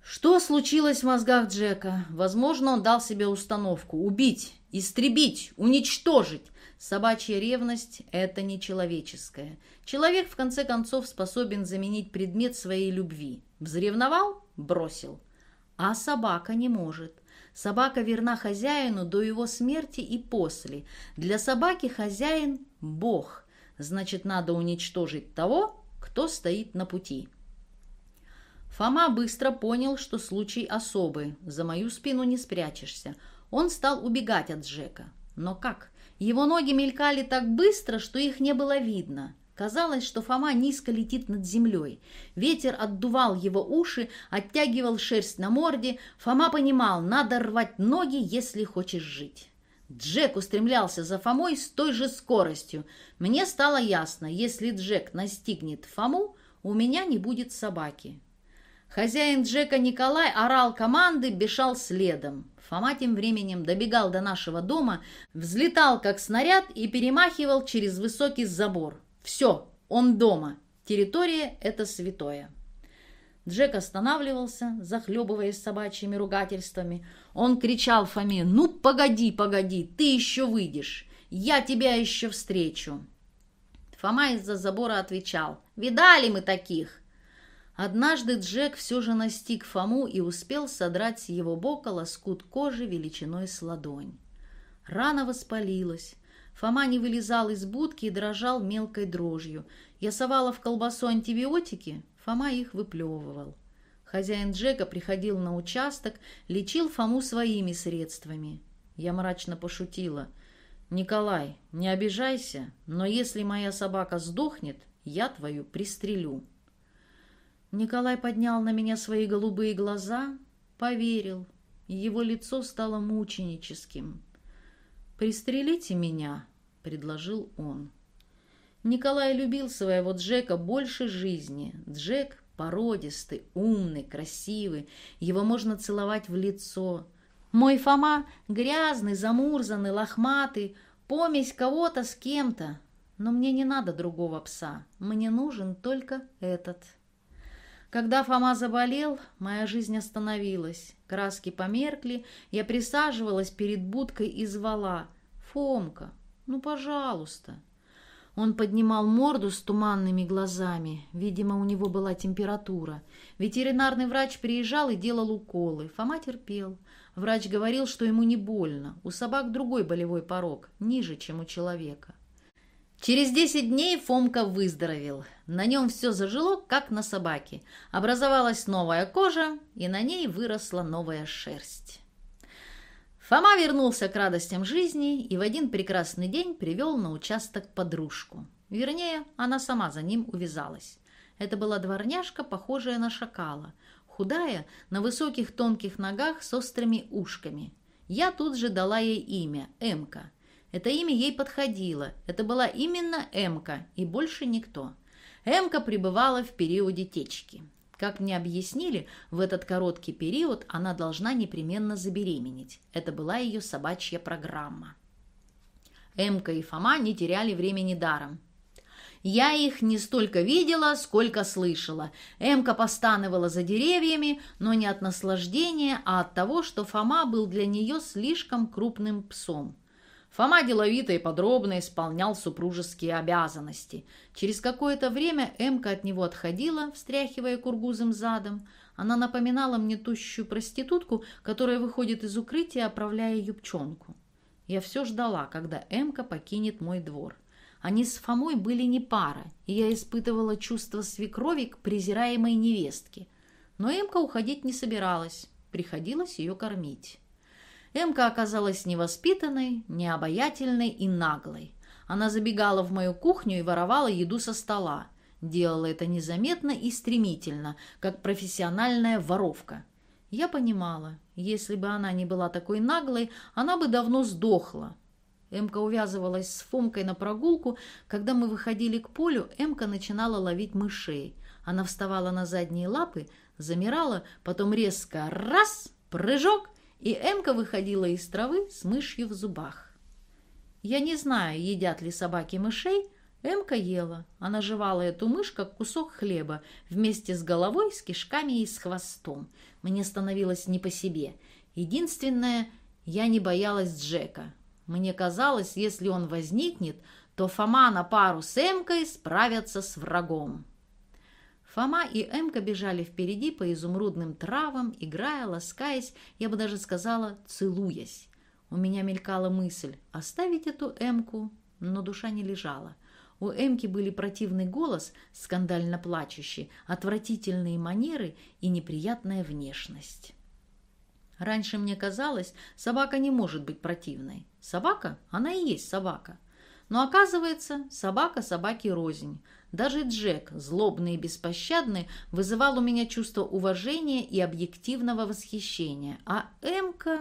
Что случилось в мозгах Джека? Возможно, он дал себе установку убить, истребить, уничтожить. Собачья ревность – это нечеловеческое. Человек, в конце концов, способен заменить предмет своей любви. Взревновал – бросил. А собака не может. Собака верна хозяину до его смерти и после. Для собаки хозяин – Бог. Значит, надо уничтожить того, кто стоит на пути. Фома быстро понял, что случай особый. За мою спину не спрячешься. Он стал убегать от Джека. Но как? Его ноги мелькали так быстро, что их не было видно. Казалось, что Фома низко летит над землей. Ветер отдувал его уши, оттягивал шерсть на морде. Фома понимал, надо рвать ноги, если хочешь жить. Джек устремлялся за Фомой с той же скоростью. Мне стало ясно, если Джек настигнет Фому, у меня не будет собаки. Хозяин Джека Николай орал команды, бежал следом. Фома тем временем добегал до нашего дома, взлетал как снаряд и перемахивал через высокий забор. Все, он дома. Территория – это святое. Джек останавливался, захлебываясь собачьими ругательствами. Он кричал Фоме, «Ну, погоди, погоди, ты еще выйдешь, я тебя еще встречу». Фома из-за забора отвечал, «Видали мы таких?» Однажды Джек все же настиг Фому и успел содрать с его бока лоскут кожи величиной с ладонь. Рана воспалилась. Фома не вылезал из будки и дрожал мелкой дрожью. Я совала в колбасу антибиотики, Фома их выплевывал. Хозяин Джека приходил на участок, лечил Фому своими средствами. Я мрачно пошутила. «Николай, не обижайся, но если моя собака сдохнет, я твою пристрелю». Николай поднял на меня свои голубые глаза, поверил, его лицо стало мученическим. «Пристрелите меня», — предложил он. Николай любил своего Джека больше жизни. Джек породистый, умный, красивый, его можно целовать в лицо. Мой Фома грязный, замурзанный, лохматый, помесь кого-то с кем-то. Но мне не надо другого пса, мне нужен только этот». Когда Фома заболел, моя жизнь остановилась. Краски померкли, я присаживалась перед будкой и звала. «Фомка, ну, пожалуйста». Он поднимал морду с туманными глазами. Видимо, у него была температура. Ветеринарный врач приезжал и делал уколы. Фома терпел. Врач говорил, что ему не больно. У собак другой болевой порог, ниже, чем у человека. Через 10 дней Фомка выздоровел. На нем все зажило, как на собаке. Образовалась новая кожа, и на ней выросла новая шерсть. Фома вернулся к радостям жизни и в один прекрасный день привел на участок подружку. Вернее, она сама за ним увязалась. Это была дворняжка, похожая на шакала, худая, на высоких тонких ногах с острыми ушками. Я тут же дала ей имя – Эмка – это имя ей подходило. Это была именно Эмка и больше никто. Эмка пребывала в периоде течки. Как мне объяснили, в этот короткий период она должна непременно забеременеть. Это была ее собачья программа. Эмка и Фома не теряли времени даром. Я их не столько видела, сколько слышала. Эмка постановала за деревьями, но не от наслаждения, а от того, что Фома был для нее слишком крупным псом. Фома деловито и подробно исполнял супружеские обязанности. Через какое-то время Эмка от него отходила, встряхивая кургузым задом. Она напоминала мне тущую проститутку, которая выходит из укрытия, оправляя юбчонку. Я все ждала, когда Эмка покинет мой двор. Они с Фомой были не пара, и я испытывала чувство свекрови к презираемой невестке. Но Эмка уходить не собиралась, приходилось ее кормить. Эмка оказалась невоспитанной, необаятельной и наглой. Она забегала в мою кухню и воровала еду со стола. Делала это незаметно и стремительно, как профессиональная воровка. Я понимала, если бы она не была такой наглой, она бы давно сдохла. Эмка увязывалась с Фомкой на прогулку. Когда мы выходили к полю, Эмка начинала ловить мышей. Она вставала на задние лапы, замирала, потом резко раз, прыжок, и Эмка выходила из травы с мышью в зубах. Я не знаю, едят ли собаки мышей, Эмка ела. Она жевала эту мышь, как кусок хлеба, вместе с головой, с кишками и с хвостом. Мне становилось не по себе. Единственное, я не боялась Джека. Мне казалось, если он возникнет, то Фома на пару с Эмкой справятся с врагом. Фома и Эмка бежали впереди по изумрудным травам, играя, ласкаясь, я бы даже сказала, целуясь. У меня мелькала мысль оставить эту Эмку, но душа не лежала. У Эмки были противный голос, скандально плачущий, отвратительные манеры и неприятная внешность. Раньше мне казалось, собака не может быть противной. Собака, она и есть собака. Но оказывается, собака собаки рознь. Даже Джек, злобный и беспощадный, вызывал у меня чувство уважения и объективного восхищения. А Эмка...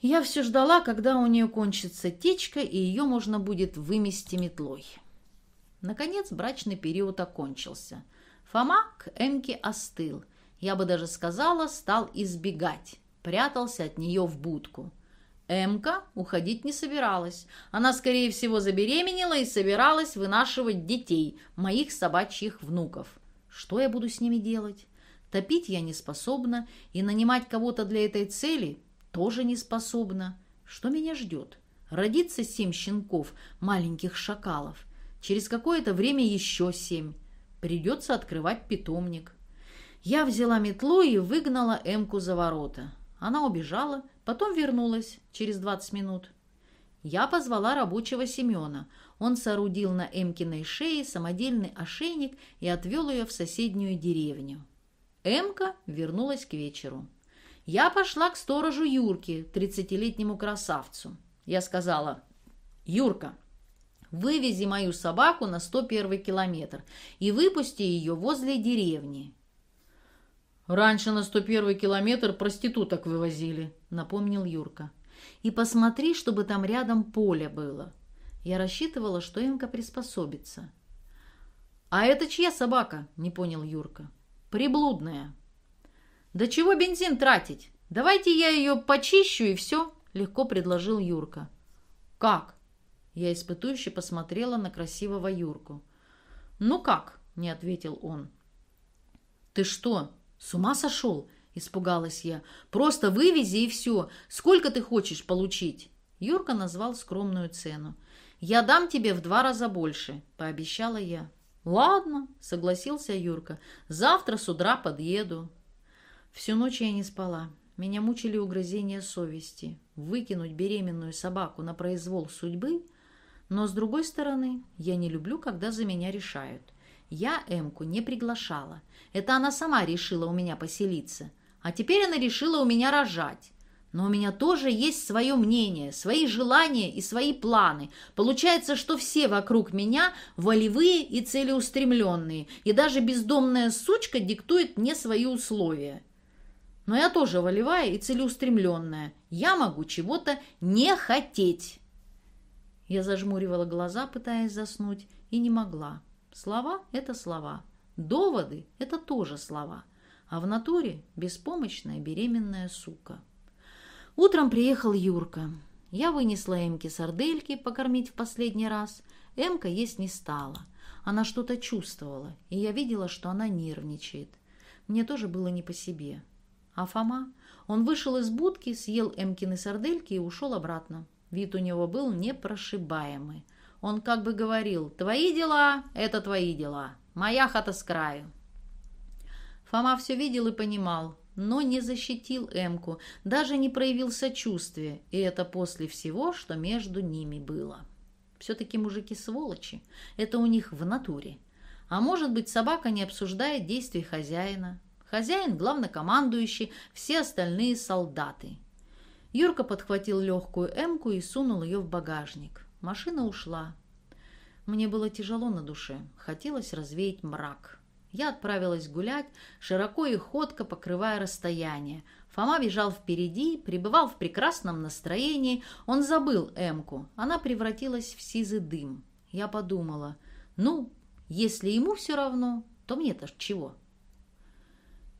Я все ждала, когда у нее кончится течка, и ее можно будет вымести метлой. Наконец брачный период окончился. Фома к Эмке остыл. Я бы даже сказала, стал избегать. Прятался от нее в будку. Эмка уходить не собиралась. Она, скорее всего, забеременела и собиралась вынашивать детей, моих собачьих внуков. Что я буду с ними делать? Топить я не способна, и нанимать кого-то для этой цели тоже не способна. Что меня ждет? Родится семь щенков, маленьких шакалов. Через какое-то время еще семь. Придется открывать питомник. Я взяла метлу и выгнала Эмку за ворота. Она убежала, потом вернулась через 20 минут. Я позвала рабочего Семена. Он соорудил на Эмкиной шее самодельный ошейник и отвел ее в соседнюю деревню. Эмка вернулась к вечеру. Я пошла к сторожу Юрке, тридцатилетнему красавцу. Я сказала, «Юрка, вывези мою собаку на 101 километр и выпусти ее возле деревни. «Раньше на 101 километр проституток вывозили», — напомнил Юрка. «И посмотри, чтобы там рядом поле было». Я рассчитывала, что Эмка приспособится. «А это чья собака?» — не понял Юрка. «Приблудная». «Да чего бензин тратить? Давайте я ее почищу и все», — легко предложил Юрка. «Как?» Я испытующе посмотрела на красивого Юрку. «Ну как?» — не ответил он. «Ты что, «С ума сошел?» – испугалась я. «Просто вывези и все. Сколько ты хочешь получить?» Юрка назвал скромную цену. «Я дам тебе в два раза больше», – пообещала я. «Ладно», – согласился Юрка. «Завтра с утра подъеду». Всю ночь я не спала. Меня мучили угрызения совести. Выкинуть беременную собаку на произвол судьбы. Но, с другой стороны, я не люблю, когда за меня решают. Я Эмку не приглашала. Это она сама решила у меня поселиться. А теперь она решила у меня рожать. Но у меня тоже есть свое мнение, свои желания и свои планы. Получается, что все вокруг меня волевые и целеустремленные, и даже бездомная сучка диктует мне свои условия. Но я тоже волевая и целеустремленная. Я могу чего-то не хотеть. Я зажмуривала глаза, пытаясь заснуть, и не могла. Слова – это слова. Доводы – это тоже слова. А в натуре беспомощная беременная сука. Утром приехал Юрка. Я вынесла Эмке сардельки покормить в последний раз. Эмка есть не стала. Она что-то чувствовала, и я видела, что она нервничает. Мне тоже было не по себе. А Фома? Он вышел из будки, съел Эмкины сардельки и ушел обратно. Вид у него был непрошибаемый. Он как бы говорил «Твои дела — это твои дела, моя хата с краю». Фома все видел и понимал, но не защитил Эмку, даже не проявил сочувствия, и это после всего, что между ними было. Все-таки мужики сволочи, это у них в натуре. А может быть, собака не обсуждает действий хозяина. Хозяин – главнокомандующий, все остальные – солдаты. Юрка подхватил легкую эмку и сунул ее в багажник. Машина ушла. Мне было тяжело на душе, хотелось развеять мрак. Я отправилась гулять, широко и ходко покрывая расстояние. Фома бежал впереди, пребывал в прекрасном настроении. Он забыл Эмку. Она превратилась в сизый дым. Я подумала, ну, если ему все равно, то мне-то чего?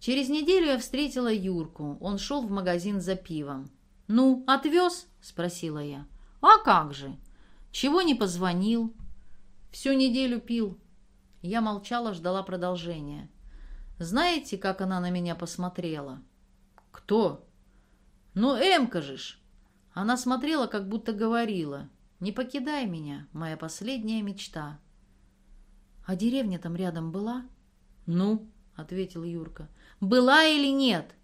Через неделю я встретила Юрку. Он шел в магазин за пивом. «Ну, отвез?» – спросила я. «А как же? Чего не позвонил?» «Всю неделю пил». Я молчала, ждала продолжения. Знаете, как она на меня посмотрела? «Кто?» «Ну, Эмка же ж!» Она смотрела, как будто говорила. «Не покидай меня, моя последняя мечта». «А деревня там рядом была?» «Ну?» — ответил Юрка. «Была или нет?»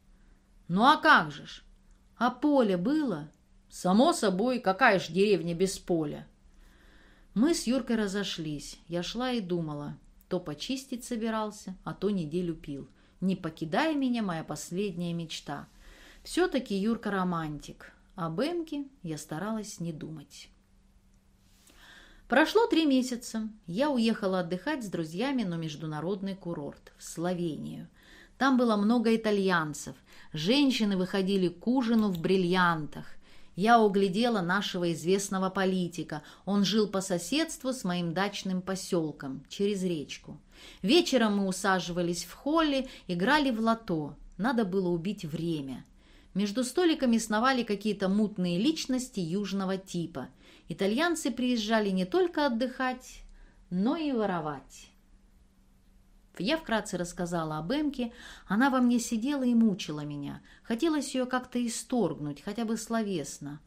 «Ну а как же ж?» «А поле было?» «Само собой, какая ж деревня без поля?» Мы с Юркой разошлись. Я шла и думала. То почистить собирался, а то неделю пил. Не покидай меня, моя последняя мечта. Все-таки Юрка романтик. Об Эмке я старалась не думать. Прошло три месяца. Я уехала отдыхать с друзьями на международный курорт в Словению. Там было много итальянцев. Женщины выходили к ужину в бриллиантах. Я углядела нашего известного политика. Он жил по соседству с моим дачным поселком, через речку. Вечером мы усаживались в холле, играли в лото. Надо было убить время. Между столиками сновали какие-то мутные личности южного типа – итальянцы приезжали не только отдыхать, но и воровать. Я вкратце рассказала об Эмке, она во мне сидела и мучила меня. Хотелось ее как-то исторгнуть, хотя бы словесно.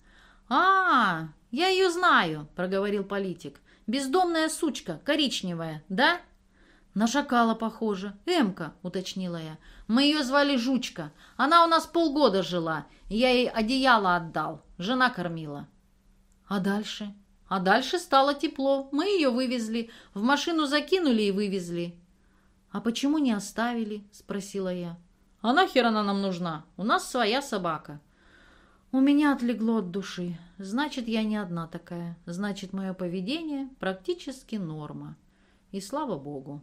«А, я ее знаю», — проговорил политик. «Бездомная сучка, коричневая, да?» «На шакала похоже. Эмка», — уточнила я. «Мы ее звали Жучка. Она у нас полгода жила. Я ей одеяло отдал. Жена кормила». А дальше? А дальше стало тепло. Мы ее вывезли. В машину закинули и вывезли. А почему не оставили? Спросила я. А нахер она нам нужна? У нас своя собака. У меня отлегло от души. Значит, я не одна такая. Значит, мое поведение практически норма. И слава богу.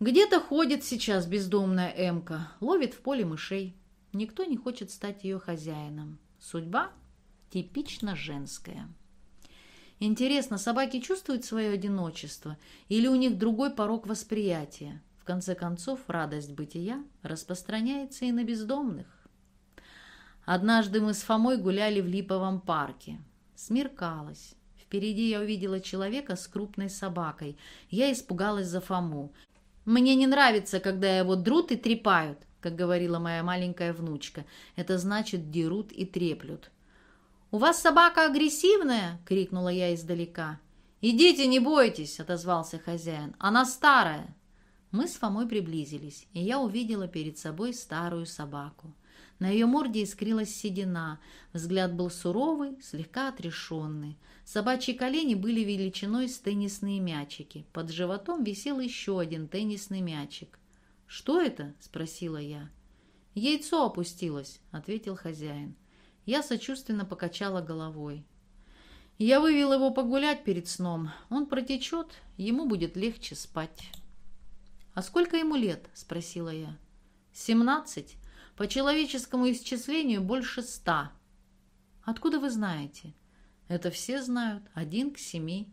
Где-то ходит сейчас бездомная Эмка, ловит в поле мышей. Никто не хочет стать ее хозяином. Судьба типично женское. Интересно, собаки чувствуют свое одиночество или у них другой порог восприятия? В конце концов, радость бытия распространяется и на бездомных. Однажды мы с Фомой гуляли в Липовом парке. Смеркалось. Впереди я увидела человека с крупной собакой. Я испугалась за Фому. «Мне не нравится, когда его друт и трепают», как говорила моя маленькая внучка. Это значит дерут и треплют. «У вас собака агрессивная?» — крикнула я издалека. «Идите, не бойтесь!» — отозвался хозяин. «Она старая!» Мы с Фомой приблизились, и я увидела перед собой старую собаку. На ее морде искрилась седина, взгляд был суровый, слегка отрешенный. Собачьи колени были величиной с теннисные мячики. Под животом висел еще один теннисный мячик. «Что это?» — спросила я. «Яйцо опустилось», — ответил хозяин. Я сочувственно покачала головой. Я вывел его погулять перед сном. Он протечет, ему будет легче спать. «А сколько ему лет?» – спросила я. «Семнадцать. По человеческому исчислению больше ста». «Откуда вы знаете?» «Это все знают. Один к семи».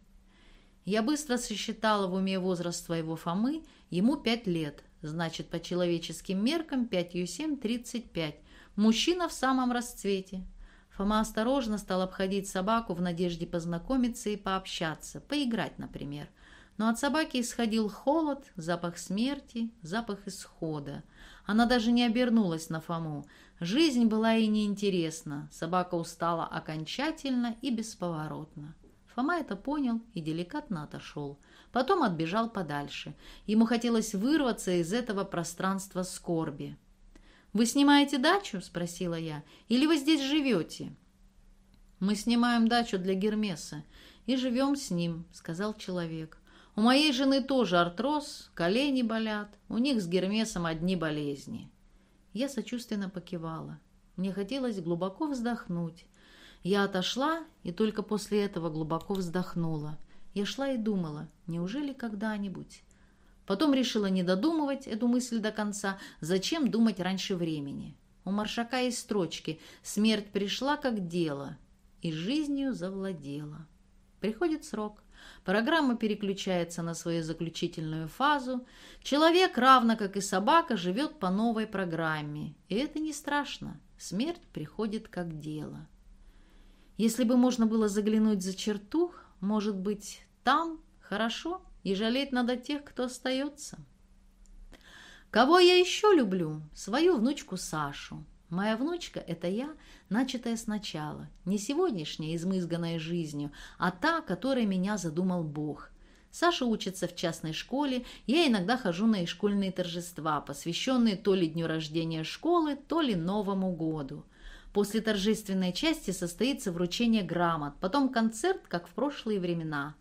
Я быстро сосчитала в уме возраст своего Фомы. Ему пять лет. Значит, по человеческим меркам пятью семь – тридцать пять. Мужчина в самом расцвете. Фома осторожно стал обходить собаку в надежде познакомиться и пообщаться, поиграть, например. но от собаки исходил холод, запах смерти, запах исхода. Она даже не обернулась на Фому. Жизнь была ей неинтересна, собака устала окончательно и бесповоротно. Фома это понял и деликатно отошел. Потом отбежал подальше. Ему хотелось вырваться из этого пространства скорби. «Вы снимаете дачу?» – спросила я. «Или вы здесь живете?» «Мы снимаем дачу для Гермеса и живем с ним», – сказал человек. «У моей жены тоже артроз, колени болят, у них с Гермесом одни болезни». Я сочувственно покивала. Мне хотелось глубоко вздохнуть. Я отошла и только после этого глубоко вздохнула. Я шла и думала, неужели когда-нибудь? Потом решила не додумывать эту мысль до конца. Зачем думать раньше времени? У Маршака есть строчки «Смерть пришла как дело» и жизнью завладела. Приходит срок. Программа переключается на свою заключительную фазу. Человек, равно как и собака, живет по новой программе. И это не страшно. Смерть приходит как дело. Если бы можно было заглянуть за черту, может быть, там хорошо и жалеть надо тех, кто остается. Кого я еще люблю? Свою внучку Сашу. Моя внучка – это я, начатая сначала, не сегодняшняя, измызганная жизнью, а та, которой меня задумал Бог. Саша учится в частной школе, я иногда хожу на школьные торжества, посвященные то ли дню рождения школы, то ли Новому году. После торжественной части состоится вручение грамот, потом концерт, как в прошлые времена.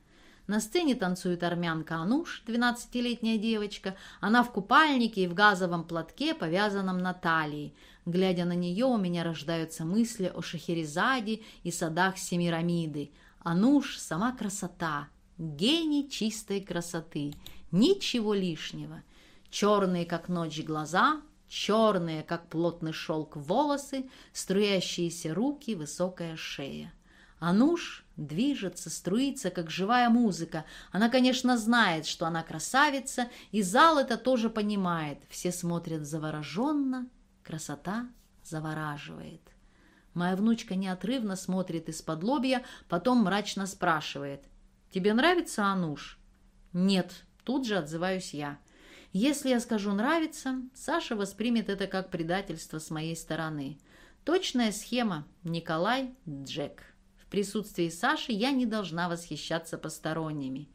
На сцене танцует армянка Ануш, 12-летняя девочка. Она в купальнике и в газовом платке, повязанном на талии. Глядя на нее, у меня рождаются мысли о Шахерезаде и садах Семирамиды. Ануш – сама красота, гений чистой красоты, ничего лишнего. Черные, как ночь, глаза, черные, как плотный шелк, волосы, струящиеся руки, высокая шея. Ануш движется, струится, как живая музыка. Она, конечно, знает, что она красавица, и зал это тоже понимает. Все смотрят завороженно, красота завораживает. Моя внучка неотрывно смотрит из-под лобья, потом мрачно спрашивает. «Тебе нравится Ануш?» «Нет», тут же отзываюсь я. Если я скажу «нравится», Саша воспримет это как предательство с моей стороны. Точная схема Николай Джек. Присутствии Саши я не должна восхищаться посторонними.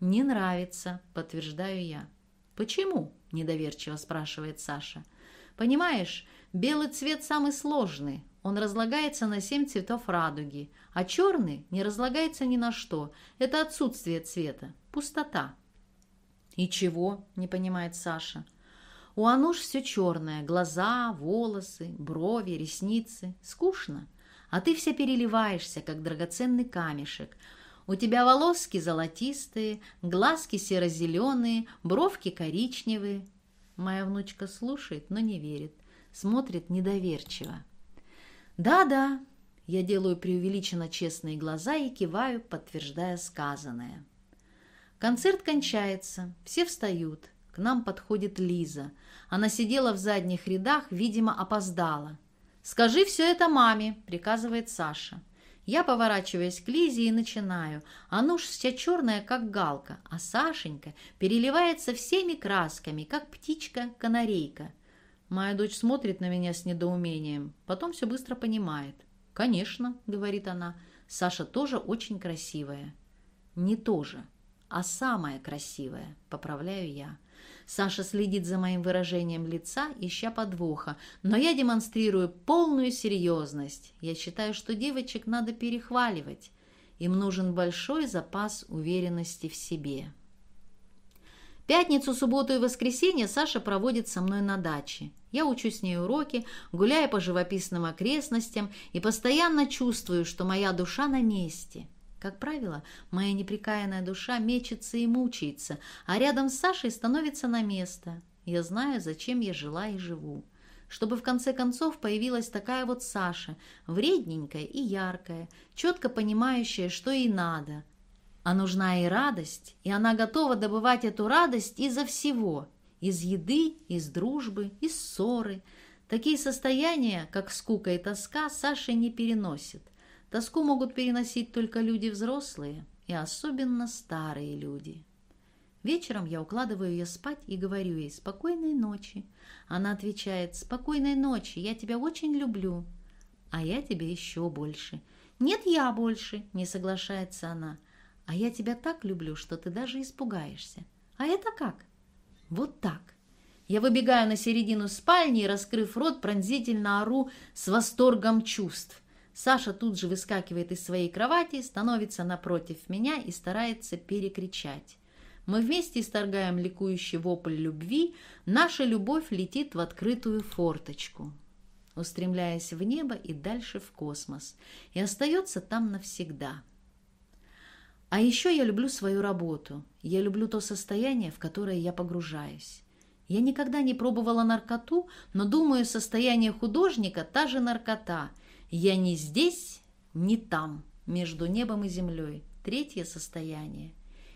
«Не нравится», — подтверждаю я. «Почему?» — недоверчиво спрашивает Саша. «Понимаешь, белый цвет самый сложный. Он разлагается на семь цветов радуги, а черный не разлагается ни на что. Это отсутствие цвета, пустота». «И чего?» – не понимает Саша. «У Ануш все черное – глаза, волосы, брови, ресницы. Скучно. А ты вся переливаешься, как драгоценный камешек. У тебя волоски золотистые, глазки серо-зеленые, бровки коричневые». Моя внучка слушает, но не верит. Смотрит недоверчиво. «Да-да», – я делаю преувеличенно честные глаза и киваю, подтверждая сказанное. Концерт кончается, все встают. К нам подходит Лиза. Она сидела в задних рядах, видимо, опоздала. «Скажи все это маме», — приказывает Саша. Я поворачиваюсь к Лизе и начинаю. Ануш вся черная, как галка, а Сашенька переливается всеми красками, как птичка-канарейка. Моя дочь смотрит на меня с недоумением, потом все быстро понимает. «Конечно», — говорит она, — «Саша тоже очень красивая». «Не тоже» а самая красивая, поправляю я. Саша следит за моим выражением лица, ища подвоха, но я демонстрирую полную серьезность. Я считаю, что девочек надо перехваливать. Им нужен большой запас уверенности в себе. Пятницу, субботу и воскресенье Саша проводит со мной на даче. Я учу с ней уроки, гуляя по живописным окрестностям и постоянно чувствую, что моя душа на месте – как правило, моя неприкаянная душа мечется и мучается, а рядом с Сашей становится на место. Я знаю, зачем я жила и живу. Чтобы в конце концов появилась такая вот Саша, вредненькая и яркая, четко понимающая, что ей надо. А нужна и радость, и она готова добывать эту радость из-за всего. Из еды, из дружбы, из ссоры. Такие состояния, как скука и тоска, Саша не переносит. Тоску могут переносить только люди взрослые и особенно старые люди. Вечером я укладываю ее спать и говорю ей «Спокойной ночи». Она отвечает «Спокойной ночи, я тебя очень люблю». «А я тебя еще больше». «Нет, я больше», — не соглашается она. «А я тебя так люблю, что ты даже испугаешься». «А это как?» «Вот так». Я выбегаю на середину спальни и, раскрыв рот, пронзительно ору с восторгом чувств. Саша тут же выскакивает из своей кровати, становится напротив меня и старается перекричать. Мы вместе исторгаем ликующий вопль любви, наша любовь летит в открытую форточку, устремляясь в небо и дальше в космос, и остается там навсегда. А еще я люблю свою работу, я люблю то состояние, в которое я погружаюсь. Я никогда не пробовала наркоту, но, думаю, состояние художника – та же наркота. Я не здесь, не там, между небом и землей. Третье состояние.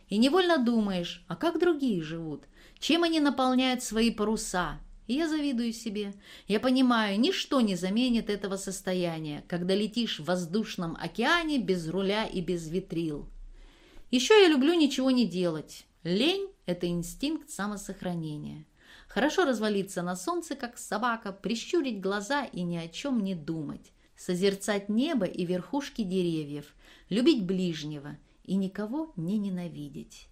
И невольно думаешь, а как другие живут? Чем они наполняют свои паруса? И я завидую себе. Я понимаю, ничто не заменит этого состояния, когда летишь в воздушном океане без руля и без ветрил. Еще я люблю ничего не делать. Лень – это инстинкт самосохранения. Хорошо развалиться на солнце, как собака, прищурить глаза и ни о чем не думать. Созерцать небо и верхушки деревьев, любить ближнего и никого не ненавидеть.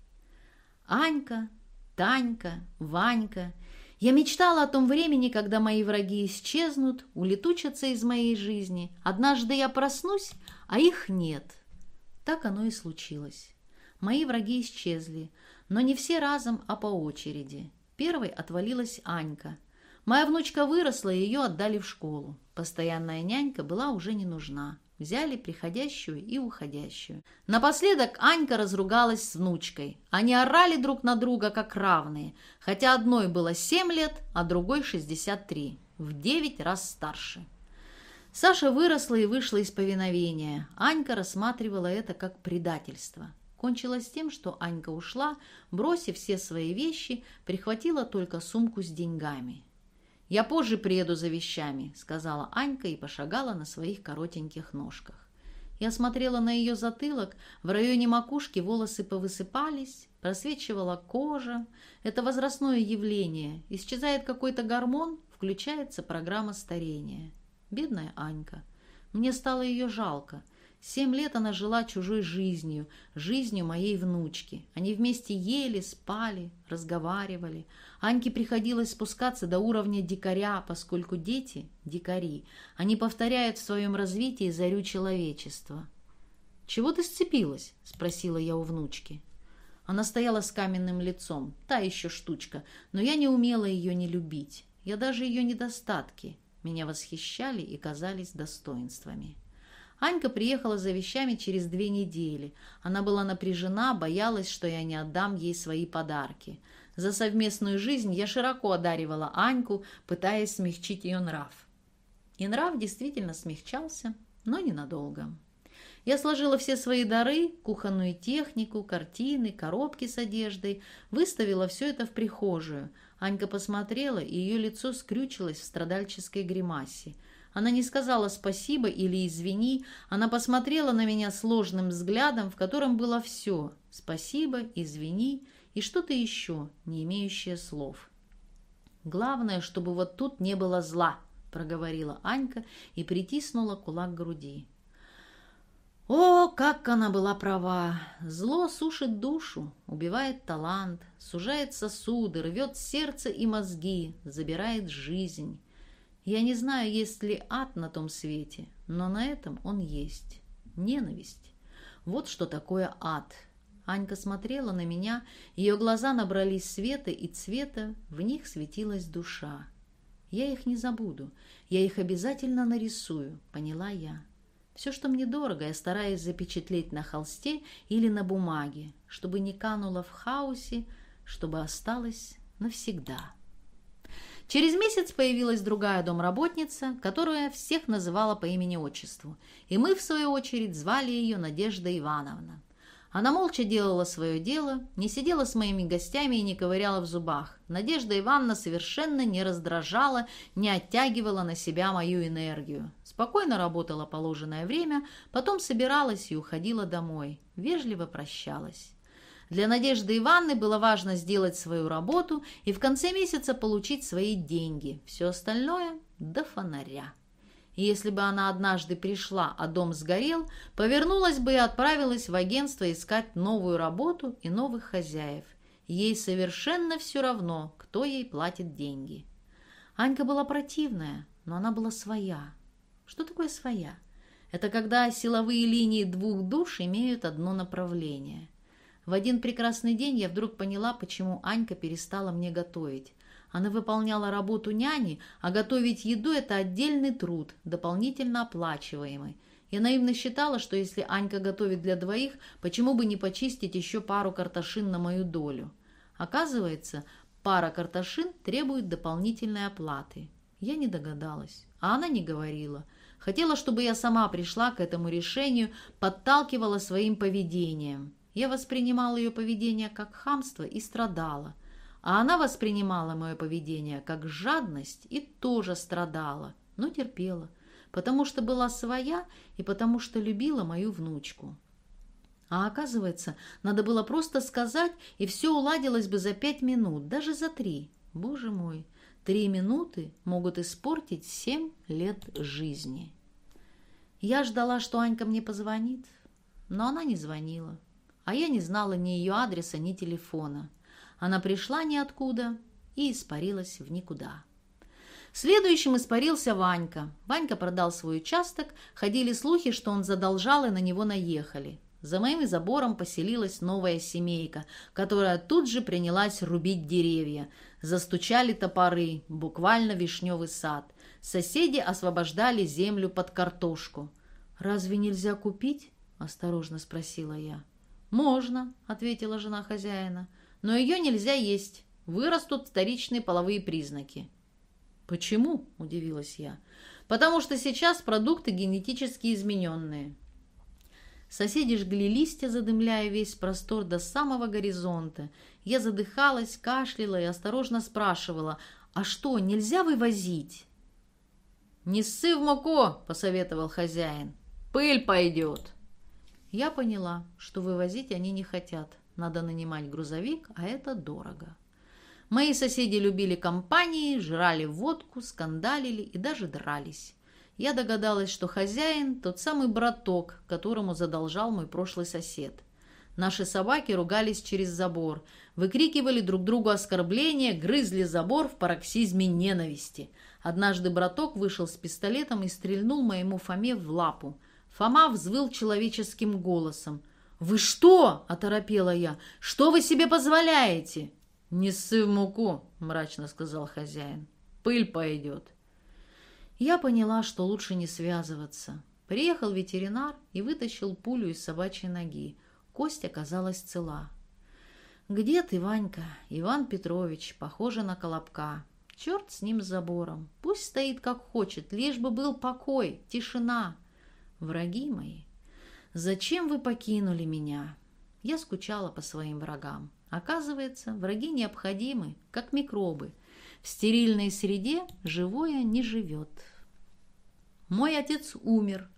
Анька, Танька, Ванька. Я мечтала о том времени, когда мои враги исчезнут, улетучатся из моей жизни. Однажды я проснусь, а их нет. Так оно и случилось. Мои враги исчезли, но не все разом, а по очереди. Первой отвалилась Анька. Моя внучка выросла, и ее отдали в школу. Постоянная нянька была уже не нужна. Взяли приходящую и уходящую. Напоследок Анька разругалась с внучкой. Они орали друг на друга, как равные, хотя одной было семь лет, а другой шестьдесят три, в девять раз старше. Саша выросла и вышла из повиновения. Анька рассматривала это как предательство. Кончилось тем, что Анька ушла, бросив все свои вещи, прихватила только сумку с деньгами. «Я позже приеду за вещами», — сказала Анька и пошагала на своих коротеньких ножках. Я смотрела на ее затылок, в районе макушки волосы повысыпались, просвечивала кожа. Это возрастное явление. Исчезает какой-то гормон, включается программа старения. Бедная Анька. Мне стало ее жалко. Семь лет она жила чужой жизнью, жизнью моей внучки. Они вместе ели, спали, разговаривали. Аньке приходилось спускаться до уровня дикаря, поскольку дети – дикари. Они повторяют в своем развитии зарю человечества. «Чего ты сцепилась?» – спросила я у внучки. Она стояла с каменным лицом, та еще штучка, но я не умела ее не любить. Я даже ее недостатки меня восхищали и казались достоинствами. Анька приехала за вещами через две недели. Она была напряжена, боялась, что я не отдам ей свои подарки. За совместную жизнь я широко одаривала Аньку, пытаясь смягчить ее нрав. И нрав действительно смягчался, но ненадолго. Я сложила все свои дары, кухонную технику, картины, коробки с одеждой, выставила все это в прихожую. Анька посмотрела, и ее лицо скрючилось в страдальческой гримасе – она не сказала спасибо или извини, она посмотрела на меня сложным взглядом, в котором было все – спасибо, извини и что-то еще, не имеющее слов. «Главное, чтобы вот тут не было зла», – проговорила Анька и притиснула кулак к груди. О, как она была права! Зло сушит душу, убивает талант, сужает сосуды, рвет сердце и мозги, забирает жизнь. Я не знаю, есть ли ад на том свете, но на этом он есть. Ненависть. Вот что такое ад. Анька смотрела на меня, ее глаза набрались света и цвета, в них светилась душа. Я их не забуду, я их обязательно нарисую, поняла я. Все, что мне дорого, я стараюсь запечатлеть на холсте или на бумаге, чтобы не кануло в хаосе, чтобы осталось навсегда. Через месяц появилась другая домработница, которая всех называла по имени-отчеству, и мы, в свою очередь, звали ее Надежда Ивановна. Она молча делала свое дело, не сидела с моими гостями и не ковыряла в зубах. Надежда Ивановна совершенно не раздражала, не оттягивала на себя мою энергию. Спокойно работала положенное время, потом собиралась и уходила домой. Вежливо прощалась. Для Надежды Ивановны было важно сделать свою работу и в конце месяца получить свои деньги. Все остальное – до фонаря. Если бы она однажды пришла, а дом сгорел, повернулась бы и отправилась в агентство искать новую работу и новых хозяев. Ей совершенно все равно, кто ей платит деньги. Анька была противная, но она была своя. Что такое своя? Это когда силовые линии двух душ имеют одно направление. В один прекрасный день я вдруг поняла, почему Анька перестала мне готовить. Она выполняла работу няни, а готовить еду – это отдельный труд, дополнительно оплачиваемый. Я наивно считала, что если Анька готовит для двоих, почему бы не почистить еще пару картошин на мою долю. Оказывается, пара картошин требует дополнительной оплаты. Я не догадалась, а она не говорила. Хотела, чтобы я сама пришла к этому решению, подталкивала своим поведением. Я воспринимала ее поведение как хамство и страдала. А она воспринимала мое поведение как жадность и тоже страдала, но терпела, потому что была своя и потому что любила мою внучку. А оказывается, надо было просто сказать, и все уладилось бы за пять минут, даже за три. Боже мой, три минуты могут испортить семь лет жизни. Я ждала, что Анька мне позвонит, но она не звонила а я не знала ни ее адреса, ни телефона. Она пришла ниоткуда и испарилась в никуда. Следующим испарился Ванька. Ванька продал свой участок, ходили слухи, что он задолжал и на него наехали. За моим забором поселилась новая семейка, которая тут же принялась рубить деревья. Застучали топоры, буквально вишневый сад. Соседи освобождали землю под картошку. «Разве нельзя купить?» – осторожно спросила я. «Можно», — ответила жена хозяина, — «но ее нельзя есть. Вырастут вторичные половые признаки». «Почему?» – удивилась я. «Потому что сейчас продукты генетически измененные». Соседи жгли листья, задымляя весь простор до самого горизонта. Я задыхалась, кашляла и осторожно спрашивала, «А что, нельзя вывозить?» «Не ссы в муку», – посоветовал хозяин. «Пыль пойдет». Я поняла, что вывозить они не хотят. Надо нанимать грузовик, а это дорого. Мои соседи любили компании, жрали водку, скандалили и даже дрались. Я догадалась, что хозяин – тот самый браток, которому задолжал мой прошлый сосед. Наши собаки ругались через забор, выкрикивали друг другу оскорбления, грызли забор в пароксизме ненависти. Однажды браток вышел с пистолетом и стрельнул моему Фоме в лапу – Фома взвыл человеческим голосом. «Вы что?» – оторопела я. «Что вы себе позволяете?» «Не ссы в муку», – мрачно сказал хозяин. «Пыль пойдет». Я поняла, что лучше не связываться. Приехал ветеринар и вытащил пулю из собачьей ноги. Кость оказалась цела. «Где ты, Ванька?» «Иван Петрович, похоже на колобка. Черт с ним с забором. Пусть стоит как хочет, лишь бы был покой, тишина». Враги мои, зачем вы покинули меня? Я скучала по своим врагам. Оказывается, враги необходимы, как микробы. В стерильной среде живое не живет. Мой отец умер.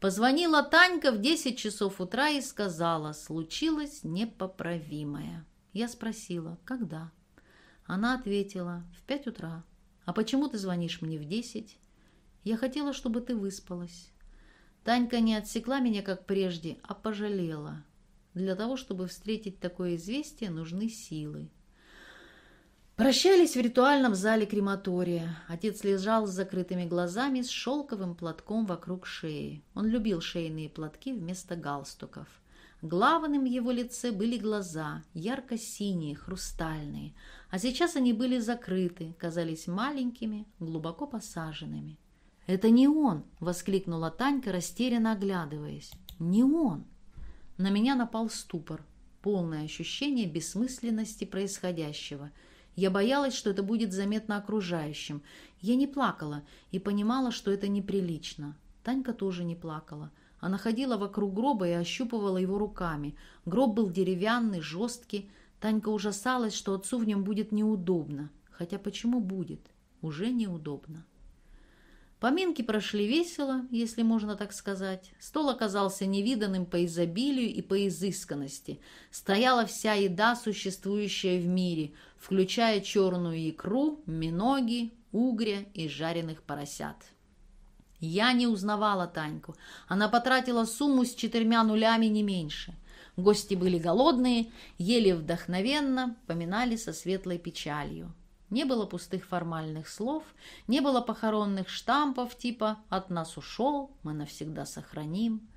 Позвонила Танька в 10 часов утра и сказала, случилось непоправимое. Я спросила, когда? Она ответила, в 5 утра. А почему ты звонишь мне в 10? Я хотела, чтобы ты выспалась. Танька не отсекла меня, как прежде, а пожалела. Для того, чтобы встретить такое известие, нужны силы. Прощались в ритуальном зале крематория. Отец лежал с закрытыми глазами, с шелковым платком вокруг шеи. Он любил шейные платки вместо галстуков. Главным в его лице были глаза, ярко-синие, хрустальные, а сейчас они были закрыты, казались маленькими, глубоко посаженными. «Это не он!» — воскликнула Танька, растерянно оглядываясь. «Не он!» На меня напал ступор, полное ощущение бессмысленности происходящего. Я боялась, что это будет заметно окружающим. Я не плакала и понимала, что это неприлично. Танька тоже не плакала. Она ходила вокруг гроба и ощупывала его руками. Гроб был деревянный, жесткий. Танька ужасалась, что отцу в нем будет неудобно. Хотя почему будет? Уже неудобно. Поминки прошли весело, если можно так сказать. Стол оказался невиданным по изобилию и по изысканности. Стояла вся еда, существующая в мире, включая черную икру, миноги, угря и жареных поросят. Я не узнавала Таньку. Она потратила сумму с четырьмя нулями не меньше. Гости были голодные, ели вдохновенно, поминали со светлой печалью. Не было пустых формальных слов, не было похоронных штампов типа «от нас ушел, мы навсегда сохраним».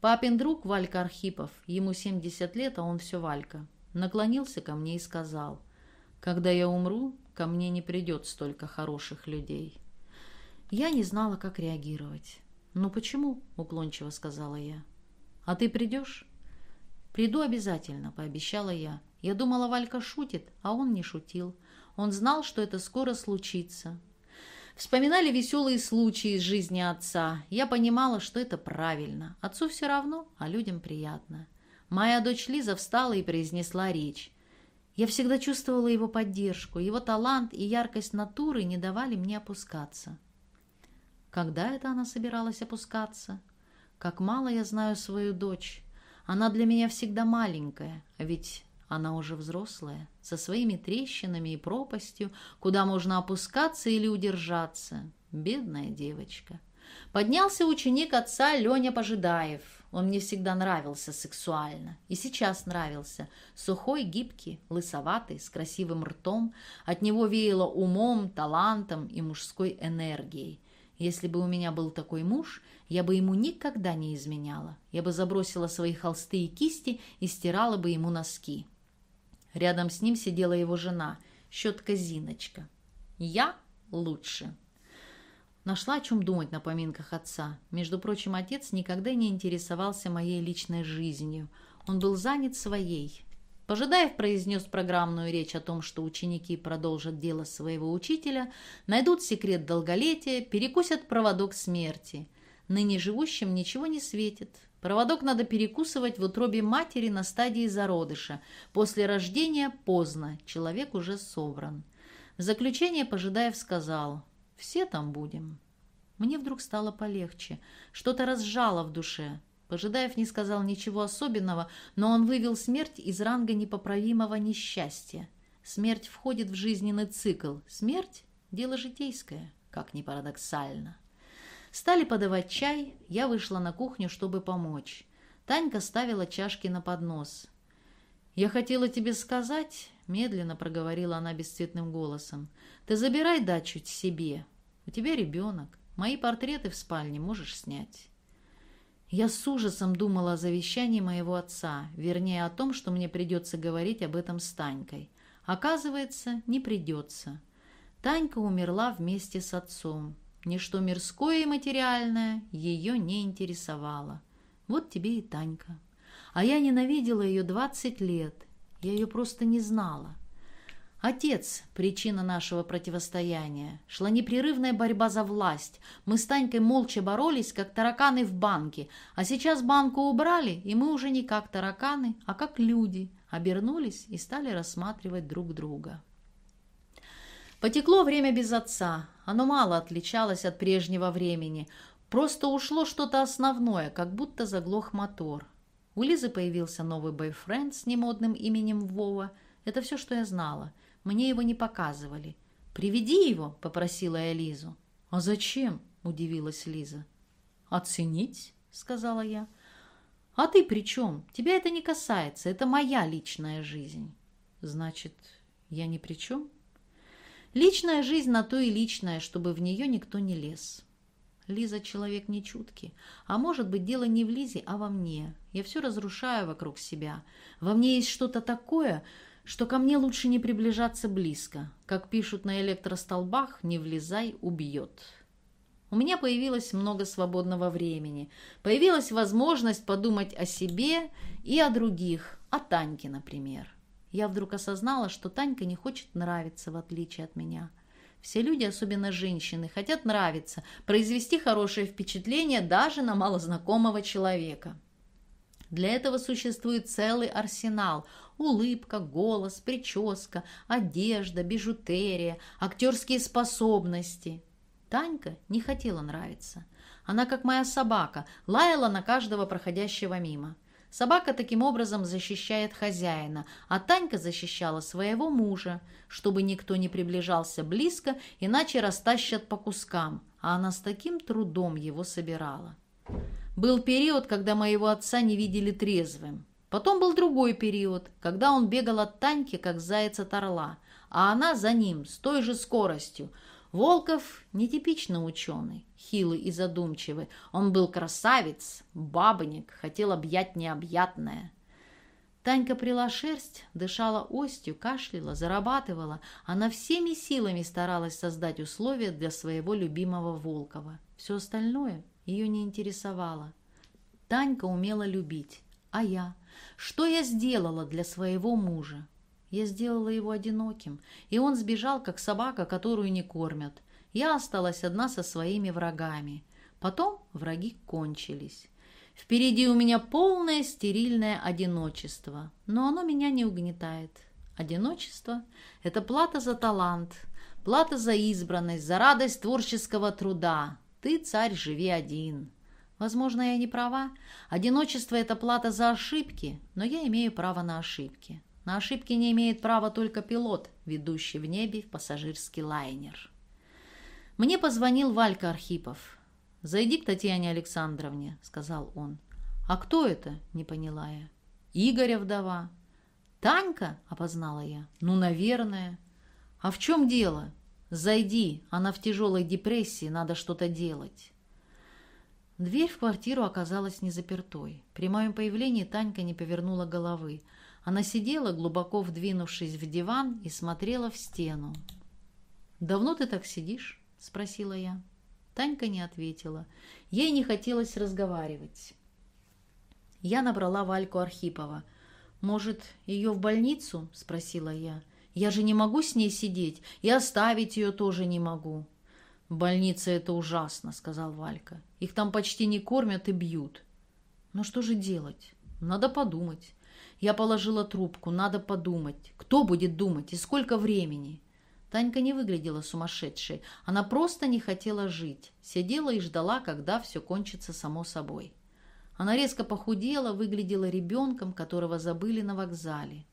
Папин друг Валька Архипов, ему 70 лет, а он все Валька, наклонился ко мне и сказал, «Когда я умру, ко мне не придет столько хороших людей». Я не знала, как реагировать. «Ну почему?» — уклончиво сказала я. «А ты придешь?» «Приду обязательно», — пообещала я. Я думала, Валька шутит, а он не шутил. Он знал, что это скоро случится. Вспоминали веселые случаи из жизни отца. Я понимала, что это правильно. Отцу все равно, а людям приятно. Моя дочь Лиза встала и произнесла речь. Я всегда чувствовала его поддержку. Его талант и яркость натуры не давали мне опускаться. Когда это она собиралась опускаться? Как мало я знаю свою дочь. Она для меня всегда маленькая, ведь она уже взрослая, со своими трещинами и пропастью, куда можно опускаться или удержаться. Бедная девочка. Поднялся ученик отца Леня Пожидаев. Он мне всегда нравился сексуально. И сейчас нравился. Сухой, гибкий, лысоватый, с красивым ртом. От него веяло умом, талантом и мужской энергией. Если бы у меня был такой муж, я бы ему никогда не изменяла. Я бы забросила свои холсты и кисти и стирала бы ему носки. Рядом с ним сидела его жена, щетка Зиночка. Я лучше. Нашла о чем думать на поминках отца. Между прочим, отец никогда не интересовался моей личной жизнью. Он был занят своей. Пожидаев произнес программную речь о том, что ученики продолжат дело своего учителя, найдут секрет долголетия, перекусят проводок смерти. Ныне живущим ничего не светит. Проводок надо перекусывать в утробе матери на стадии зародыша. После рождения поздно, человек уже собран. В заключение Пожидаев сказал «Все там будем». Мне вдруг стало полегче, что-то разжало в душе. Пожидаев не сказал ничего особенного, но он вывел смерть из ранга непоправимого несчастья. Смерть входит в жизненный цикл. Смерть – дело житейское, как ни парадоксально. Стали подавать чай, я вышла на кухню, чтобы помочь. Танька ставила чашки на поднос. «Я хотела тебе сказать», — медленно проговорила она бесцветным голосом, «ты забирай дачу себе. У тебя ребенок. Мои портреты в спальне можешь снять». Я с ужасом думала о завещании моего отца, вернее о том, что мне придется говорить об этом с Танькой. Оказывается, не придется. Танька умерла вместе с отцом. Ничто мирское и материальное ее не интересовало. Вот тебе и Танька. А я ненавидела ее двадцать лет. Я ее просто не знала. Отец – причина нашего противостояния. Шла непрерывная борьба за власть. Мы с Танькой молча боролись, как тараканы в банке. А сейчас банку убрали, и мы уже не как тараканы, а как люди. Обернулись и стали рассматривать друг друга. Потекло время без отца. Оно мало отличалось от прежнего времени. Просто ушло что-то основное, как будто заглох мотор. У Лизы появился новый бойфренд с немодным именем Вова. Это все, что я знала. Мне его не показывали. «Приведи его», — попросила я Лизу. «А зачем?» — удивилась Лиза. «Оценить», — сказала я. «А ты при чем? Тебя это не касается. Это моя личная жизнь». «Значит, я ни при чем?» Личная жизнь на то и личная, чтобы в нее никто не лез. Лиза человек нечуткий. А может быть, дело не в Лизе, а во мне. Я все разрушаю вокруг себя. Во мне есть что-то такое, что ко мне лучше не приближаться близко. Как пишут на электростолбах, не влезай, убьет. У меня появилось много свободного времени. Появилась возможность подумать о себе и о других, о Таньке, например. Я вдруг осознала, что Танька не хочет нравиться, в отличие от меня. Все люди, особенно женщины, хотят нравиться, произвести хорошее впечатление даже на малознакомого человека. Для этого существует целый арсенал – улыбка, голос, прическа, одежда, бижутерия, актерские способности. Танька не хотела нравиться. Она, как моя собака, лаяла на каждого проходящего мимо. Собака таким образом защищает хозяина, а Танька защищала своего мужа, чтобы никто не приближался близко, иначе растащат по кускам, а она с таким трудом его собирала. Был период, когда моего отца не видели трезвым. Потом был другой период, когда он бегал от Таньки, как заяц от орла, а она за ним с той же скоростью – Волков нетипичный ученый, хилый и задумчивый. Он был красавец, бабник, хотел объять необъятное. Танька прила шерсть, дышала остью, кашляла, зарабатывала. Она всеми силами старалась создать условия для своего любимого Волкова. Все остальное ее не интересовало. Танька умела любить. А я? Что я сделала для своего мужа? Я сделала его одиноким, и он сбежал, как собака, которую не кормят. Я осталась одна со своими врагами. Потом враги кончились. Впереди у меня полное стерильное одиночество, но оно меня не угнетает. Одиночество – это плата за талант, плата за избранность, за радость творческого труда. Ты, царь, живи один. Возможно, я не права. Одиночество – это плата за ошибки, но я имею право на ошибки. На ошибки не имеет права только пилот, ведущий в небе пассажирский лайнер. Мне позвонил Валька Архипов. «Зайди к Татьяне Александровне», — сказал он. «А кто это?» — не поняла я. «Игоря вдова». «Танька?» — опознала я. «Ну, наверное». «А в чем дело?» «Зайди, она в тяжелой депрессии, надо что-то делать». Дверь в квартиру оказалась не запертой. При моем появлении Танька не повернула головы. Она сидела, глубоко вдвинувшись в диван, и смотрела в стену. «Давно ты так сидишь?» – спросила я. Танька не ответила. Ей не хотелось разговаривать. Я набрала Вальку Архипова. «Может, ее в больницу?» – спросила я. «Я же не могу с ней сидеть, и оставить ее тоже не могу». «Больница – это ужасно», – сказал Валька. «Их там почти не кормят и бьют». «Но что же делать? Надо подумать». Я положила трубку. Надо подумать. Кто будет думать и сколько времени? Танька не выглядела сумасшедшей. Она просто не хотела жить. Сидела и ждала, когда все кончится само собой. Она резко похудела, выглядела ребенком, которого забыли на вокзале.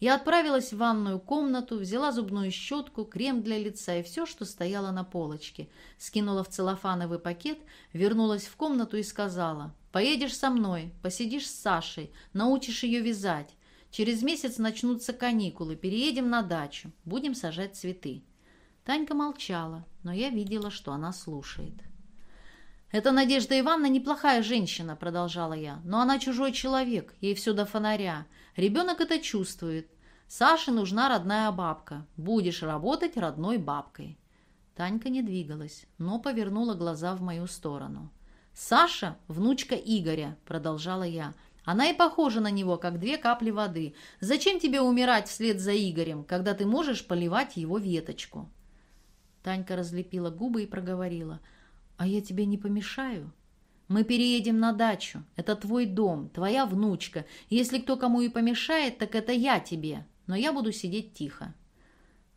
Я отправилась в ванную комнату, взяла зубную щетку, крем для лица и все, что стояло на полочке. Скинула в целлофановый пакет, вернулась в комнату и сказала, «Поедешь со мной, посидишь с Сашей, научишь ее вязать. Через месяц начнутся каникулы, переедем на дачу, будем сажать цветы». Танька молчала, но я видела, что она слушает. «Это Надежда Ивановна неплохая женщина», — продолжала я, «но она чужой человек, ей все до фонаря. Ребенок это чувствует. Саше нужна родная бабка. Будешь работать родной бабкой». Танька не двигалась, но повернула глаза в мою сторону. «Саша — внучка Игоря», — продолжала я. «Она и похожа на него, как две капли воды. Зачем тебе умирать вслед за Игорем, когда ты можешь поливать его веточку?» Танька разлепила губы и проговорила — «А я тебе не помешаю?» «Мы переедем на дачу. Это твой дом, твоя внучка. Если кто кому и помешает, так это я тебе. Но я буду сидеть тихо».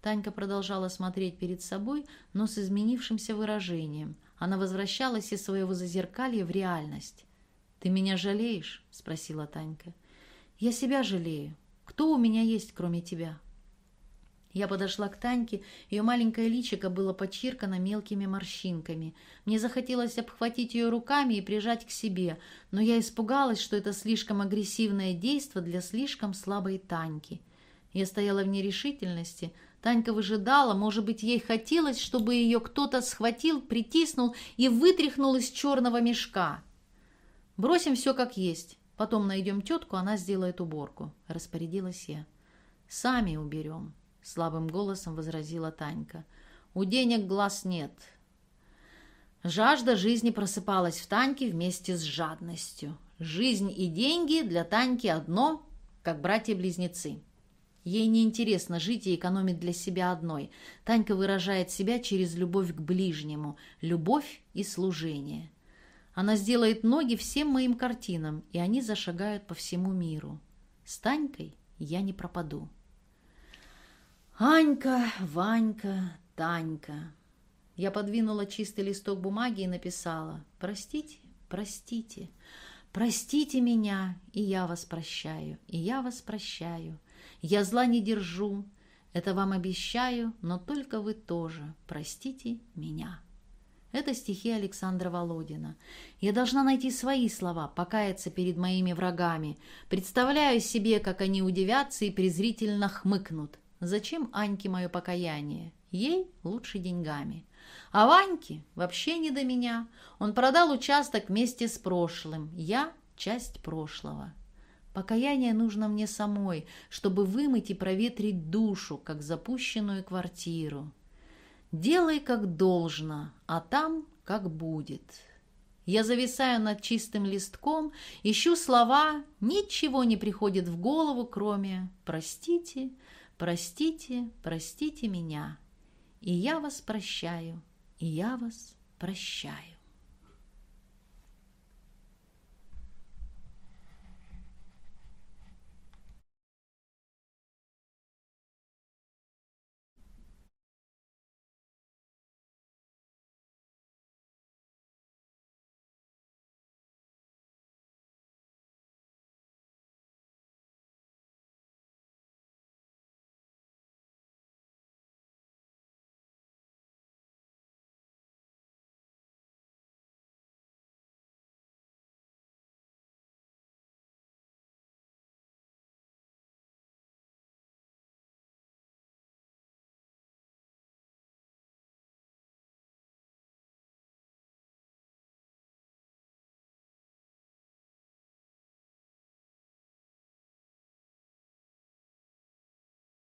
Танька продолжала смотреть перед собой, но с изменившимся выражением. Она возвращалась из своего зазеркалья в реальность. «Ты меня жалеешь?» — спросила Танька. «Я себя жалею. Кто у меня есть, кроме тебя?» Я подошла к Таньке, ее маленькое личико было подчеркано мелкими морщинками. Мне захотелось обхватить ее руками и прижать к себе, но я испугалась, что это слишком агрессивное действо для слишком слабой Таньки. Я стояла в нерешительности. Танька выжидала, может быть, ей хотелось, чтобы ее кто-то схватил, притиснул и вытряхнул из черного мешка. «Бросим все как есть. Потом найдем тетку, она сделает уборку», — распорядилась я. «Сами уберем». — слабым голосом возразила Танька. «У денег глаз нет». Жажда жизни просыпалась в Таньке вместе с жадностью. Жизнь и деньги для Таньки одно, как братья-близнецы. Ей неинтересно жить и экономить для себя одной. Танька выражает себя через любовь к ближнему, любовь и служение. Она сделает ноги всем моим картинам, и они зашагают по всему миру. С Танькой я не пропаду. Анька, Ванька, Танька. Я подвинула чистый листок бумаги и написала «Простите, простите, простите меня, и я вас прощаю, и я вас прощаю. Я зла не держу, это вам обещаю, но только вы тоже простите меня». Это стихи Александра Володина. Я должна найти свои слова, покаяться перед моими врагами. Представляю себе, как они удивятся и презрительно хмыкнут. Зачем Аньке мое покаяние? Ей лучше деньгами. А Ваньке вообще не до меня. Он продал участок вместе с прошлым. Я – часть прошлого. Покаяние нужно мне самой, чтобы вымыть и проветрить душу, как запущенную квартиру. Делай как должно, а там как будет. Я зависаю над чистым листком, ищу слова, ничего не приходит в голову, кроме «простите, простите, простите меня». И я вас прощаю, и я вас прощаю.